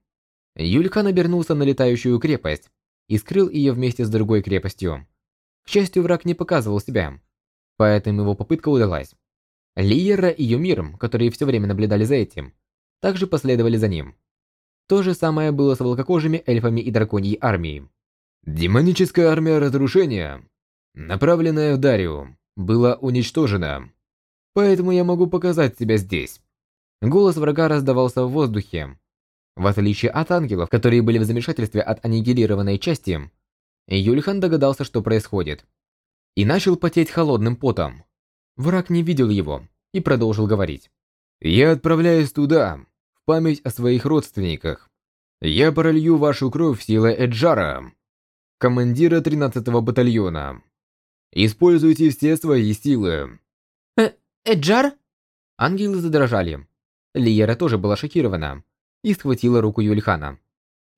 [SPEAKER 1] Юльхан обернулся на летающую крепость и скрыл ее вместе с другой крепостью. К счастью, враг не показывал себя, поэтому его попытка удалась. Лиера и Юмир, которые все время наблюдали за этим, также последовали за ним. То же самое было с волкокожими эльфами и драконьей армией.
[SPEAKER 4] Демоническая армия разрушения направленная в Дариу, была уничтожена. Поэтому я могу показать себя здесь.
[SPEAKER 1] Голос врага раздавался в воздухе. В отличие от ангелов, которые были в замешательстве от аннигилированной части, Юльхан догадался, что происходит. И начал потеть холодным потом. Враг не видел его и продолжил говорить.
[SPEAKER 4] «Я отправляюсь туда, память о своих родственниках. Я пролью вашу кровь силой Эджара, командира 13-го батальона. Используйте все свои силы.
[SPEAKER 2] Э, Эджар?
[SPEAKER 1] Ангелы задрожали. Лиера тоже была шокирована и схватила руку Юльхана.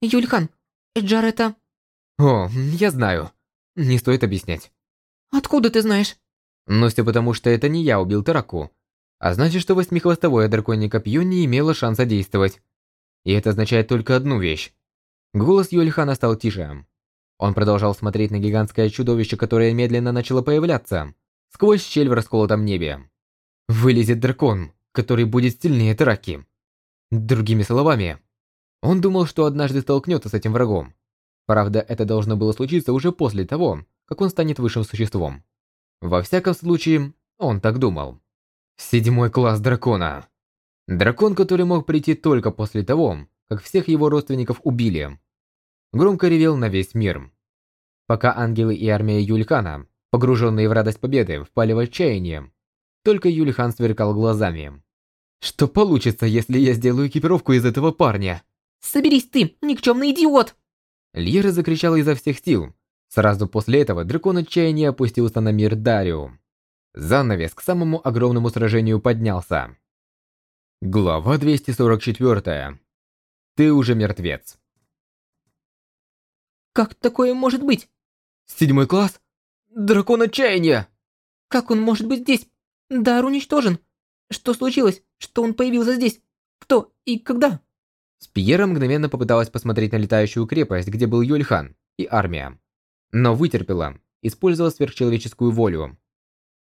[SPEAKER 2] Юльхан, Эджар это...
[SPEAKER 1] О, я знаю. Не стоит объяснять.
[SPEAKER 2] Откуда ты знаешь?
[SPEAKER 1] Но все потому, что это не я убил Тараку. А значит, что восьмихвостовое драконье копье не имело шанса действовать. И это означает только одну вещь. Голос Юльхана стал тише. Он продолжал смотреть на гигантское чудовище, которое медленно начало появляться, сквозь щель в расколотом небе. Вылезет дракон, который будет сильнее Тараки. Другими словами, он думал, что однажды столкнется с этим врагом. Правда, это должно было случиться уже после того, как он станет высшим существом. Во всяком случае, он так думал. Седьмой класс дракона. Дракон, который мог прийти только после того, как всех его родственников убили. Громко ревел на весь мир. Пока ангелы и армия Юльхана, погруженные в радость победы, впали в отчаяние, только Юльхан сверкал глазами. «Что получится, если я сделаю экипировку из этого парня?»
[SPEAKER 2] «Соберись ты, никчемный идиот!»
[SPEAKER 1] Льера закричала изо всех сил. Сразу после этого дракон отчаяния опустился на мир Дарио. Занавес к самому огромному сражению поднялся. Глава 244. Ты уже мертвец.
[SPEAKER 2] Как такое может быть?
[SPEAKER 4] Седьмой класс? Дракон отчаяния!
[SPEAKER 2] Как он может быть здесь? Дар уничтожен. Что случилось? Что он появился здесь? Кто и когда?
[SPEAKER 1] Спиера мгновенно попыталась посмотреть на летающую крепость, где был Юльхан и армия. Но вытерпела, использовала сверхчеловеческую волю.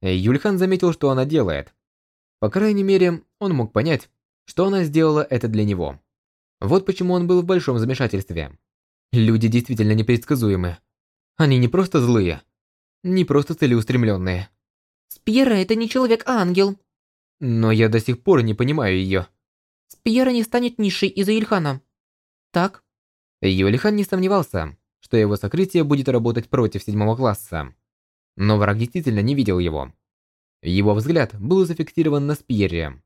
[SPEAKER 1] Юльхан заметил, что она делает. По крайней мере, он мог понять, что она сделала это для него. Вот почему он был в большом замешательстве. Люди действительно непредсказуемы. Они не просто злые, не просто целеустремленные.
[SPEAKER 2] Спьера это не человек, а ангел.
[SPEAKER 1] Но я до сих пор не понимаю ее.
[SPEAKER 2] Спьера не станет низшей из-за Ильхана. Так?
[SPEAKER 1] Юлихан не сомневался, что его сокрытие будет работать против седьмого класса. Но враг действительно не видел его. Его взгляд был зафиксирован на Спьере.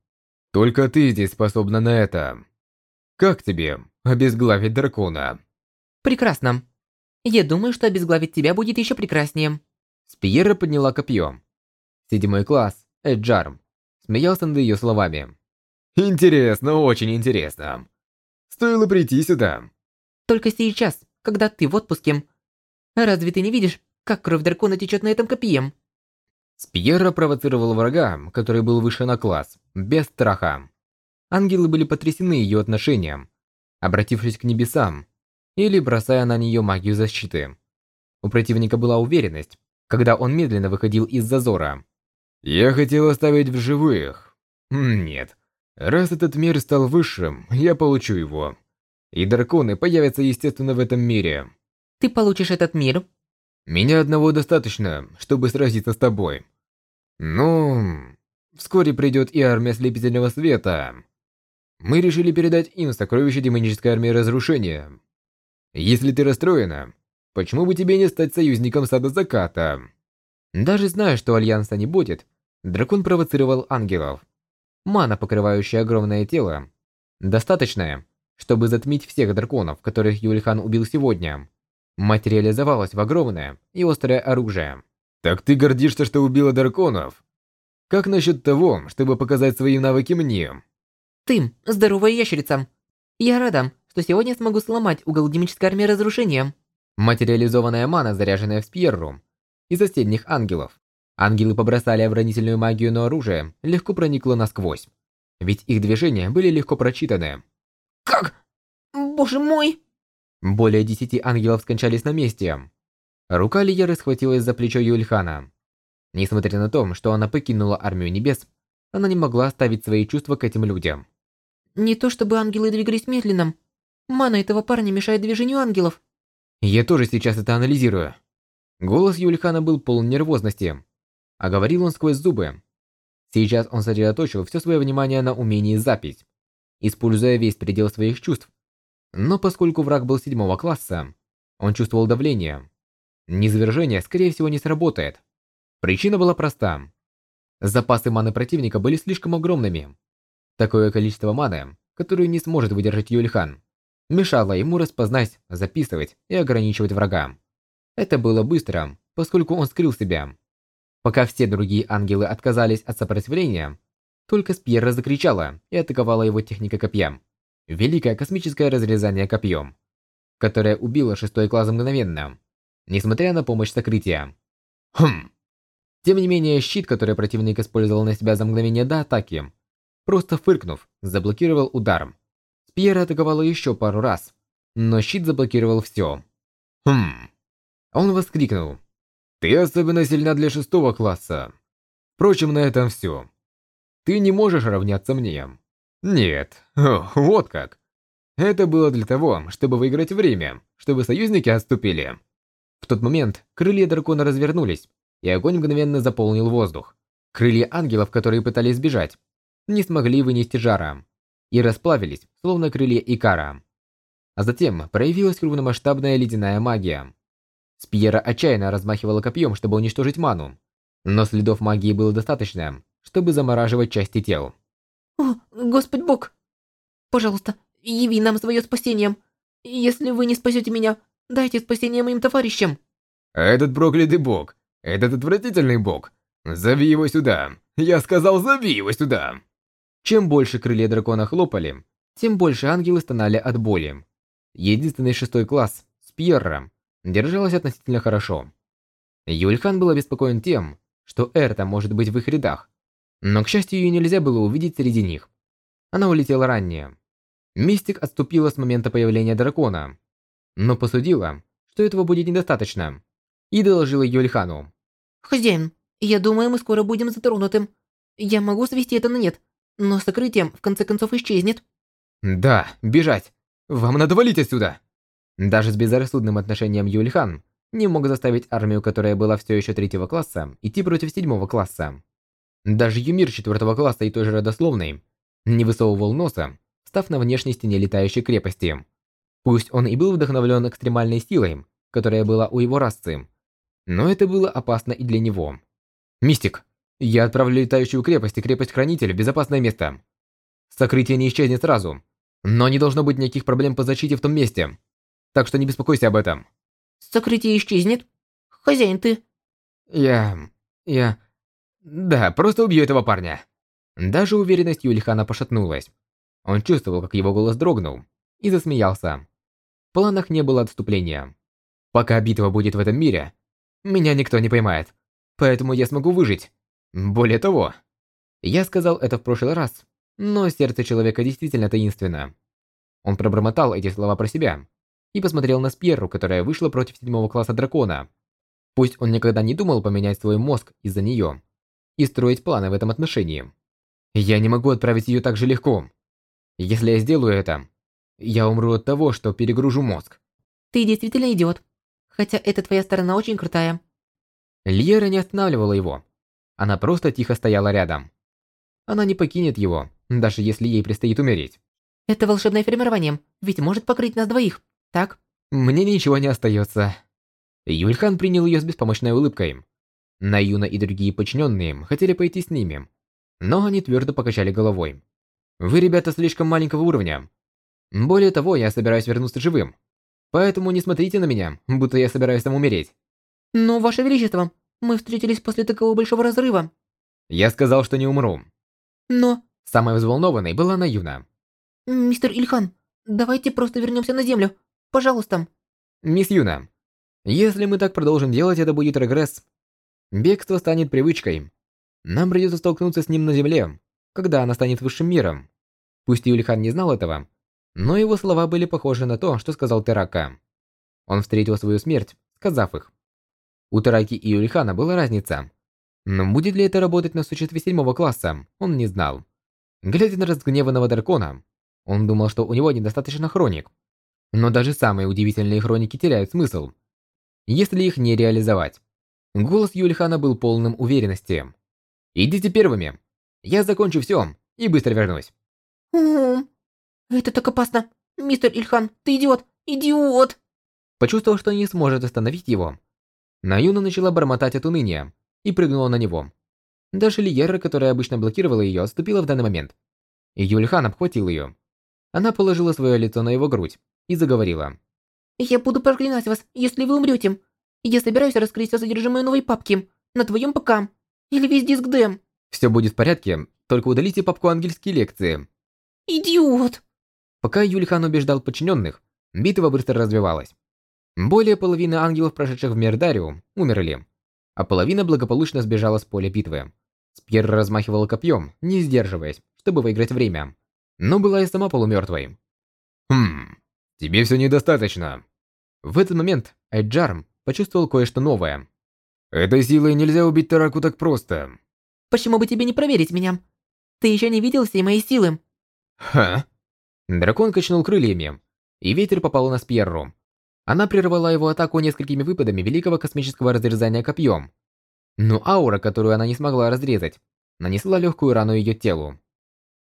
[SPEAKER 1] «Только ты здесь способна на это. Как тебе обезглавить дракона?»
[SPEAKER 2] Прекрасно. Я думаю, что обезглавить тебя будет еще прекраснее.
[SPEAKER 1] Спьера подняла копье. Седьмой класс, Эджар, смеялся над ее словами. «Интересно, очень интересно. Стоило прийти сюда».
[SPEAKER 2] Только сейчас, когда ты в отпуске. Разве ты не видишь, как кровь дракона течет на этом копье?
[SPEAKER 1] Спьера провоцировал врага, который был выше на класс, без страха. Ангелы были потрясены ее отношением. Обратившись к небесам, или бросая на нее магию защиты. У противника была уверенность, когда он медленно выходил из зазора. «Я хотел оставить в живых. Нет. Раз этот мир стал высшим, я получу его. И драконы появятся естественно в этом мире.
[SPEAKER 2] Ты получишь этот мир?
[SPEAKER 1] Меня одного достаточно, чтобы сразиться с тобой. Ну, вскоре придет и армия слепительного света. Мы решили передать им сокровища демонической армии разрушения. Если ты расстроена, почему бы тебе не стать союзником Сада Заката? Даже зная, что Альянса не будет, дракон провоцировал ангелов. Мана, покрывающая огромное тело, достаточная, чтобы затмить всех драконов, которых Юльхан убил сегодня, материализовалась в огромное и острое оружие. Так ты гордишься, что убила драконов? Как насчет того, чтобы показать свои навыки мне?
[SPEAKER 2] Ты, здоровая ящерица. Я рада, что сегодня смогу сломать угол демонической армии разрушения.
[SPEAKER 1] Материализованная мана, заряженная в Спьерру, и соседних ангелов. Ангелы побросали оборонительную магию, но оружие легко проникло насквозь. Ведь их движения были легко прочитаны.
[SPEAKER 2] Как? Боже мой!
[SPEAKER 1] Более десяти ангелов скончались на месте. Рука Лиеры схватилась за плечо Юльхана. Несмотря на то, что она покинула армию небес, она не могла оставить свои чувства к этим людям.
[SPEAKER 2] Не то чтобы ангелы двигались медленно, Мана этого парня мешает движению ангелов.
[SPEAKER 1] Я тоже сейчас это анализирую. Голос Юльхана был полон нервозности, а говорил он сквозь зубы. Сейчас он сосредоточил все свое внимание на умении запись, используя весь предел своих чувств. Но поскольку враг был седьмого класса, он чувствовал давление. Низвержение, скорее всего, не сработает. Причина была проста. Запасы маны противника были слишком огромными. Такое количество маны, которое не сможет выдержать Юльхан, мешало ему распознать, записывать и ограничивать врага. Это было быстро, поскольку он скрыл себя. Пока все другие ангелы отказались от сопротивления, только Спьерра закричала и атаковала его техникой копья. Великое космическое разрезание копьем, которое убило шестой класс мгновенно, несмотря на помощь сокрытия. Хм. Тем не менее, щит, который противник использовал на себя за мгновение до атаки, просто фыркнув, заблокировал удар. Пьера атаковала еще пару раз, но щит заблокировал все. Хм. Он воскликнул. Ты особенно сильна для шестого класса. Впрочем, на этом все. Ты не можешь равняться мне. Нет. О, вот как. Это было для того, чтобы выиграть время, чтобы союзники отступили. В тот момент крылья дракона развернулись, и огонь мгновенно заполнил воздух. Крылья ангелов, которые пытались сбежать, не смогли вынести жара и расплавились, словно крылья Икара. А затем проявилась крупномасштабная ледяная магия. Спьера отчаянно размахивала копьем, чтобы уничтожить ману, но следов магии было достаточно, чтобы замораживать части тел.
[SPEAKER 2] «О, Господь Бог! Пожалуйста, яви нам свое спасение. Если вы не спасете меня, дайте спасение моим товарищам».
[SPEAKER 1] «Этот проклятый бог! Этот отвратительный бог! Зови его сюда! Я сказал, зови его сюда!» Чем больше крылья дракона хлопали, тем больше ангелы стонали от боли. Единственный шестой класс, Спьерра, держалась относительно хорошо. Юльхан был обеспокоен тем, что Эрта может быть в их рядах, но, к счастью, ее нельзя было увидеть среди них. Она улетела ранее. Мистик отступила с момента появления дракона, но посудила, что этого будет недостаточно, и доложила Юльхану.
[SPEAKER 2] «Хозяин, я думаю, мы скоро будем затронуты. Я могу свести это на нет, но сокрытием в конце концов исчезнет.
[SPEAKER 1] Да, бежать. Вам надо валить отсюда. Даже с безрассудным отношением Юльхан не мог заставить армию, которая была все еще третьего класса, идти против седьмого класса. Даже Юмир четвертого класса и той же родословной не высовывал носа, став на внешней стене летающей крепости. Пусть он и был вдохновлен экстремальной силой, которая была у его расы, но это было опасно и для него. «Мистик, я отправлю летающую крепость и крепость-хранитель в безопасное место. Сокрытие не исчезнет сразу, но не должно быть никаких проблем по защите в том месте, так что не беспокойся об этом».
[SPEAKER 2] Сокрытие исчезнет? Хозяин ты.
[SPEAKER 1] «Я... я... да, просто убью этого парня». Даже уверенность Юлихана пошатнулась. Он чувствовал, как его голос дрогнул, и засмеялся. В планах не было отступления. Пока битва будет в этом мире, меня никто не поймает, поэтому я смогу выжить. Более того, я сказал это в прошлый раз, но сердце человека действительно таинственно. Он пробормотал эти слова про себя и посмотрел на Спьеру, которая вышла против седьмого класса дракона. Пусть он никогда не думал поменять свой мозг из-за нее и строить планы в этом отношении. Я не могу отправить ее так же легко. Если я сделаю это, я умру от того, что перегружу мозг.
[SPEAKER 2] Ты действительно идиот. Хотя эта твоя сторона очень крутая.
[SPEAKER 1] Льера не останавливала его. Она просто тихо стояла рядом. Она не покинет его, даже если ей предстоит умереть.
[SPEAKER 2] Это волшебное формирование, ведь может покрыть нас двоих, так?
[SPEAKER 1] Мне ничего не остается. Юльхан принял ее с беспомощной улыбкой. Наюна и другие подчиненные хотели пойти с ними, но они твердо покачали головой. Вы, ребята, слишком маленького уровня. Более того, я собираюсь вернуться живым. Поэтому не смотрите на меня, будто я собираюсь там умереть.
[SPEAKER 2] Но, Ваше Величество, мы встретились после такого большого разрыва.
[SPEAKER 1] Я сказал, что не умру.
[SPEAKER 2] Но...
[SPEAKER 1] Самой взволнованной была Наюна.
[SPEAKER 2] Мистер Ильхан, давайте просто вернемся на Землю. Пожалуйста.
[SPEAKER 1] Мисс Юна, если мы так продолжим делать, это будет регресс. Бегство станет привычкой. Нам придется столкнуться с ним на Земле, когда она станет высшим миром. Пусть Юльхан не знал этого, но его слова были похожи на то, что сказал Терака. Он встретил свою смерть, сказав их. У Тераки и Юльхана была разница. Но будет ли это работать на существе седьмого класса, он не знал. Глядя на разгневанного дракона, он думал, что у него недостаточно хроник. Но даже самые удивительные хроники теряют смысл, если их не реализовать. Голос Юльхана был полным уверенности. «Идите первыми. Я закончу все и быстро вернусь».
[SPEAKER 2] Это так опасно. Мистер Ильхан, ты идиот! Идиот!
[SPEAKER 1] Почувствовав, что не сможет остановить его, Наюна начала бормотать от уныния и прыгнула на него. Даже Лиера, которая обычно блокировала ее, отступила в данный момент. И Юльхан обхватил ее. Она положила свое лицо на его грудь и заговорила.
[SPEAKER 2] «Я буду проклинать вас, если вы умрете. Я собираюсь раскрыть все содержимое новой папки на твоем ПК. Или весь диск ДЭМ».
[SPEAKER 1] «Все будет в порядке, только удалите папку ангельские лекции».
[SPEAKER 2] «Идиот!»
[SPEAKER 1] Пока Юльхан убеждал подчиненных, битва быстро развивалась. Более половины ангелов, прошедших в Мердариум, умерли, а половина благополучно сбежала с поля битвы. Спьер размахивал копьем, не сдерживаясь, чтобы выиграть время, но была и сама полумертвой. «Хм, тебе все недостаточно». В этот момент Эджарм почувствовал кое-что новое. «Этой силой нельзя убить Тараку так просто».
[SPEAKER 2] «Почему бы тебе не проверить меня? Ты еще не видел всей моей силы?»
[SPEAKER 1] «Ха?» Дракон качнул крыльями, и ветер попал на Спьерру. Она прервала его атаку несколькими выпадами великого космического разрезания копьем. Но аура, которую она не смогла разрезать, нанесла легкую рану ее телу.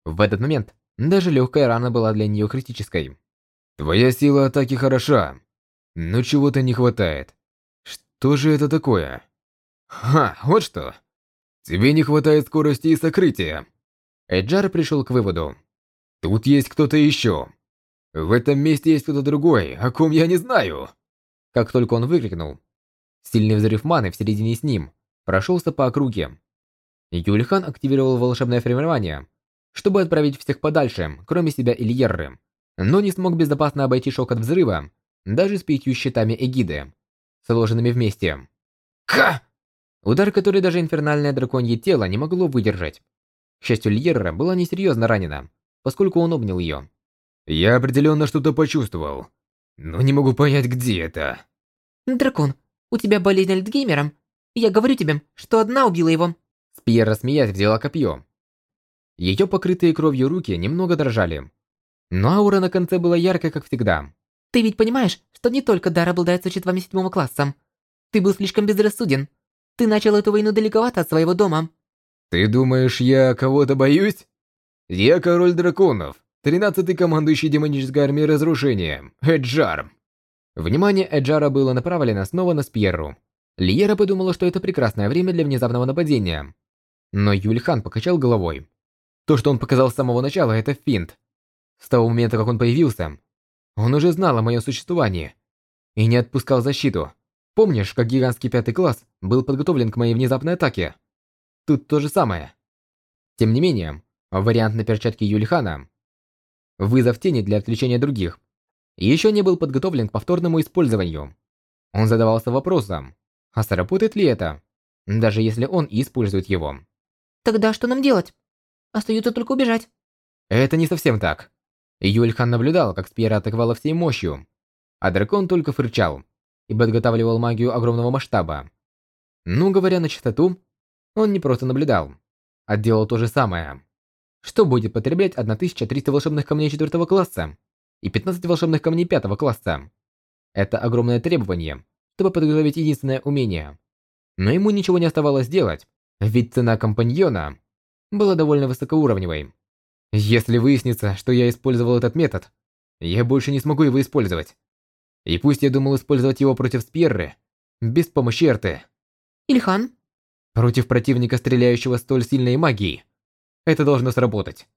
[SPEAKER 1] В этот момент даже легкая рана была для нее критической. «Твоя сила атаки хороша, но чего-то не хватает. Что же это такое?» «Ха, вот что! Тебе не хватает скорости и сокрытия!» Эджар пришел к выводу, Тут есть кто-то еще. В этом месте есть кто-то другой, о ком я не знаю. Как только он выкрикнул, сильный взрыв маны в середине с ним прошелся по округе. Юльхан активировал волшебное формирование, чтобы отправить всех подальше, кроме себя и Льерры, но не смог безопасно обойти шок от взрыва, даже с пятью щитами эгиды, сложенными вместе. Ха! Удар, который даже инфернальное драконье тело не могло выдержать. К счастью, Льерра была несерьезно ранена, поскольку он обнял ее. «Я определенно что-то почувствовал, но не могу понять, где это».
[SPEAKER 2] «Дракон, у тебя болезнь Альцгеймера. Я говорю тебе, что одна убила его».
[SPEAKER 1] Спьер, рассмеясь, взяла копье. Ее покрытые кровью руки немного дрожали. Но аура на конце была яркой, как всегда.
[SPEAKER 2] «Ты ведь понимаешь, что не только дар обладает существами седьмого класса. Ты был слишком безрассуден. Ты начал эту войну далековато от своего дома».
[SPEAKER 1] «Ты думаешь, я кого-то боюсь?» Я король драконов, Тринадцатый командующий демонической армией разрушения, Эджар. Внимание Эджара было направлено снова на Спьерру. Лиера подумала, что это прекрасное время для внезапного нападения. Но Юльхан покачал головой. То, что он показал с самого начала, это финт. С того момента, как он появился, он уже знал о моем существовании и не отпускал защиту. Помнишь, как гигантский пятый класс был подготовлен к моей внезапной атаке? Тут то же самое. Тем не менее, вариант на перчатке Юльхана вызов тени для отвлечения других еще не был подготовлен к повторному использованию. Он задавался вопросом, а сработает ли это, даже если он использует его.
[SPEAKER 2] Тогда что нам делать? Остается только убежать.
[SPEAKER 1] Это не совсем так. Юльхан наблюдал, как Спьера атаковала всей мощью, а дракон только фырчал и подготавливал магию огромного масштаба. Ну, говоря на чистоту, он не просто наблюдал, а делал то же самое. Что будет потреблять 1300 волшебных камней 4 класса и 15 волшебных камней 5 класса? Это огромное требование, чтобы подготовить единственное умение. Но ему ничего не оставалось делать, ведь цена компаньона была довольно высокоуровневой. Если выяснится, что я использовал этот метод, я больше не смогу его использовать. И пусть я думал использовать его против Спьерры, без помощи Эрты.
[SPEAKER 2] Ильхан?
[SPEAKER 1] Против противника, стреляющего столь сильной магией. Это должно сработать.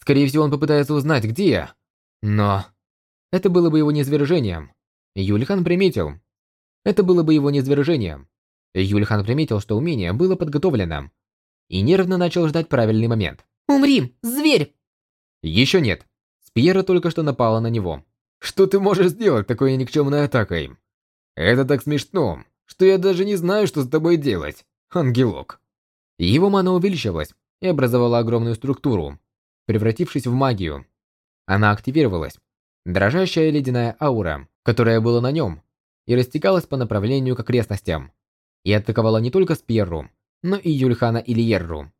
[SPEAKER 1] Скорее всего, он попытается узнать, где я. Но... Это было бы его низвержением. Юльхан приметил. Это было бы его низвержением. Юльхан приметил, что умение было подготовлено. И нервно начал ждать правильный момент.
[SPEAKER 2] «Умри, зверь!»
[SPEAKER 1] Еще нет. Спьера только что напала на него. Что ты можешь сделать такой никчемной атакой? Это так смешно, что я даже не знаю, что с тобой делать, ангелок. Его мана увеличилась и образовала огромную структуру, превратившись в магию. Она активировалась. Дрожащая ледяная аура, которая была на нем, и растекалась по направлению к окрестностям. И атаковала не только Спьерру, но и Юльхана и Лиерру.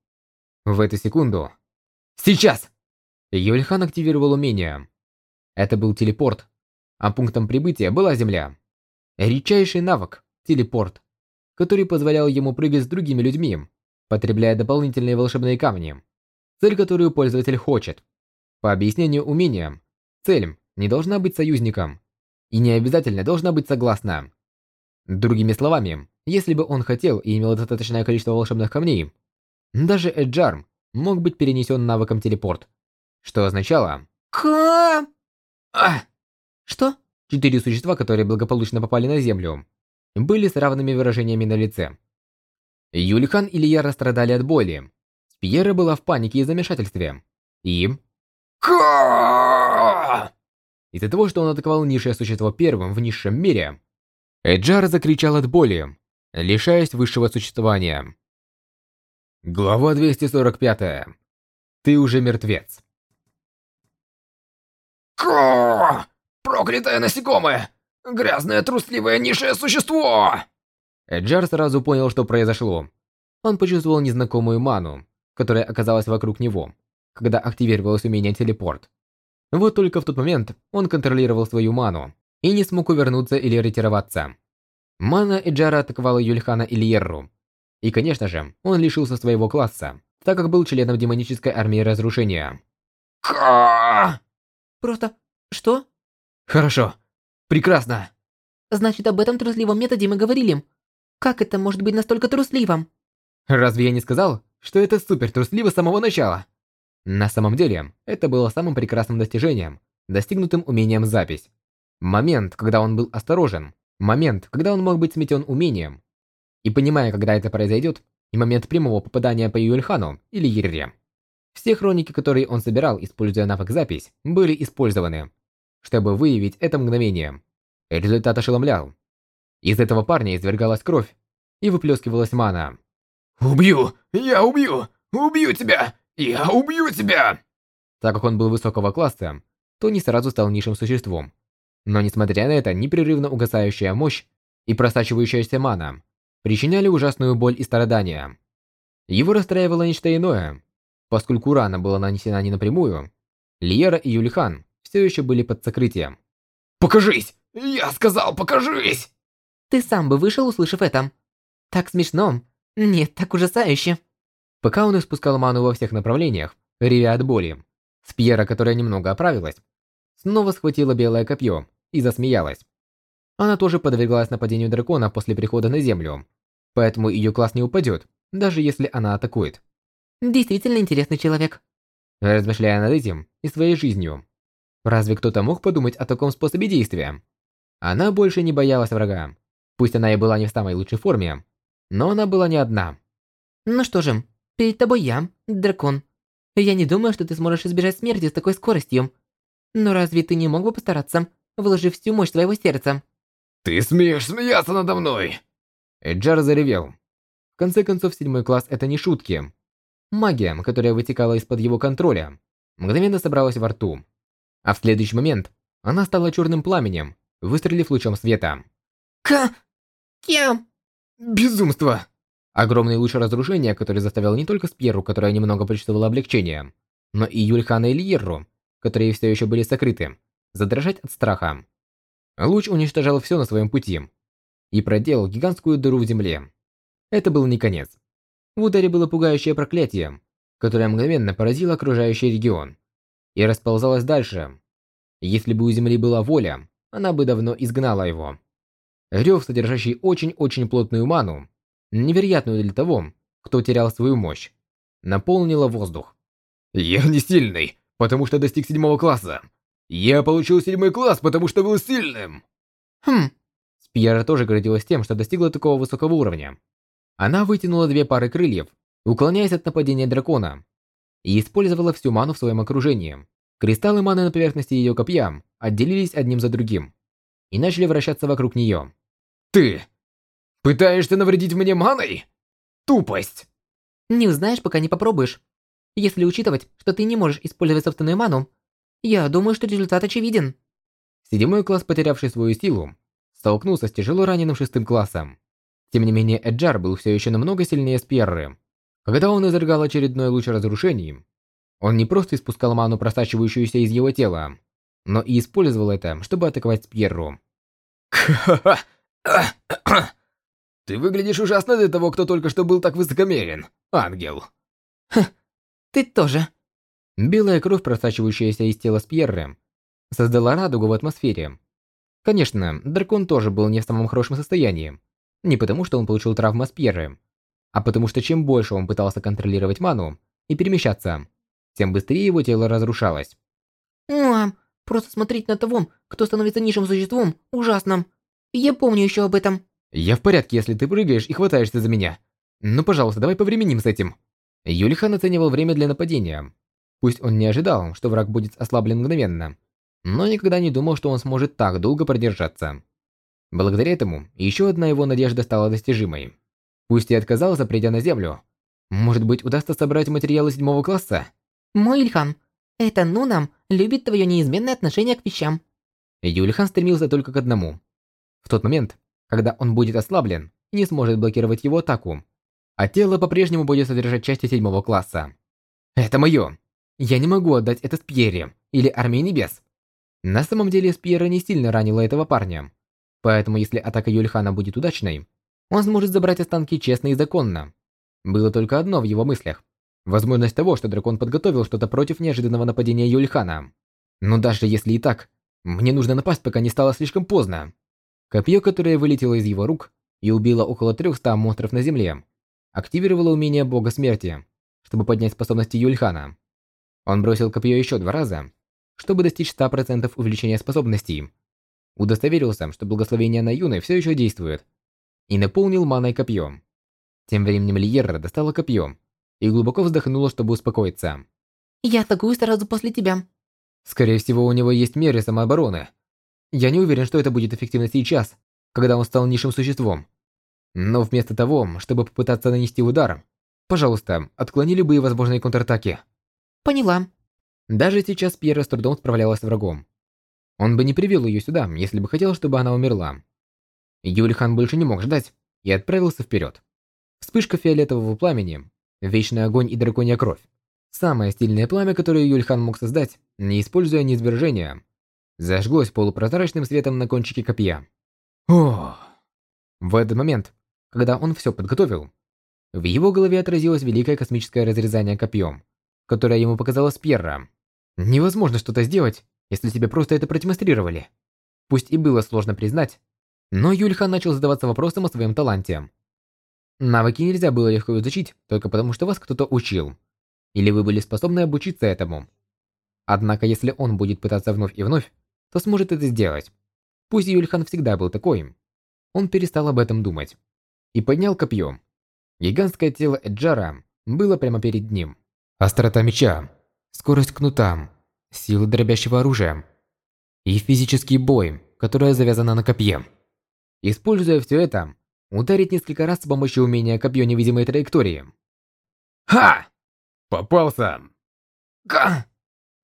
[SPEAKER 1] В эту секунду... Сейчас! Юльхан активировал умение. Это был телепорт, а пунктом прибытия была Земля. Редчайший навык – телепорт, который позволял ему прыгать с другими людьми, потребляя дополнительные волшебные камни, цель, которую пользователь хочет. По объяснению умения, цель не должна быть союзником и не обязательно должна быть согласна. Другими словами, если бы он хотел и имел достаточное количество волшебных камней, даже Эджар мог быть перенесен навыком телепорт что означало
[SPEAKER 2] «Ка...»
[SPEAKER 1] «Ах!»
[SPEAKER 2] Что?
[SPEAKER 1] Четыре существа, которые благополучно попали на Землю, были с равными выражениями на лице. Юлихан и Лияра страдали от боли. Спьера была в панике и замешательстве. И... Из-за того, что он атаковал низшее существо первым в низшем мире, Эджар закричал от боли, лишаясь высшего существования. Глава 245. Ты уже мертвец.
[SPEAKER 4] Ка! Проклятое насекомое! Грязное, трусливое, низшее существо!
[SPEAKER 1] Эджар сразу понял, что произошло. Он почувствовал незнакомую ману, которая оказалась вокруг него, когда активировалось умение телепорт. Вот только в тот момент он контролировал свою ману и не смог увернуться или ретироваться. Мана Эджара атаковала Юльхана и Льерру. И, конечно же, он лишился своего класса, так как был членом демонической армии разрушения.
[SPEAKER 4] Ка!
[SPEAKER 2] Просто... Что?
[SPEAKER 1] Хорошо. Прекрасно.
[SPEAKER 2] Значит, об этом трусливом методе мы говорили. Как это может быть настолько трусливым?
[SPEAKER 1] Разве я не сказал, что это супер трусливо с самого начала? На самом деле, это было самым прекрасным достижением, достигнутым умением запись. Момент, когда он был осторожен, момент, когда он мог быть сметен умением. И понимая, когда это произойдет, и момент прямого попадания по Юльхану или Ерре. Все хроники, которые он собирал, используя навык запись, были использованы, чтобы выявить это мгновение. Результат ошеломлял. Из этого парня извергалась кровь и выплескивалась мана.
[SPEAKER 4] «Убью! Я убью! Убью тебя! Я убью тебя!»
[SPEAKER 1] Так как он был высокого класса, то не сразу стал низшим существом. Но несмотря на это, непрерывно угасающая мощь и просачивающаяся мана причиняли ужасную боль и страдания. Его расстраивало нечто иное. Поскольку рана была нанесена не напрямую, Лиера и Юлихан все еще были под сокрытием.
[SPEAKER 4] «Покажись! Я сказал, покажись!»
[SPEAKER 2] Ты сам бы вышел, услышав это. Так смешно. Нет, так ужасающе.
[SPEAKER 1] Пока он испускал ману во всех направлениях, ревя от боли, Спьера, которая немного оправилась, снова схватила белое копье и засмеялась. Она тоже подверглась нападению дракона после прихода на Землю, поэтому ее класс не упадет, даже если она атакует.
[SPEAKER 2] Действительно интересный человек.
[SPEAKER 1] Размышляя над этим и своей жизнью, разве кто-то мог подумать о таком способе действия? Она больше не боялась врага. Пусть она и была не в самой лучшей форме, но она была не одна.
[SPEAKER 2] Ну что же, перед тобой я, дракон. Я не думаю, что ты сможешь избежать смерти с такой скоростью. Но разве ты не мог бы постараться, вложив всю мощь своего сердца?
[SPEAKER 4] Ты смеешь смеяться надо мной?
[SPEAKER 1] Эджар заревел. В конце концов, седьмой класс это не шутки. Магия, которая вытекала из-под его контроля, мгновенно собралась во рту. А в следующий момент она стала черным пламенем, выстрелив лучом света.
[SPEAKER 2] К... Кем?
[SPEAKER 4] Безумство!
[SPEAKER 1] Огромный луч разрушения, который заставил не только Спьеру, которая немного почувствовала облегчение, но и Юльхана и Льерру, которые все еще были сокрыты, задрожать от страха. Луч уничтожал все на своем пути и проделал гигантскую дыру в земле. Это был не конец. В ударе было пугающее проклятие, которое мгновенно поразило окружающий регион и расползалось дальше. Если бы у Земли была воля, она бы давно изгнала его. Рев, содержащий очень-очень плотную ману, невероятную для того, кто терял свою мощь, наполнила воздух.
[SPEAKER 4] «Я не сильный, потому что достиг седьмого класса. Я получил седьмой класс, потому что был сильным!»
[SPEAKER 2] Хм.
[SPEAKER 1] Спьера тоже гордилась тем, что достигла такого высокого уровня. Она вытянула две пары крыльев, уклоняясь от нападения дракона, и использовала всю ману в своем окружении. Кристаллы маны на поверхности ее копья отделились одним за другим и начали вращаться вокруг нее.
[SPEAKER 4] «Ты пытаешься навредить мне маной? Тупость!»
[SPEAKER 2] Не узнаешь, пока не попробуешь. Если учитывать, что ты не можешь использовать собственную ману, я думаю, что результат очевиден.
[SPEAKER 1] Седьмой класс, потерявший свою силу, столкнулся с тяжело раненым шестым классом. Тем не менее, Эджар был все еще намного сильнее Спьерры. Когда он изрыгал очередной луч разрушений, он не просто испускал ману, просачивающуюся из его тела, но и использовал это, чтобы атаковать Спьерру.
[SPEAKER 4] Ты выглядишь ужасно для того, кто только что был так высокомерен, ангел.
[SPEAKER 2] Ты тоже.
[SPEAKER 1] Белая кровь, просачивающаяся из тела Спьерры, создала радугу в атмосфере. Конечно, дракон тоже был не в самом хорошем состоянии. Не потому, что он получил травму Спьерры, а потому что чем больше он пытался контролировать ману и перемещаться, тем быстрее его тело разрушалось.
[SPEAKER 2] Мам, просто смотреть на того, кто становится низшим существом, ужасно. Я помню еще об этом.
[SPEAKER 1] Я в порядке, если ты прыгаешь и хватаешься за меня. Ну, пожалуйста, давай повременим с этим. Юлихан оценивал время для нападения. Пусть он не ожидал, что враг будет ослаблен мгновенно, но никогда не думал, что он сможет так долго продержаться. Благодаря этому, еще одна его надежда стала достижимой. Пусть и отказался, придя на Землю. Может быть, удастся собрать материалы седьмого класса?
[SPEAKER 2] Мой Ильхан, это Нунам любит твое неизменное отношение к вещам.
[SPEAKER 1] Юлихан стремился только к одному. В тот момент, когда он будет ослаблен не сможет блокировать его атаку, а тело по-прежнему будет содержать части седьмого класса. Это мое. Я не могу отдать это Спьере или Армии Небес. На самом деле Спьера не сильно ранила этого парня. Поэтому если атака Юльхана будет удачной, он сможет забрать останки честно и законно. Было только одно в его мыслях. Возможность того, что дракон подготовил что-то против неожиданного нападения Юльхана. Но даже если и так, мне нужно напасть, пока не стало слишком поздно. Копье, которое вылетело из его рук и убило около 300 монстров на земле, активировало умение бога смерти, чтобы поднять способности Юльхана. Он бросил копье еще два раза, чтобы достичь 100% увеличения способностей. Удостоверился, что благословение на Юны все еще действует, и наполнил маной копье. Тем временем Лиерра достала копье и глубоко вздохнула, чтобы успокоиться.
[SPEAKER 2] Я атакую сразу после тебя.
[SPEAKER 1] Скорее всего, у него есть меры самообороны. Я не уверен, что это будет эффективно сейчас, когда он стал низшим существом. Но вместо того, чтобы попытаться нанести удар, пожалуйста, отклони любые возможные контратаки.
[SPEAKER 2] Поняла.
[SPEAKER 1] Даже сейчас Пьера с трудом справлялась с врагом. Он бы не привел ее сюда, если бы хотел, чтобы она умерла. Юлихан больше не мог ждать и отправился вперед. Вспышка фиолетового пламени, вечный огонь и драконья кровь. Самое стильное пламя, которое Юльхан мог создать, не используя низвержения, зажглось полупрозрачным светом на кончике копья. О! В этот момент, когда он все подготовил, в его голове отразилось великое космическое разрезание копьем, которое ему показалось Пьерра. Невозможно что-то сделать, если тебе просто это продемонстрировали. Пусть и было сложно признать, но Юльхан начал задаваться вопросом о своем таланте. Навыки нельзя было легко изучить только потому, что вас кто-то учил. Или вы были способны обучиться этому. Однако, если он будет пытаться вновь и вновь, то сможет это сделать. Пусть Юльхан всегда был такой. Он перестал об этом думать. И поднял копье. Гигантское тело Эджара было прямо перед ним. Острота меча, скорость кнута, сила дробящего оружия и физический бой, которая завязана на копье. Используя все это, ударить несколько раз с помощью умения копье невидимой траектории.
[SPEAKER 4] Ха! Попался!
[SPEAKER 1] Ка!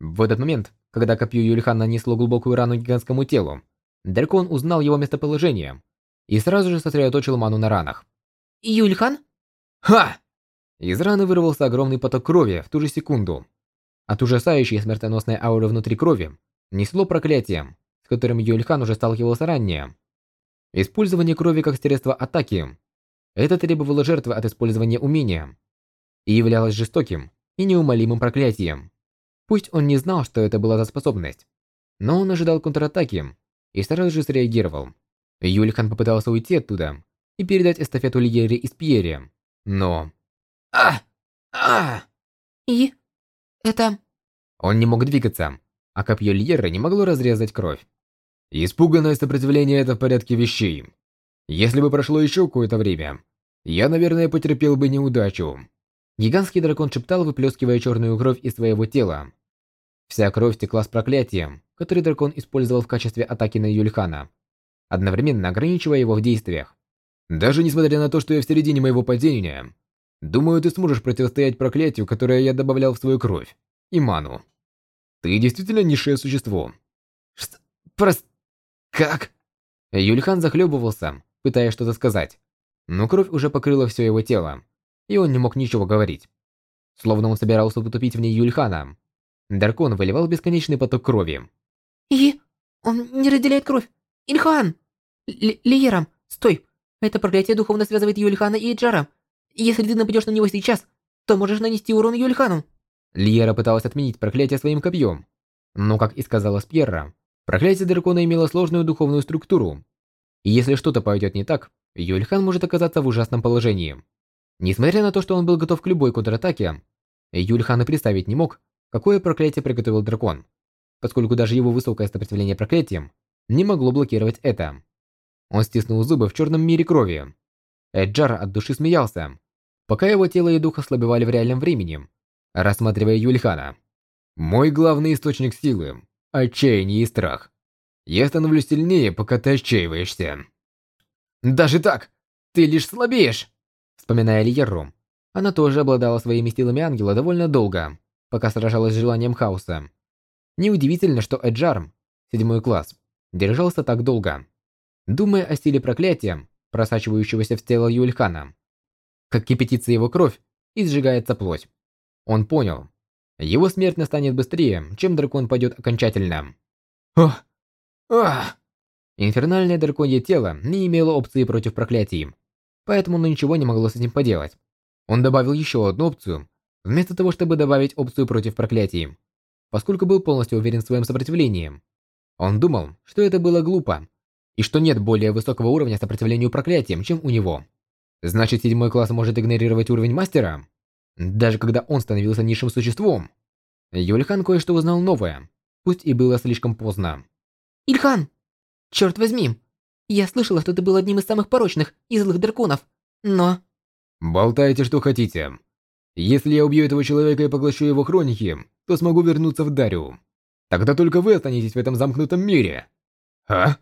[SPEAKER 1] В этот момент, когда копье Юльхан нанесло глубокую рану гигантскому телу, Дракон узнал его местоположение и сразу же сосредоточил ману на ранах.
[SPEAKER 2] Юльхан?
[SPEAKER 4] Ха!
[SPEAKER 1] Из раны вырвался огромный поток крови в ту же секунду. От ужасающей смертоносной ауры внутри крови несло проклятие, с которым Юльхан уже сталкивался ранее. Использование крови как средство атаки. Это требовало жертвы от использования умения. И являлось жестоким и неумолимым проклятием. Пусть он не знал, что это была за способность, но он ожидал контратаки и сразу же среагировал. Юльхан попытался уйти оттуда и передать эстафету Лиере из Пьере, но...
[SPEAKER 4] А! А!
[SPEAKER 2] И? Это...
[SPEAKER 1] Он не мог двигаться, а копье Льеры не могло разрезать кровь.
[SPEAKER 4] Испуганное сопротивление – это в порядке вещей. Если бы прошло еще какое-то время, я, наверное, потерпел бы неудачу.
[SPEAKER 1] Гигантский дракон шептал, выплескивая черную кровь из своего тела. Вся кровь текла с проклятием, который дракон использовал в качестве атаки на Юльхана, одновременно ограничивая его в действиях.
[SPEAKER 4] Даже несмотря на то, что я в середине моего падения, думаю, ты сможешь противостоять проклятию, которое я добавлял в свою кровь и ману. Ты действительно низшее существо.
[SPEAKER 1] Что? Просто... Как? Юльхан захлебывался, пытаясь что-то сказать. Но кровь уже покрыла все его тело, и он не мог ничего говорить. Словно он собирался утопить в ней Юльхана. Дракон выливал бесконечный поток крови.
[SPEAKER 2] И... Он не разделяет кровь. Ильхан! Л Лиерам, стой! Это проклятие духовно связывает Юльхана и Эджара. Если ты нападешь на него сейчас, то можешь нанести урон Юльхану.
[SPEAKER 1] Лиера пыталась отменить проклятие своим копьем. Но, как и сказала Спьерра, Проклятие дракона имело сложную духовную структуру. И если что-то пойдет не так, Юльхан может оказаться в ужасном положении. Несмотря на то, что он был готов к любой контратаке, Юльхан и представить не мог, какое проклятие приготовил дракон, поскольку даже его высокое сопротивление проклятиям не могло блокировать это. Он стиснул зубы в черном мире крови. Эджар от души смеялся, пока его тело и дух ослабевали в реальном времени, рассматривая Юльхана.
[SPEAKER 4] «Мой главный источник силы отчаяние и страх. Я становлюсь сильнее, пока ты отчаиваешься.
[SPEAKER 1] Даже так? Ты лишь слабеешь. Вспоминая Лиеру, она тоже обладала своими силами ангела довольно долго, пока сражалась с желанием хаоса. Неудивительно, что Эджарм, седьмой класс, держался так долго. Думая о силе проклятия, просачивающегося в тело Юльхана, как кипятится его кровь и сжигается плоть. Он понял, его смерть настанет быстрее, чем дракон пойдет окончательно.
[SPEAKER 4] Ох! Ах!
[SPEAKER 1] Инфернальное драконье тело не имело опции против проклятий, поэтому оно ничего не могло с этим поделать. Он добавил еще одну опцию, вместо того, чтобы добавить опцию против проклятий, поскольку был полностью уверен в своем сопротивлении. Он думал, что это было глупо, и что нет более высокого уровня сопротивлению проклятиям, чем у него. Значит, седьмой класс может игнорировать уровень мастера? Даже когда он становился низшим существом. Юльхан кое-что узнал новое, пусть и было слишком поздно.
[SPEAKER 2] Ильхан! Черт возьми! Я слышала, что ты был одним из самых порочных и злых драконов, но...
[SPEAKER 4] Болтайте, что хотите. Если я убью этого человека и поглощу его хроники, то смогу вернуться в Дарю. Тогда только вы останетесь в этом замкнутом мире. А?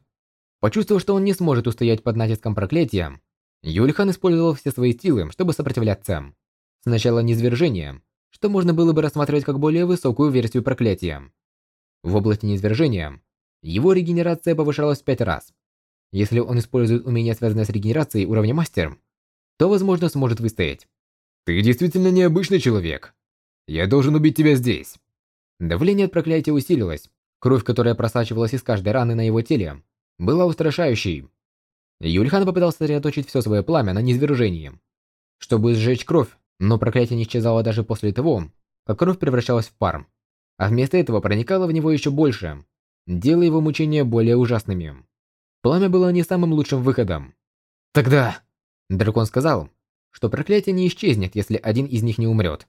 [SPEAKER 1] Почувствовав, что он не сможет устоять под натиском проклятия, Юльхан использовал все свои силы, чтобы сопротивляться. Сначала низвержение, что можно было бы рассматривать как более высокую версию проклятия. В области низвержения его регенерация повышалась в 5 раз. Если он использует умение, связанное с регенерацией уровня мастер, то, возможно, сможет выстоять.
[SPEAKER 4] Ты действительно необычный человек. Я должен убить тебя здесь.
[SPEAKER 1] Давление от проклятия усилилось. Кровь, которая просачивалась из каждой раны на его теле, была устрашающей. Юльхан попытался сосредоточить все свое пламя на низвержении, чтобы сжечь кровь, но проклятие не исчезало даже после того, как кровь превращалась в пар. а вместо этого проникало в него еще больше, делая его мучения более ужасными. Пламя было не самым лучшим выходом. Тогда дракон сказал, что проклятие не исчезнет, если один из них не умрет.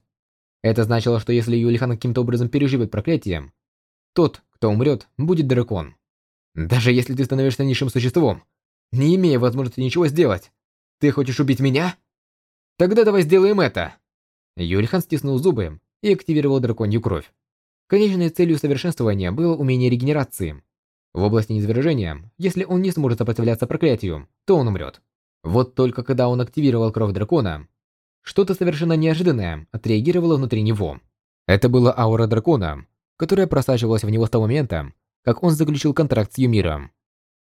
[SPEAKER 1] Это значило, что если Юлихан каким-то образом переживет проклятие, тот, кто умрет, будет дракон. Даже если ты становишься низшим существом, не имея возможности ничего сделать, ты хочешь убить меня? Тогда давай сделаем это. Юлихан стиснул зубы и активировал драконью кровь. Конечной целью совершенствования было умение регенерации. В области низвержения, если он не сможет сопротивляться проклятию, то он умрет. Вот только когда он активировал кровь дракона, что-то совершенно неожиданное отреагировало внутри него. Это была аура дракона, которая просачивалась в него с того момента, как он заключил контракт с Юмиром.